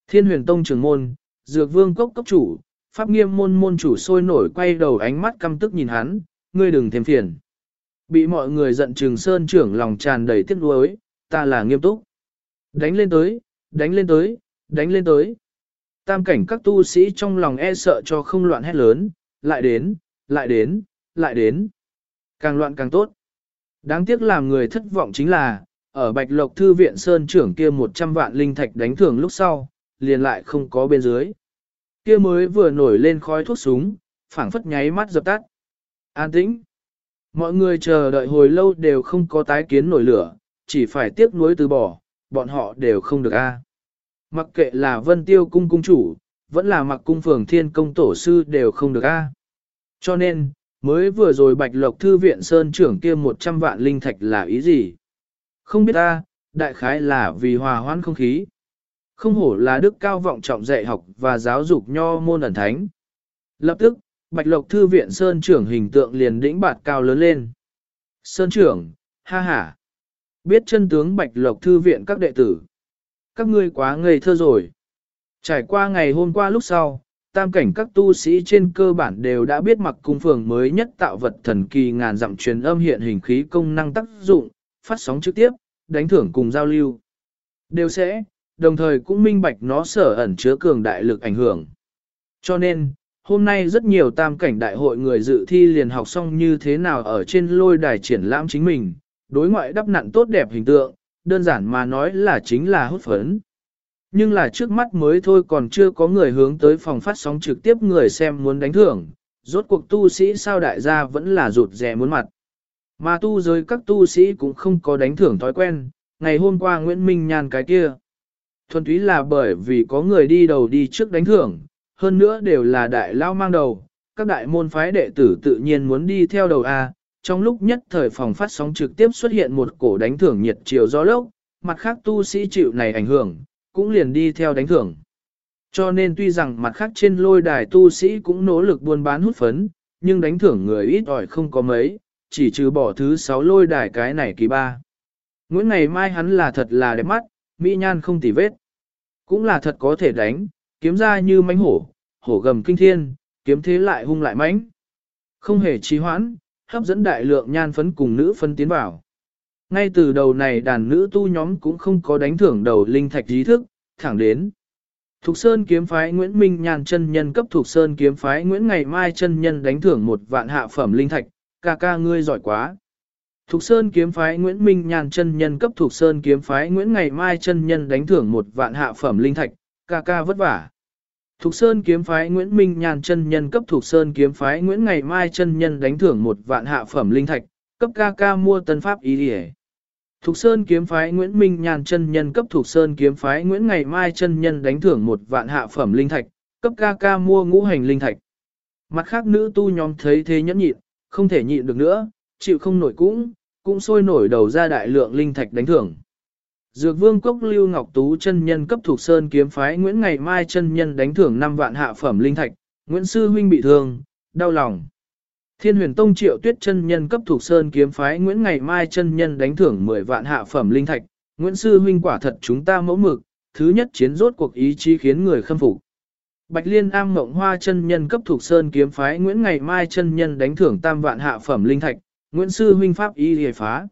Thiên huyền tông trưởng môn, dược vương cốc cấp chủ, pháp nghiêm môn môn chủ sôi nổi quay đầu ánh mắt căm tức nhìn hắn, ngươi đừng thêm phiền. Bị mọi người giận trừng Sơn trưởng lòng tràn đầy tiếc nuối, ta là nghiêm túc. Đánh lên tới, đánh lên tới, đánh lên tới. Tam cảnh các tu sĩ trong lòng e sợ cho không loạn hét lớn, lại đến, lại đến, lại đến. Càng loạn càng tốt. Đáng tiếc làm người thất vọng chính là, ở Bạch Lộc Thư viện Sơn trưởng kia 100 vạn linh thạch đánh thưởng lúc sau, liền lại không có bên dưới. Kia mới vừa nổi lên khói thuốc súng, phảng phất nháy mắt dập tắt. An tĩnh. Mọi người chờ đợi hồi lâu đều không có tái kiến nổi lửa, chỉ phải tiếc nuối từ bỏ, bọn họ đều không được a. Mặc kệ là vân tiêu cung cung chủ, vẫn là mặc cung phường thiên công tổ sư đều không được a. Cho nên, mới vừa rồi bạch lộc thư viện sơn trưởng kia 100 vạn linh thạch là ý gì? Không biết a, đại khái là vì hòa hoãn không khí. Không hổ là đức cao vọng trọng dạy học và giáo dục nho môn ẩn thánh. Lập tức, Bạch Lộc Thư viện Sơn trưởng hình tượng liền đĩnh bạt cao lớn lên. Sơn trưởng, ha ha. Biết chân tướng Bạch Lộc Thư viện các đệ tử. Các ngươi quá ngây thơ rồi. Trải qua ngày hôm qua lúc sau, tam cảnh các tu sĩ trên cơ bản đều đã biết mặc cung phường mới nhất tạo vật thần kỳ ngàn dặm truyền âm hiện hình khí công năng tác dụng, phát sóng trực tiếp, đánh thưởng cùng giao lưu. Đều sẽ, đồng thời cũng minh bạch nó sở ẩn chứa cường đại lực ảnh hưởng. Cho nên, hôm nay rất nhiều tam cảnh đại hội người dự thi liền học xong như thế nào ở trên lôi đài triển lãm chính mình, đối ngoại đắp nặn tốt đẹp hình tượng, đơn giản mà nói là chính là hút phấn. Nhưng là trước mắt mới thôi còn chưa có người hướng tới phòng phát sóng trực tiếp người xem muốn đánh thưởng, rốt cuộc tu sĩ sao đại gia vẫn là rụt rè muốn mặt. Mà tu giới các tu sĩ cũng không có đánh thưởng thói quen, ngày hôm qua Nguyễn Minh nhàn cái kia. Thuần túy là bởi vì có người đi đầu đi trước đánh thưởng, hơn nữa đều là đại lao mang đầu, các đại môn phái đệ tử tự nhiên muốn đi theo đầu A. Trong lúc nhất thời phòng phát sóng trực tiếp xuất hiện một cổ đánh thưởng nhiệt chiều gió lốc, mặt khác tu sĩ chịu này ảnh hưởng, cũng liền đi theo đánh thưởng. Cho nên tuy rằng mặt khác trên lôi đài tu sĩ cũng nỗ lực buôn bán hút phấn, nhưng đánh thưởng người ít ỏi không có mấy, chỉ trừ bỏ thứ sáu lôi đài cái này kỳ ba. Nguyễn ngày mai hắn là thật là đẹp mắt, mỹ nhan không tỉ vết. Cũng là thật có thể đánh, kiếm ra như mánh hổ, hổ gầm kinh thiên, kiếm thế lại hung lại mãnh. Không hề trì hoãn, hấp dẫn đại lượng nhan phấn cùng nữ phân tiến vào. Ngay từ đầu này đàn nữ tu nhóm cũng không có đánh thưởng đầu linh thạch trí thức, thẳng đến. Thục Sơn kiếm phái Nguyễn Minh Nhàn chân nhân cấp Thục Sơn kiếm phái Nguyễn Ngày Mai chân nhân đánh thưởng một vạn hạ phẩm linh thạch, ca ca ngươi giỏi quá. Thục Sơn kiếm phái Nguyễn Minh Nhàn chân nhân cấp Thục Sơn kiếm phái Nguyễn Ngày Mai chân nhân đánh thưởng một vạn hạ phẩm linh thạch, ca ca vất vả. Thục Sơn kiếm phái Nguyễn Minh Nhàn chân nhân cấp Thục Sơn kiếm phái Nguyễn Ngày Mai chân nhân đánh thưởng một vạn hạ phẩm linh thạch, cấp ca ca mua tân pháp ý địa. Thục Sơn kiếm phái Nguyễn Minh Nhàn chân nhân cấp Thục Sơn kiếm phái Nguyễn Ngày Mai chân nhân đánh thưởng một vạn hạ phẩm linh thạch, cấp ca ca mua ngũ hành linh thạch. Mặt khác nữ tu nhóm thấy thế nhẫn nhịn, không thể nhịn được nữa, chịu không nổi cũng, cũng sôi nổi đầu ra đại lượng linh thạch đánh thưởng. Dược vương cốc lưu ngọc tú chân nhân cấp thuộc sơn kiếm phái Nguyễn Ngày Mai chân nhân đánh thưởng 5 vạn hạ phẩm linh thạch, Nguyễn Sư Huynh bị thương, đau lòng. Thiên huyền tông triệu tuyết chân nhân cấp thuộc sơn kiếm phái Nguyễn Ngày Mai chân nhân đánh thưởng 10 vạn hạ phẩm linh thạch, Nguyễn Sư Huynh quả thật chúng ta mẫu mực, thứ nhất chiến rốt cuộc ý chí khiến người khâm phục. Bạch Liên Am Ngộng Hoa chân nhân cấp thuộc sơn kiếm phái Nguyễn Ngày Mai chân nhân đánh thưởng tam vạn hạ phẩm linh thạch, Nguyễn Sư Huynh Pháp y hề phá.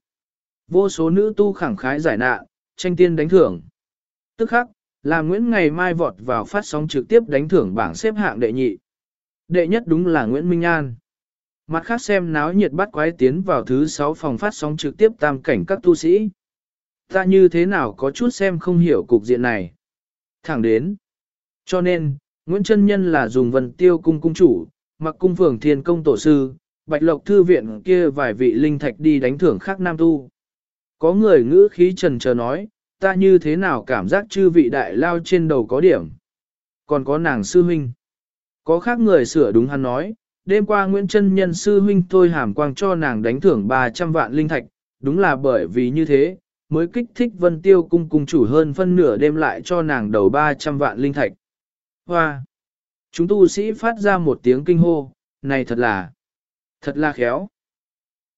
Vô số nữ tu khẳng khái giải nạn, tranh tiên đánh thưởng. Tức khắc, là Nguyễn Ngày Mai vọt vào phát sóng trực tiếp đánh thưởng bảng xếp hạng đệ nhị. Đệ nhất đúng là Nguyễn Minh An. Mặt khác xem náo nhiệt bắt quái tiến vào thứ 6 phòng phát sóng trực tiếp tam cảnh các tu sĩ. Ta như thế nào có chút xem không hiểu cục diện này. Thẳng đến. Cho nên, Nguyễn Trân Nhân là dùng vần tiêu cung cung chủ, mặc cung phường thiên công tổ sư, bạch lộc thư viện kia vài vị linh thạch đi đánh thưởng khác nam tu. Có người ngữ khí trần chờ nói, ta như thế nào cảm giác chư vị đại lao trên đầu có điểm. Còn có nàng sư huynh. Có khác người sửa đúng hắn nói, đêm qua Nguyễn Trân Nhân sư huynh thôi hàm quang cho nàng đánh thưởng 300 vạn linh thạch, đúng là bởi vì như thế, mới kích thích vân tiêu cung cung chủ hơn phân nửa đêm lại cho nàng đầu 300 vạn linh thạch. Hoa! Chúng tu sĩ phát ra một tiếng kinh hô, này thật là, thật là khéo.